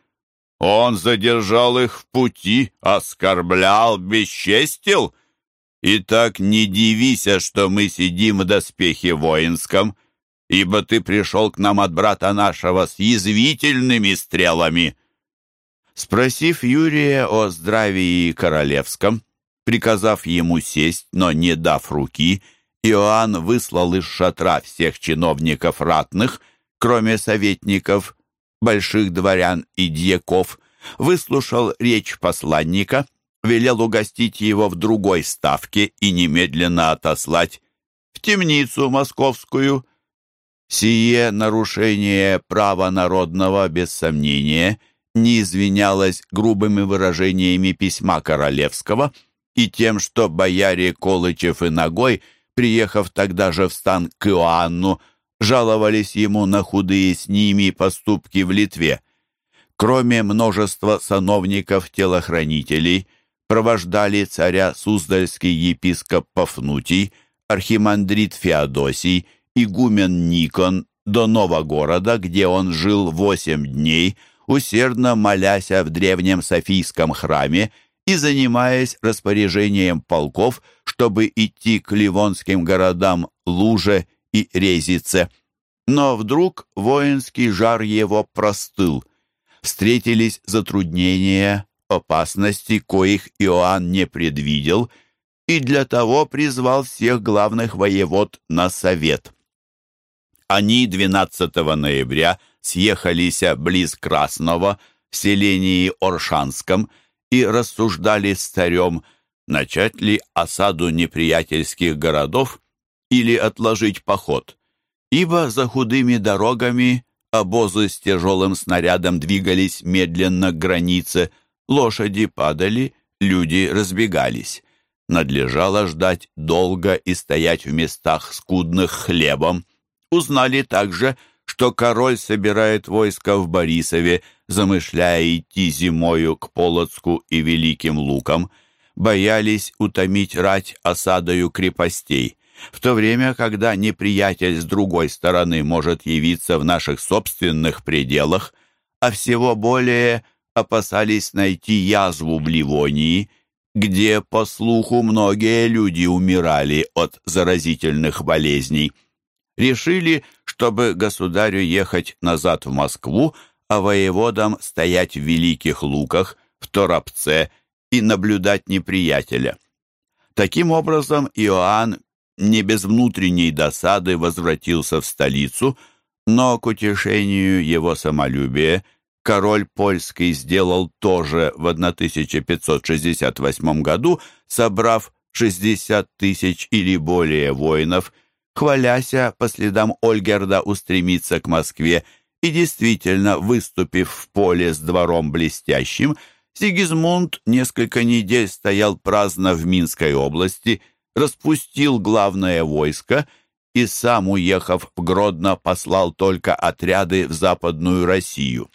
Он задержал их в пути, оскорблял, бесчестил. И так не дивися, что мы сидим в доспехе воинском, ибо ты пришел к нам от брата нашего с язвительными стрелами». Спросив Юрия о здравии королевском, приказав ему сесть, но не дав руки, Иоанн выслал из шатра всех чиновников ратных, кроме советников, больших дворян и дьяков, выслушал речь посланника, велел угостить его в другой ставке и немедленно отослать в темницу московскую, Сие нарушение права народного, без сомнения, не извинялось грубыми выражениями письма королевского и тем, что бояре Колычев и Ногой, приехав тогда же в стан к Иоанну, жаловались ему на худые с ними поступки в Литве. Кроме множества сановников-телохранителей, провождали царя Суздальский епископ Пафнутий, архимандрит Феодосий, игумен Никон до Новогорода, где он жил восемь дней, усердно моляся в древнем Софийском храме и занимаясь распоряжением полков, чтобы идти к ливонским городам Луже и Резице. Но вдруг воинский жар его простыл. Встретились затруднения, опасности, коих Иоанн не предвидел, и для того призвал всех главных воевод на совет. Они 12 ноября съехались близ Красного в селении Оршанском и рассуждали с царем, начать ли осаду неприятельских городов или отложить поход, ибо за худыми дорогами обозы с тяжелым снарядом двигались медленно к границе, лошади падали, люди разбегались. Надлежало ждать долго и стоять в местах скудных хлебом, Узнали также, что король собирает войско в Борисове, замышляя идти зимою к Полоцку и Великим Лукам, боялись утомить рать осадою крепостей, в то время, когда неприятель с другой стороны может явиться в наших собственных пределах, а всего более опасались найти язву в Ливонии, где, по слуху, многие люди умирали от заразительных болезней решили, чтобы государю ехать назад в Москву, а воеводам стоять в Великих Луках, в Торопце и наблюдать неприятеля. Таким образом, Иоанн не без внутренней досады возвратился в столицу, но к утешению его самолюбия король польский сделал тоже в 1568 году, собрав 60 тысяч или более воинов – хваляся по следам Ольгерда устремиться к Москве и действительно, выступив в поле с двором блестящим, Сигизмунд несколько недель стоял праздно в Минской области, распустил главное войско и сам, уехав в Гродно, послал только отряды в Западную Россию.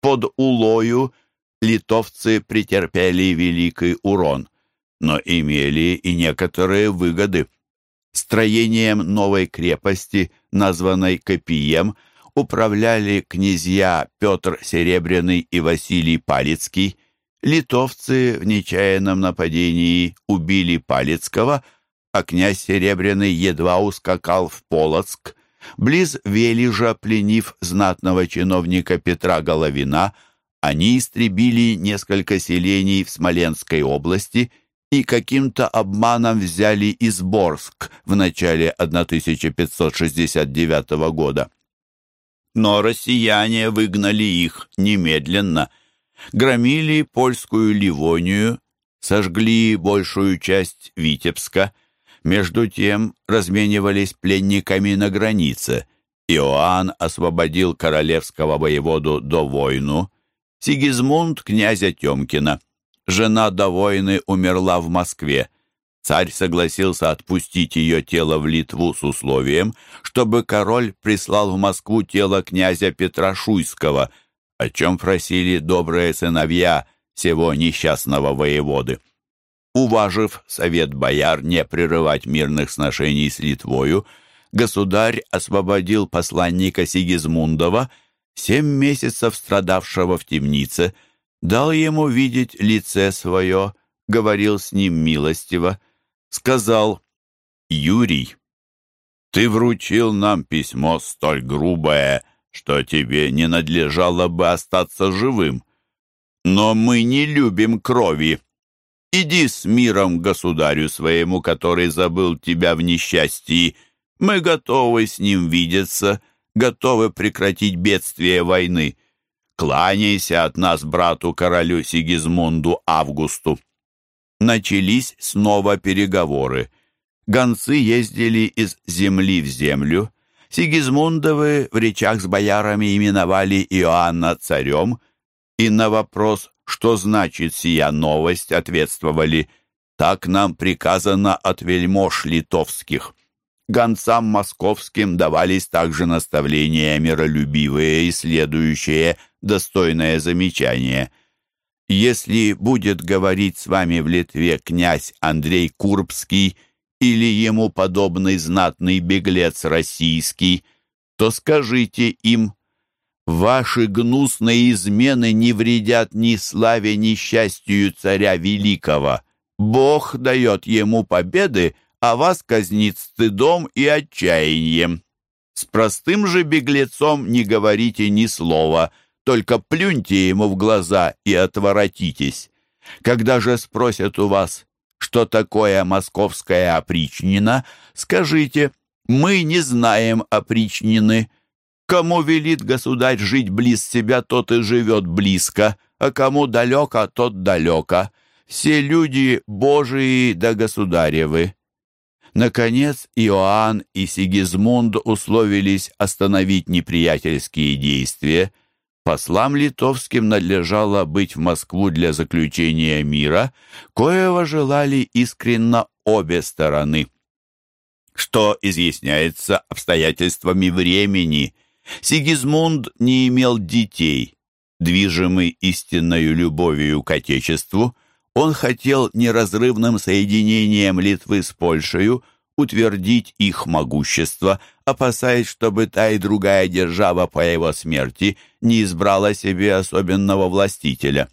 Под Улою литовцы претерпели великий урон, но имели и некоторые выгоды. Строением новой крепости, названной Копием, управляли князья Петр Серебряный и Василий Палецкий. Литовцы в нечаянном нападении убили Палецкого, а князь Серебряный едва ускакал в Полоцк. Близ Велижа, пленив знатного чиновника Петра Головина, они истребили несколько селений в Смоленской области и каким-то обманом взяли Изборск в начале 1569 года. Но россияне выгнали их немедленно, громили польскую Ливонию, сожгли большую часть Витебска, между тем разменивались пленниками на границе. Иоанн освободил королевского воеводу до войну, Сигизмунд князя Тёмкина. Жена до войны умерла в Москве. Царь согласился отпустить ее тело в Литву с условием, чтобы король прислал в Москву тело князя Петра Шуйского, о чем просили добрые сыновья всего несчастного воеводы. Уважив совет бояр не прерывать мирных сношений с Литвою, государь освободил посланника Сигизмундова, семь месяцев страдавшего в темнице, дал ему видеть лице свое, говорил с ним милостиво, сказал «Юрий, ты вручил нам письмо столь грубое, что тебе не надлежало бы остаться живым. Но мы не любим крови. Иди с миром государю своему, который забыл тебя в несчастье. Мы готовы с ним видеться, готовы прекратить бедствие войны. Кланяйся от нас брату королю Сигизмунду Августу. Начались снова переговоры. Гонцы ездили из земли в землю. Сигизмундовы в речах с боярами именовали Иоанна царем, и на вопрос, что значит сия новость, ответствовали «Так нам приказано от вельмож литовских». Гонцам московским давались также наставления миролюбивые и следующие достойное замечание – если будет говорить с вами в Литве князь Андрей Курбский или ему подобный знатный беглец российский, то скажите им, ваши гнусные измены не вредят ни славе, ни счастью царя великого. Бог дает ему победы, а вас казнит стыдом и отчаянием. С простым же беглецом не говорите ни слова — только плюньте ему в глаза и отворотитесь. Когда же спросят у вас, что такое московская опричнина, скажите, мы не знаем опричнины. Кому велит государь жить близ себя, тот и живет близко, а кому далеко, тот далеко. Все люди Божии да государевы. Наконец Иоанн и Сигизмунд условились остановить неприятельские действия – Послам литовским надлежало быть в Москву для заключения мира, коего желали искренно обе стороны. Что изъясняется обстоятельствами времени. Сигизмунд не имел детей. Движимый истинною любовью к Отечеству, он хотел неразрывным соединением Литвы с Польшей утвердить их могущество, опасаясь, чтобы та и другая держава по его смерти не избрала себе особенного властителя.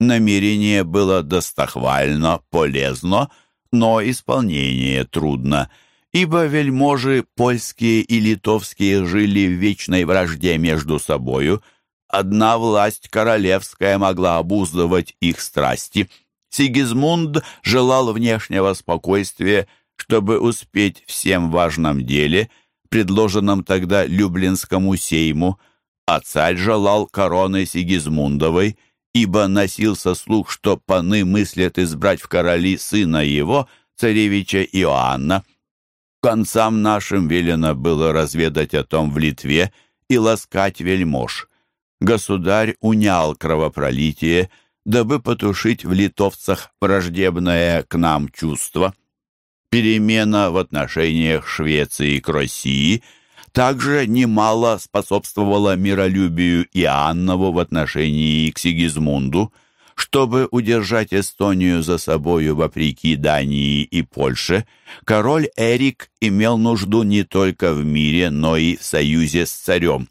Намерение было достохвально, полезно, но исполнение трудно, ибо вельможи польские и литовские жили в вечной вражде между собою, одна власть королевская могла обуздывать их страсти. Сигизмунд желал внешнего спокойствия, чтобы успеть всем важном деле, предложенном тогда Люблинскому сейму, а царь желал короны Сигизмундовой, ибо носился слух, что паны мыслят избрать в короли сына его, царевича Иоанна. Концам нашим велено было разведать о том в Литве и ласкать вельмож. Государь унял кровопролитие, дабы потушить в литовцах враждебное к нам чувство. Перемена в отношениях Швеции к России также немало способствовала миролюбию Иоаннову в отношении к Сигизмунду. Чтобы удержать Эстонию за собою вопреки Дании и Польше, король Эрик имел нужду не только в мире, но и в союзе с царем.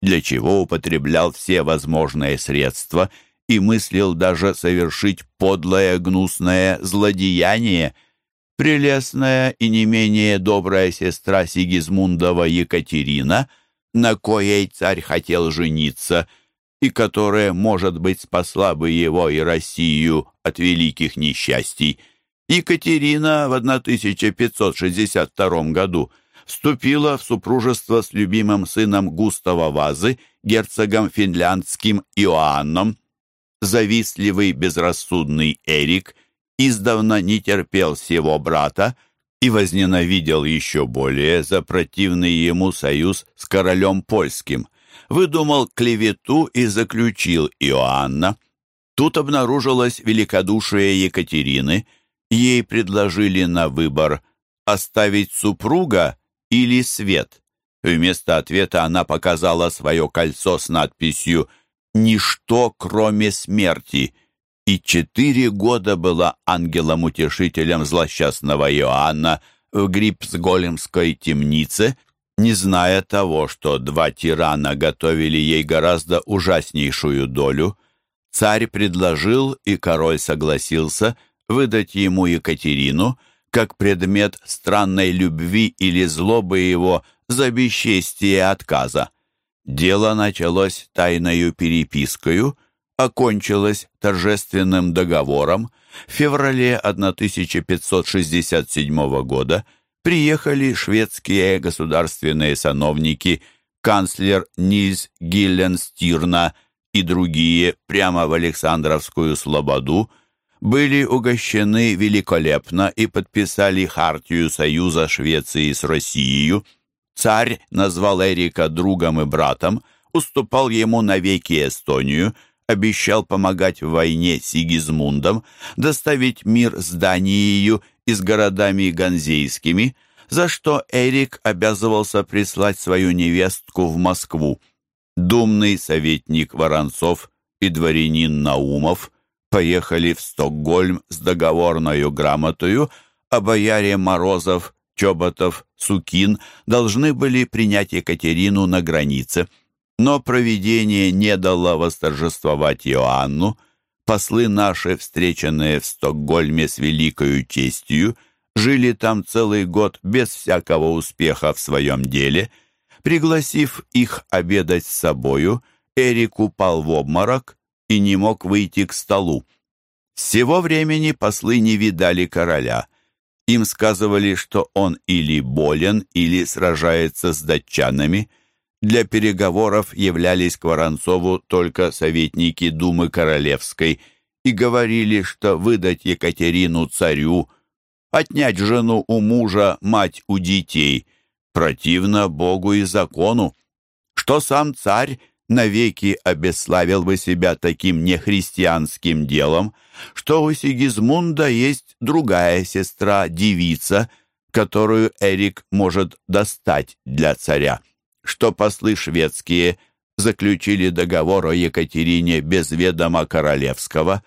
для чего употреблял все возможные средства и мыслил даже совершить подлое гнусное злодеяние. Прелестная и не менее добрая сестра Сигизмундова Екатерина, на коей царь хотел жениться, и которая, может быть, спасла бы его и Россию от великих несчастий, Екатерина в 1562 году – вступила в супружество с любимым сыном Густава Вазы, герцогом финляндским Иоанном. Завистливый, безрассудный Эрик издавна не терпел всего брата и возненавидел еще более за противный ему союз с королем польским. Выдумал клевету и заключил Иоанна. Тут обнаружилось великодушие Екатерины. Ей предложили на выбор оставить супруга или свет? Вместо ответа она показала свое кольцо с надписью «Ничто, кроме смерти», и четыре года была ангелом-утешителем злосчастного Иоанна в Грипсголемской темнице, не зная того, что два тирана готовили ей гораздо ужаснейшую долю. Царь предложил, и король согласился, выдать ему Екатерину – как предмет странной любви или злобы его за бесчестие отказа. Дело началось тайною перепискою, окончилось торжественным договором. В феврале 1567 года приехали шведские государственные сановники, канцлер Нильс Гилленстирна и другие прямо в Александровскую слободу, были угощены великолепно и подписали хартию Союза Швеции с Россией. Царь назвал Эрика другом и братом, уступал ему навеки Эстонию, обещал помогать в войне Сигизмундом, доставить мир с Данией и с городами ганзейскими, за что Эрик обязывался прислать свою невестку в Москву. Думный советник Воронцов и дворянин Наумов – поехали в Стокгольм с договорною грамотою, а бояре Морозов, Чоботов, Сукин должны были принять Екатерину на границе. Но провидение не дало восторжествовать Иоанну. Послы наши, встреченные в Стокгольме с великою честью, жили там целый год без всякого успеха в своем деле. Пригласив их обедать с собою, Эрик упал в обморок, и не мог выйти к столу. С сего времени послы не видали короля. Им сказывали, что он или болен, или сражается с датчанами. Для переговоров являлись к Воронцову только советники Думы Королевской и говорили, что выдать Екатерину царю, отнять жену у мужа, мать у детей, противно Богу и закону, что сам царь навеки обесславил бы себя таким нехристианским делом, что у Сигизмунда есть другая сестра, девица, которую Эрик может достать для царя, что послы шведские заключили договор о Екатерине без ведома королевского.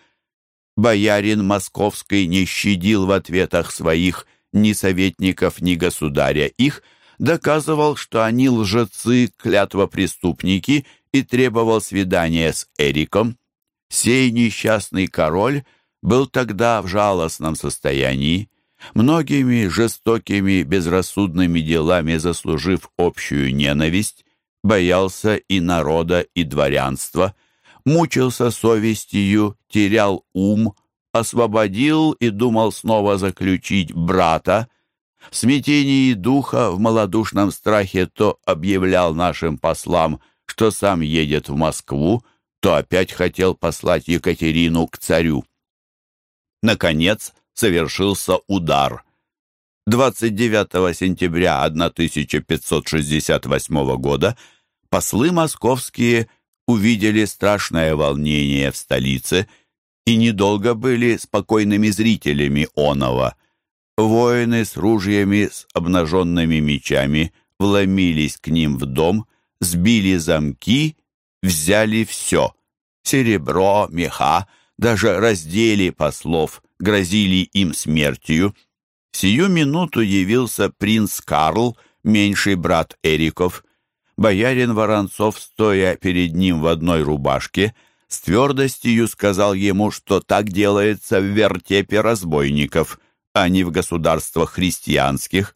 Боярин московский не щадил в ответах своих ни советников, ни государя их, доказывал, что они лжецы, клятвопреступники и требовал свидания с Эриком. Сей несчастный король был тогда в жалостном состоянии, многими жестокими безрассудными делами заслужив общую ненависть, боялся и народа, и дворянства, мучился совестью, терял ум, освободил и думал снова заключить брата, в смятении духа, в малодушном страхе то объявлял нашим послам – что сам едет в Москву, то опять хотел послать Екатерину к царю. Наконец совершился удар. 29 сентября 1568 года послы московские увидели страшное волнение в столице и недолго были спокойными зрителями оного. Воины с ружьями, с обнаженными мечами вломились к ним в дом сбили замки, взяли все — серебро, меха, даже раздели послов, грозили им смертью. В сию минуту явился принц Карл, меньший брат Эриков. боярин Воронцов, стоя перед ним в одной рубашке, с твердостью сказал ему, что так делается в вертепе разбойников, а не в государствах христианских.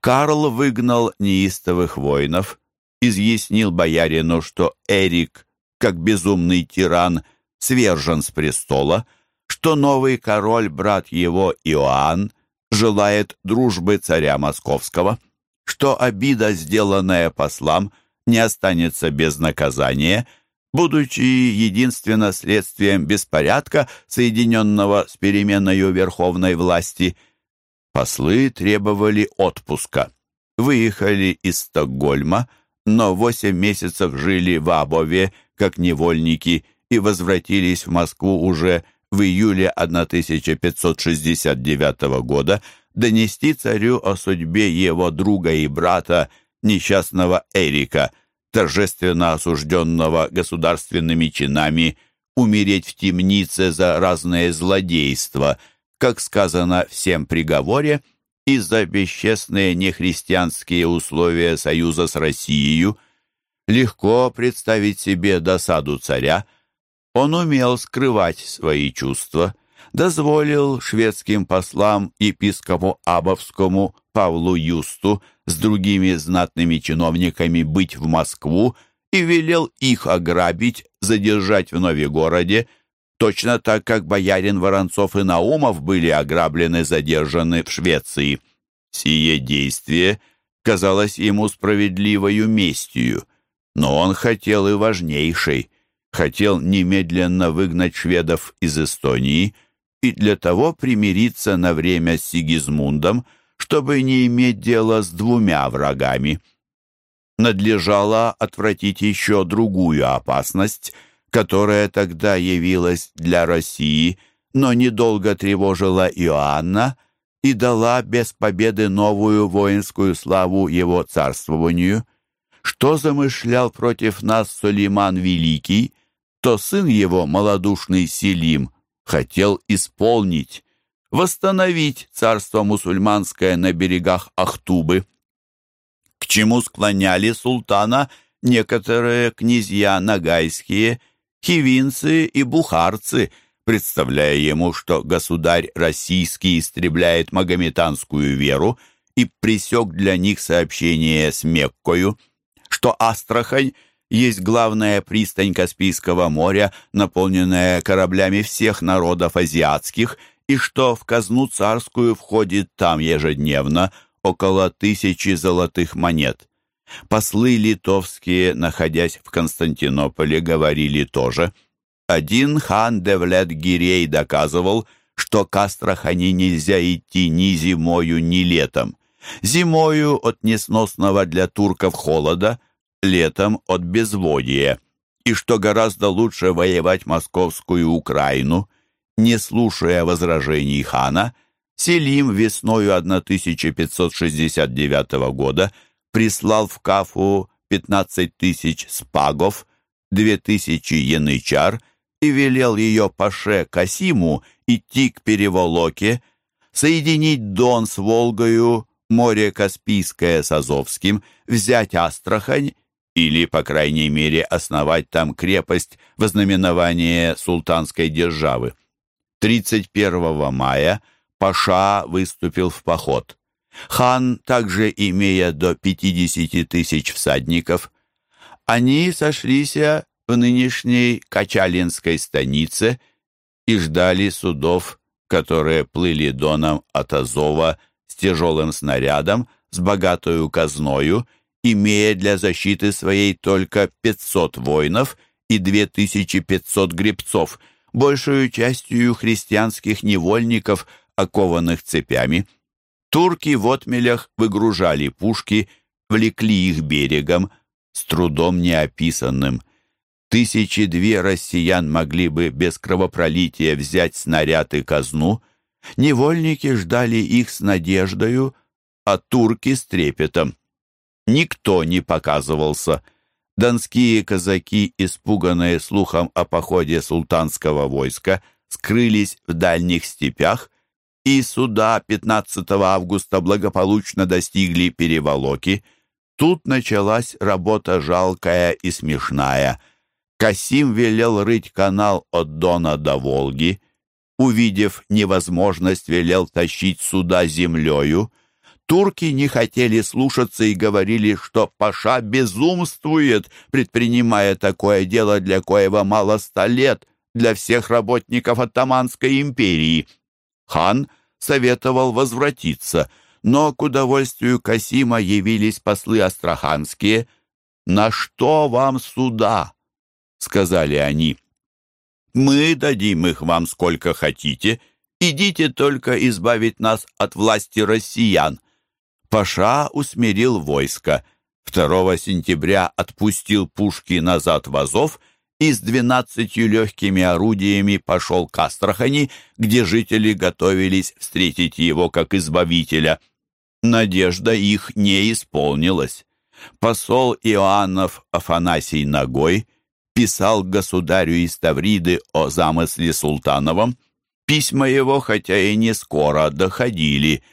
Карл выгнал неистовых воинов, изъяснил боярину, что Эрик, как безумный тиран, свержен с престола, что новый король, брат его Иоанн, желает дружбы царя московского, что обида, сделанная послам, не останется без наказания, будучи единственно следствием беспорядка, соединенного с переменной верховной власти. Послы требовали отпуска. Выехали из Стокгольма, но восемь месяцев жили в Абове, как невольники, и возвратились в Москву уже в июле 1569 года донести царю о судьбе его друга и брата, несчастного Эрика, торжественно осужденного государственными чинами, умереть в темнице за разные злодейства, как сказано всем приговоре, и за бесчестные нехристианские условия союза с Россией. Легко представить себе досаду царя – он умел скрывать свои чувства, дозволил шведским послам епископу Абовскому Павлу Юсту с другими знатными чиновниками быть в Москву и велел их ограбить, задержать в Новегороде, точно так как боярин Воронцов и Наумов были ограблены, задержаны в Швеции. Сие действие казалось ему справедливою местью, но он хотел и важнейшей — хотел немедленно выгнать шведов из Эстонии и для того примириться на время с Сигизмундом, чтобы не иметь дела с двумя врагами. Надлежало отвратить еще другую опасность, которая тогда явилась для России, но недолго тревожила Иоанна и дала без победы новую воинскую славу его царствованию. Что замышлял против нас Сулейман Великий, то сын его, малодушный Селим, хотел исполнить, восстановить царство мусульманское на берегах Ахтубы, к чему склоняли султана некоторые князья нагайские, хивинцы и бухарцы, представляя ему, что государь российский истребляет магометанскую веру и пресек для них сообщение с Меккою, что Астрахань – есть главная пристань Каспийского моря, наполненная кораблями всех народов азиатских, и что в казну царскую входит там ежедневно около тысячи золотых монет. Послы литовские, находясь в Константинополе, говорили тоже. Один хан Девлет Гирей доказывал, что к Астрахани нельзя идти ни зимою, ни летом. Зимою от несносного для турков холода – летом от безводия, и что гораздо лучше воевать московскую Украину. Не слушая возражений хана, Селим весною 1569 года прислал в Кафу 15 тысяч спагов, 2 тысячи янычар и велел ее паше Касиму идти к переволоке, соединить Дон с Волгою, море Каспийское с Азовским, взять Астрахань или, по крайней мере, основать там крепость во знаменование султанской державы. 31 мая Паша выступил в поход. Хан, также имея до 50 тысяч всадников, они сошлись в нынешней Качалинской станице и ждали судов, которые плыли доном от Азова с тяжелым снарядом, с богатую казною имея для защиты своей только 500 воинов и 2500 гребцов, большую частью христианских невольников, окованных цепями. Турки в отмелях выгружали пушки, влекли их берегом, с трудом неописанным. Тысячи две россиян могли бы без кровопролития взять снаряд и казну. Невольники ждали их с надеждою, а турки с трепетом никто не показывался. Донские казаки, испуганные слухом о походе султанского войска, скрылись в дальних степях, и суда 15 августа благополучно достигли переволоки. Тут началась работа жалкая и смешная. Касим велел рыть канал от Дона до Волги. Увидев невозможность, велел тащить суда землею. Турки не хотели слушаться и говорили, что Паша безумствует, предпринимая такое дело, для коего мало ста лет, для всех работников Оттаманской империи. Хан советовал возвратиться, но к удовольствию Касима явились послы астраханские. «На что вам суда?» — сказали они. «Мы дадим их вам сколько хотите. Идите только избавить нас от власти россиян». Паша усмирил войско. 2 сентября отпустил пушки назад в Азов и с двенадцатью легкими орудиями пошел к Астрахани, где жители готовились встретить его как избавителя. Надежда их не исполнилась. Посол Иоаннов Афанасий Ногой писал государю из Тавриды о замысле Султановом. Письма его, хотя и не скоро, доходили.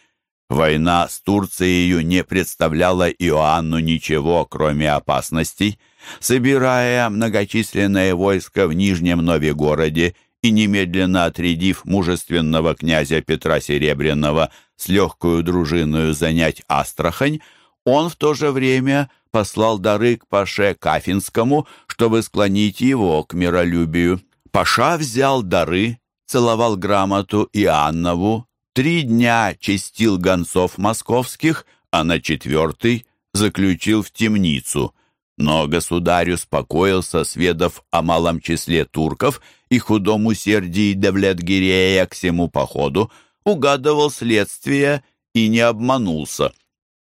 Война с Турцией не представляла Иоанну ничего, кроме опасностей – собирая многочисленное войско в Нижнем Новегороде и немедленно отрядив мужественного князя Петра Серебряного с легкую дружиною занять Астрахань, он в то же время послал дары к Паше Кафинскому, чтобы склонить его к миролюбию. Паша взял дары, целовал грамоту Иоаннову, три дня чистил гонцов московских, а на четвертый заключил в темницу – но государь успокоился, сведав о малом числе турков и худом усердии Девлет-Гирея к всему походу, угадывал следствие и не обманулся.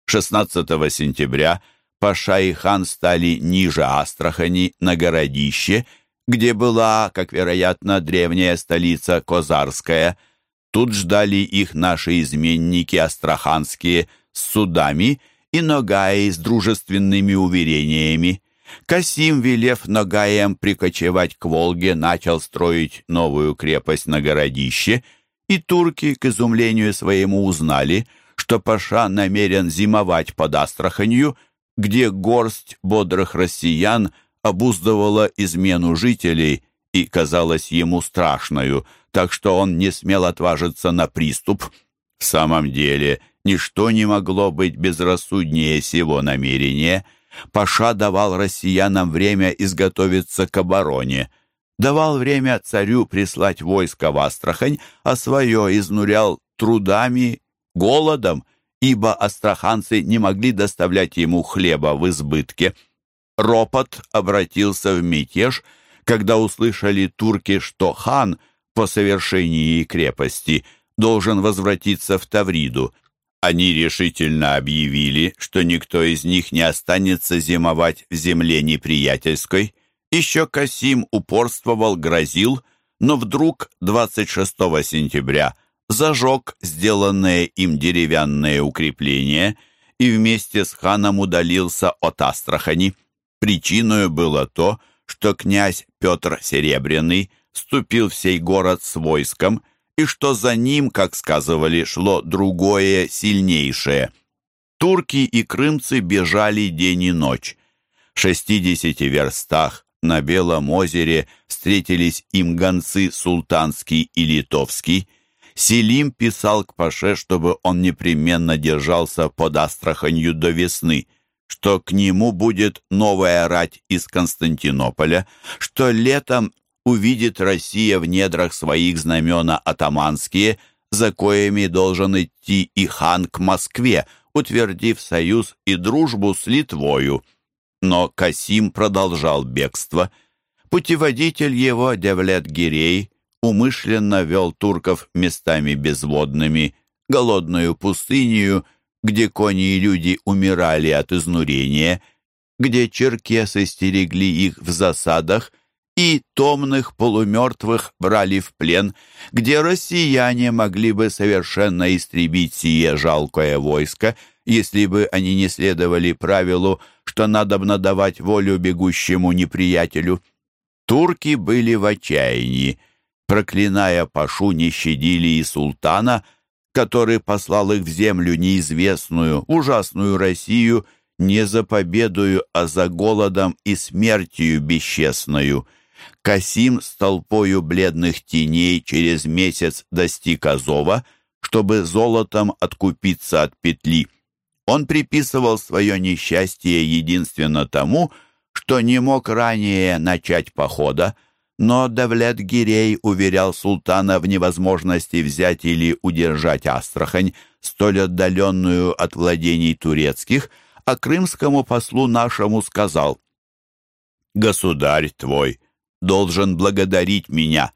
16 сентября Паша и хан стали ниже Астрахани на городище, где была, как вероятно, древняя столица Козарская. Тут ждали их наши изменники астраханские с судами – и Ногаи с дружественными уверениями. Касим, велев Ногаям прикочевать к Волге, начал строить новую крепость на городище, и турки, к изумлению своему, узнали, что Паша намерен зимовать под Астраханью, где горсть бодрых россиян обуздывала измену жителей и казалась ему страшною, так что он не смел отважиться на приступ. В самом деле, ничто не могло быть безрассуднее сего намерения. Паша давал россиянам время изготовиться к обороне, давал время царю прислать войско в Астрахань, а свое изнурял трудами, голодом, ибо астраханцы не могли доставлять ему хлеба в избытке. Ропот обратился в мятеж, когда услышали турки, что хан по совершении крепости должен возвратиться в Тавриду. Они решительно объявили, что никто из них не останется зимовать в земле неприятельской. Еще Касим упорствовал, грозил, но вдруг 26 сентября зажег сделанное им деревянное укрепление и вместе с ханом удалился от Астрахани. Причиной было то, что князь Петр Серебряный вступил в сей город с войском и что за ним, как сказывали, шло другое, сильнейшее. Турки и крымцы бежали день и ночь. В шестидесяти верстах на Белом озере встретились им гонцы Султанский и Литовский. Селим писал к Паше, чтобы он непременно держался под Астраханью до весны, что к нему будет новая рать из Константинополя, что летом увидит Россия в недрах своих знамена атаманские, за коими должен идти и хан к Москве, утвердив союз и дружбу с Литвою. Но Касим продолжал бегство. Путеводитель его, Девлет-Гирей, умышленно вел турков местами безводными, голодную пустыню, где кони и люди умирали от изнурения, где черкесы стерегли их в засадах, и томных полумертвых брали в плен, где россияне могли бы совершенно истребить сие жалкое войско, если бы они не следовали правилу, что надо давать волю бегущему неприятелю. Турки были в отчаянии. Проклиная Пашу, не щадили и султана, который послал их в землю неизвестную, ужасную Россию, не за победою, а за голодом и смертью бесчестную. Касим с толпою бледных теней через месяц достиг Азова, чтобы золотом откупиться от петли. Он приписывал свое несчастье единственно тому, что не мог ранее начать похода, но Давлет-Гирей уверял султана в невозможности взять или удержать Астрахань, столь отдаленную от владений турецких, а крымскому послу нашему сказал, «Государь твой должен благодарить меня.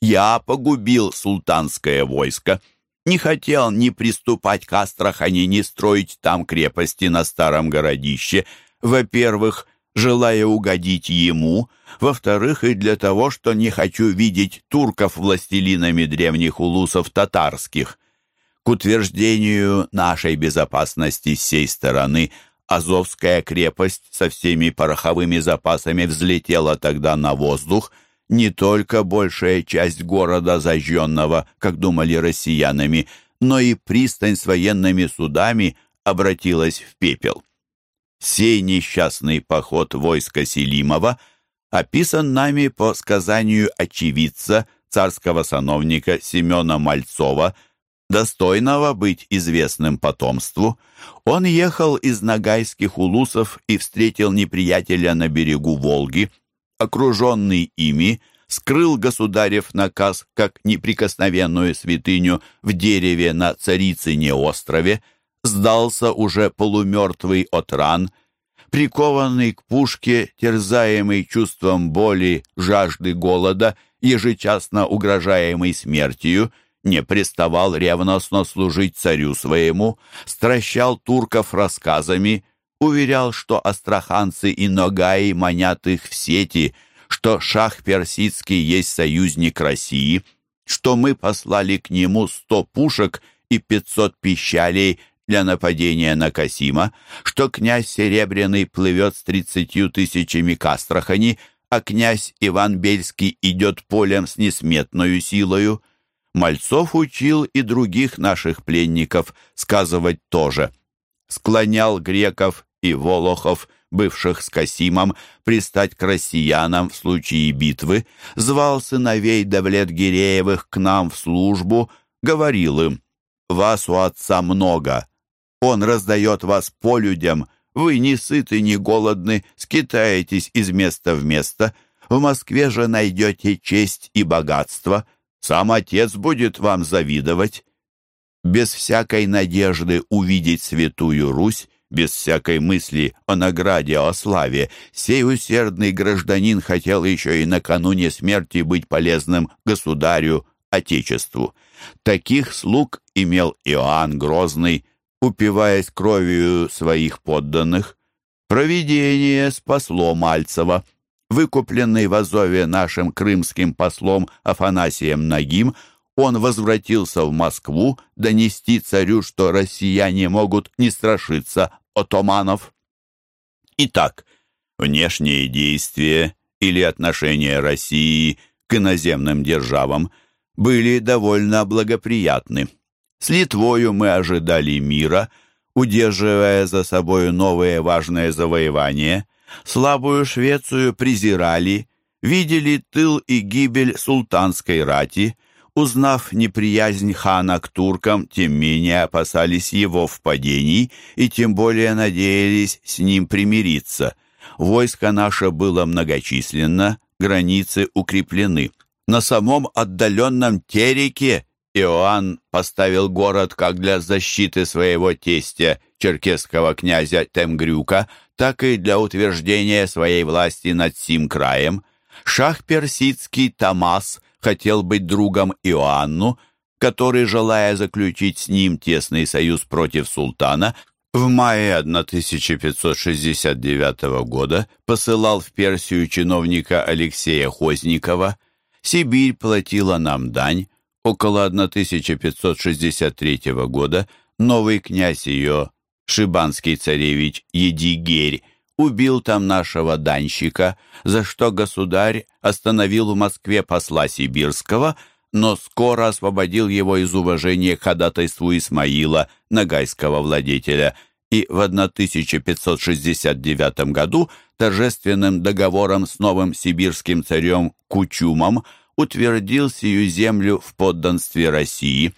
Я погубил султанское войско, не хотел ни приступать к Астрахани, ни строить там крепости на старом городище. Во-первых, желая угодить ему, во-вторых, и для того, что не хочу видеть турков властелинами древних улусов татарских. К утверждению нашей безопасности сей стороны Азовская крепость со всеми пороховыми запасами взлетела тогда на воздух, не только большая часть города зажженного, как думали россиянами, но и пристань с военными судами обратилась в пепел. Сей несчастный поход войска Селимова описан нами по сказанию очевидца, царского сановника Семена Мальцова, достойного быть известным потомству, он ехал из Ногайских улусов и встретил неприятеля на берегу Волги, окруженный ими, скрыл государев наказ как неприкосновенную святыню в дереве на Царицыне острове, сдался уже полумертвый от ран, прикованный к пушке, терзаемый чувством боли, жажды голода, ежечасно угрожаемый смертью — не приставал ревностно служить царю своему, стращал турков рассказами, уверял, что астраханцы и ногаи манят их в сети, что шах персидский есть союзник России, что мы послали к нему сто пушек и пятьсот пищалей для нападения на Касима, что князь Серебряный плывет с тридцатью тысячами к Астрахани, а князь Иван Бельский идет полем с несметною силою — Мальцов учил и других наших пленников сказывать тоже. Склонял греков и волохов, бывших с Касимом, пристать к россиянам в случае битвы, звал сыновей Давлет-Гиреевых к нам в службу, говорил им, «Вас у отца много, он раздает вас по людям, вы не сыты, не голодны, скитаетесь из места в место, в Москве же найдете честь и богатство». Сам отец будет вам завидовать. Без всякой надежды увидеть святую Русь, без всякой мысли о награде, о славе, сей усердный гражданин хотел еще и накануне смерти быть полезным государю, отечеству. Таких слуг имел Иоанн Грозный, упиваясь кровью своих подданных. Провидение спасло Мальцева выкупленный в Азове нашим крымским послом Афанасием Нагим, он возвратился в Москву донести царю, что россияне могут не страшиться отоманов. Итак, внешние действия или отношения России к иноземным державам были довольно благоприятны. С Литвою мы ожидали мира, удерживая за собою новые важные завоевания – Слабую Швецию презирали, видели тыл и гибель султанской рати, узнав неприязнь хана к туркам, тем менее опасались его впадений и тем более надеялись с ним примириться. Войско наше было многочисленно, границы укреплены. На самом отдаленном Тереке Иоанн поставил город как для защиты своего тестя, черкесского князя Темгрюка, так и для утверждения своей власти над сим краем. Шах персидский Тамас хотел быть другом Иоанну, который, желая заключить с ним тесный союз против султана, в мае 1569 года посылал в Персию чиновника Алексея Хозникова. Сибирь платила нам дань. Около 1563 года новый князь ее Шибанский царевич Едигерь убил там нашего данщика, за что государь остановил в Москве посла Сибирского, но скоро освободил его из уважения к ходатайству Исмаила, нагайского владетеля, и в 1569 году торжественным договором с новым сибирским царем Кучумом утвердил сию землю в подданстве России.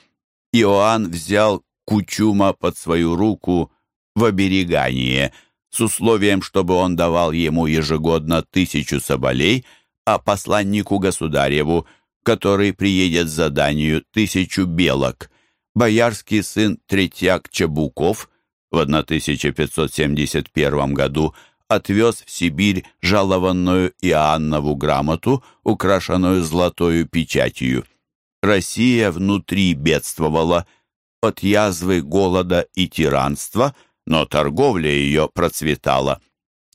Иоанн взял Кучума под свою руку в оберегание с условием, чтобы он давал ему ежегодно тысячу соболей, а посланнику государеву, который приедет с заданию, тысячу белок. Боярский сын Третьяк Чебуков в 1571 году отвез в Сибирь жалованную Иоаннову грамоту, украшенную золотою печатью. Россия внутри бедствовала от язвы, голода и тиранства, но торговля ее процветала.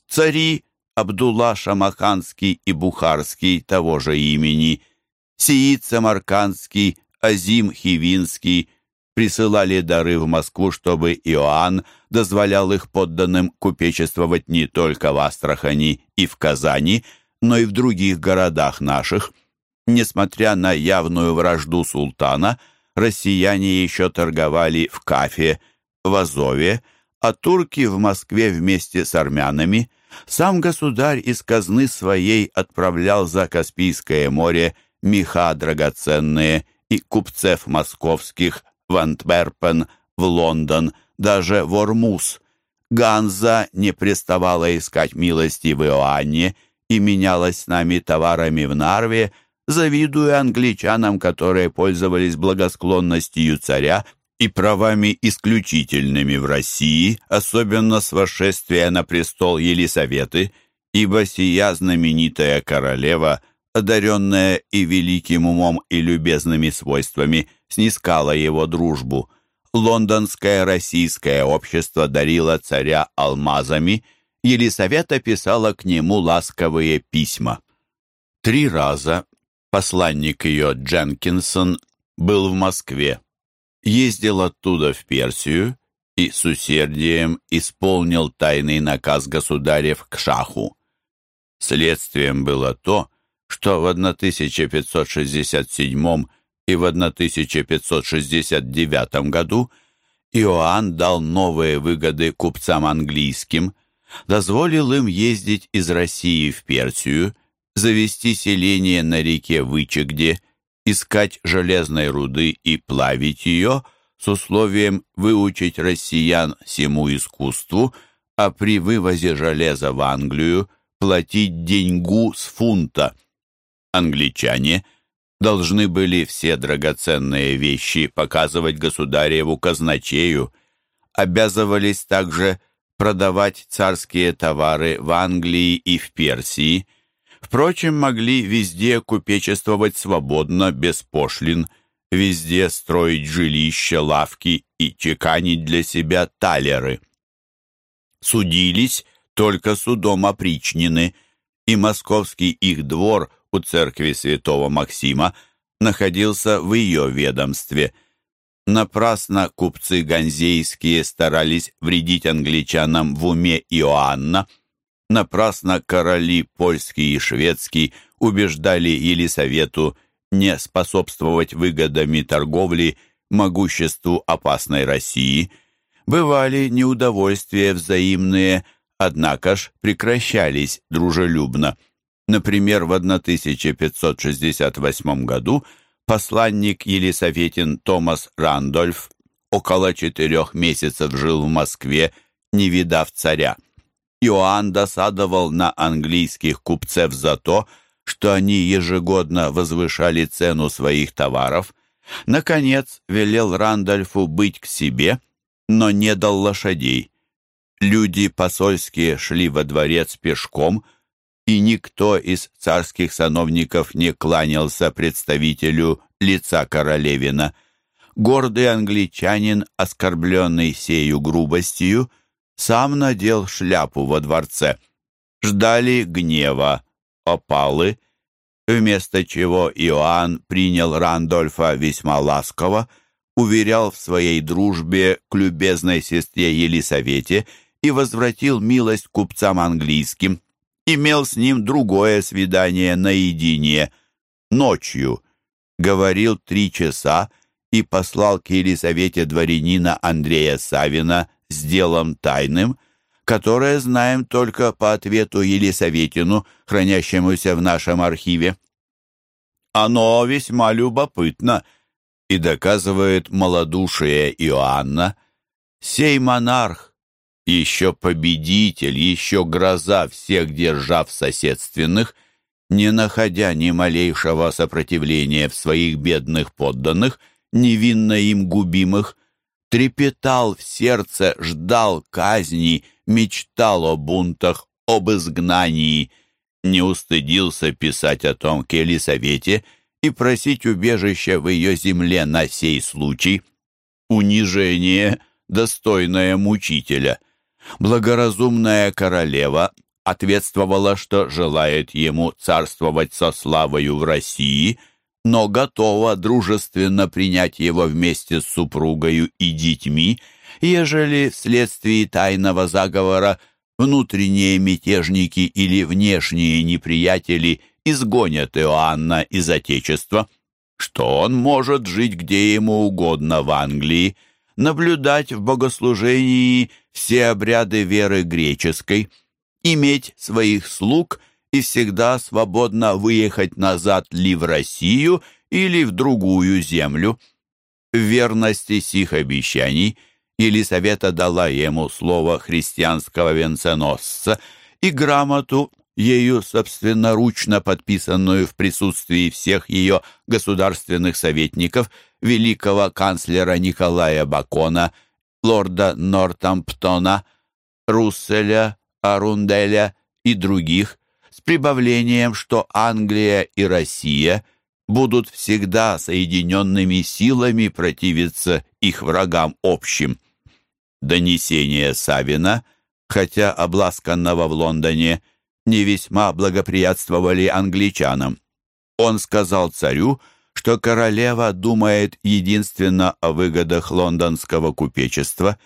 Цари Абдулла Шамаханский и Бухарский того же имени, Сиит Самаркандский, Азим Хивинский присылали дары в Москву, чтобы Иоанн дозволял их подданным купечествовать не только в Астрахани и в Казани, но и в других городах наших. Несмотря на явную вражду султана, россияне еще торговали в Кафе, в Азове, а турки в Москве вместе с армянами. Сам государь из казны своей отправлял за Каспийское море меха драгоценные и купцев московских в Антверпен, в Лондон, даже в Ормуз. Ганза не приставала искать милости в Иоанне и менялась с нами товарами в Нарве, завидуя англичанам, которые пользовались благосклонностью царя и правами исключительными в России, особенно с восшествия на престол Елисаветы, ибо сия знаменитая королева, одаренная и великим умом и любезными свойствами, снискала его дружбу. Лондонское российское общество дарило царя алмазами, Елисавета писала к нему ласковые письма. Три раза посланник ее Дженкинсон был в Москве, ездил оттуда в Персию и с усердием исполнил тайный наказ государев к шаху. Следствием было то, что в 1567 и в 1569 году Иоанн дал новые выгоды купцам английским, дозволил им ездить из России в Персию, завести селение на реке Вычегде, искать железной руды и плавить ее с условием выучить россиян всему искусству, а при вывозе железа в Англию платить деньгу с фунта. Англичане – должны были все драгоценные вещи показывать государеву казначею, обязывались также продавать царские товары в Англии и в Персии, впрочем, могли везде купечествовать свободно, без пошлин, везде строить жилища, лавки и чеканить для себя талеры. Судились только судом опричнины, и московский их двор – у церкви святого Максима находился в ее ведомстве. Напрасно купцы ганзейские старались вредить англичанам в уме Иоанна. Напрасно короли польский и шведский убеждали Елисавету не способствовать выгодами торговли могуществу опасной России. Бывали неудовольствия взаимные, однако ж прекращались дружелюбно. Например, в 1568 году посланник Елисаветин Томас Рандольф около четырех месяцев жил в Москве, не видав царя. Иоанн досадовал на английских купцев за то, что они ежегодно возвышали цену своих товаров. Наконец, велел Рандольфу быть к себе, но не дал лошадей. Люди посольские шли во дворец пешком, и никто из царских сановников не кланялся представителю лица королевина. Гордый англичанин, оскорбленный сею грубостью, сам надел шляпу во дворце. Ждали гнева, опалы, вместо чего Иоанн принял Рандольфа весьма ласково, уверял в своей дружбе к любезной сестре Елисавете и возвратил милость купцам английским имел с ним другое свидание наедине, ночью, говорил три часа и послал к Елизавете дворянина Андрея Савина с делом тайным, которое знаем только по ответу Елисаветину, хранящемуся в нашем архиве. Оно весьма любопытно и доказывает малодушие Иоанна. Сей монарх, еще победитель, еще гроза всех держав соседственных, не находя ни малейшего сопротивления в своих бедных подданных, невинно им губимых, трепетал в сердце, ждал казни, мечтал о бунтах, об изгнании, не устыдился писать о том к Елисавете и просить убежища в ее земле на сей случай. Унижение, достойное мучителя. Благоразумная королева ответствовала, что желает ему царствовать со славою в России – но готова дружественно принять его вместе с супругою и детьми, ежели вследствие тайного заговора внутренние мятежники или внешние неприятели изгонят Иоанна из Отечества, что он может жить где ему угодно в Англии, наблюдать в богослужении все обряды веры греческой, иметь своих слуг – и всегда свободно выехать назад ли в Россию или в другую землю. В верности сих обещаний Елисавета дала ему слово христианского венценосца и грамоту, ею собственноручно подписанную в присутствии всех ее государственных советников, великого канцлера Николая Бакона, лорда Нортамптона, Русселя, Арунделя и других, с прибавлением, что Англия и Россия будут всегда соединенными силами противиться их врагам общим. Донесение Савина, хотя обласканного в Лондоне, не весьма благоприятствовали англичанам. Он сказал царю, что королева думает единственно о выгодах лондонского купечества.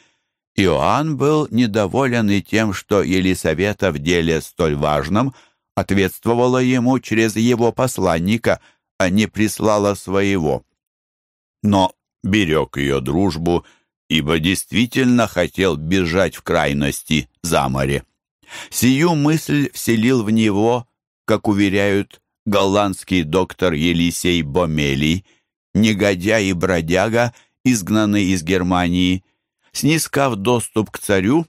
Иоанн был недоволен и тем, что Елисавета в деле столь важном – ответствовала ему через его посланника, а не прислала своего. Но берег ее дружбу, ибо действительно хотел бежать в крайности за море. Сию мысль вселил в него, как уверяют, голландский доктор Елисей Бомелий, негодяй и бродяга, изгнанный из Германии. Снискав доступ к царю,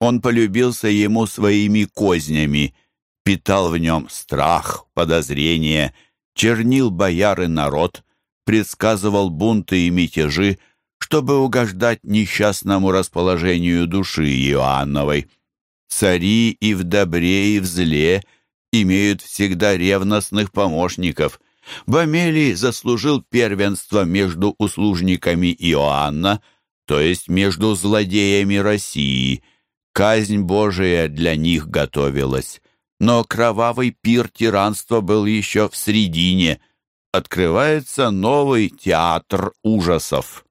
он полюбился ему своими кознями – питал в нем страх, подозрение, чернил бояры народ, предсказывал бунты и мятежи, чтобы угождать несчастному расположению души Иоанновой. Цари и в добре, и в зле имеют всегда ревностных помощников. Бомелий заслужил первенство между услужниками Иоанна, то есть между злодеями России. Казнь Божия для них готовилась но кровавый пир тиранства был еще в середине. Открывается новый театр ужасов.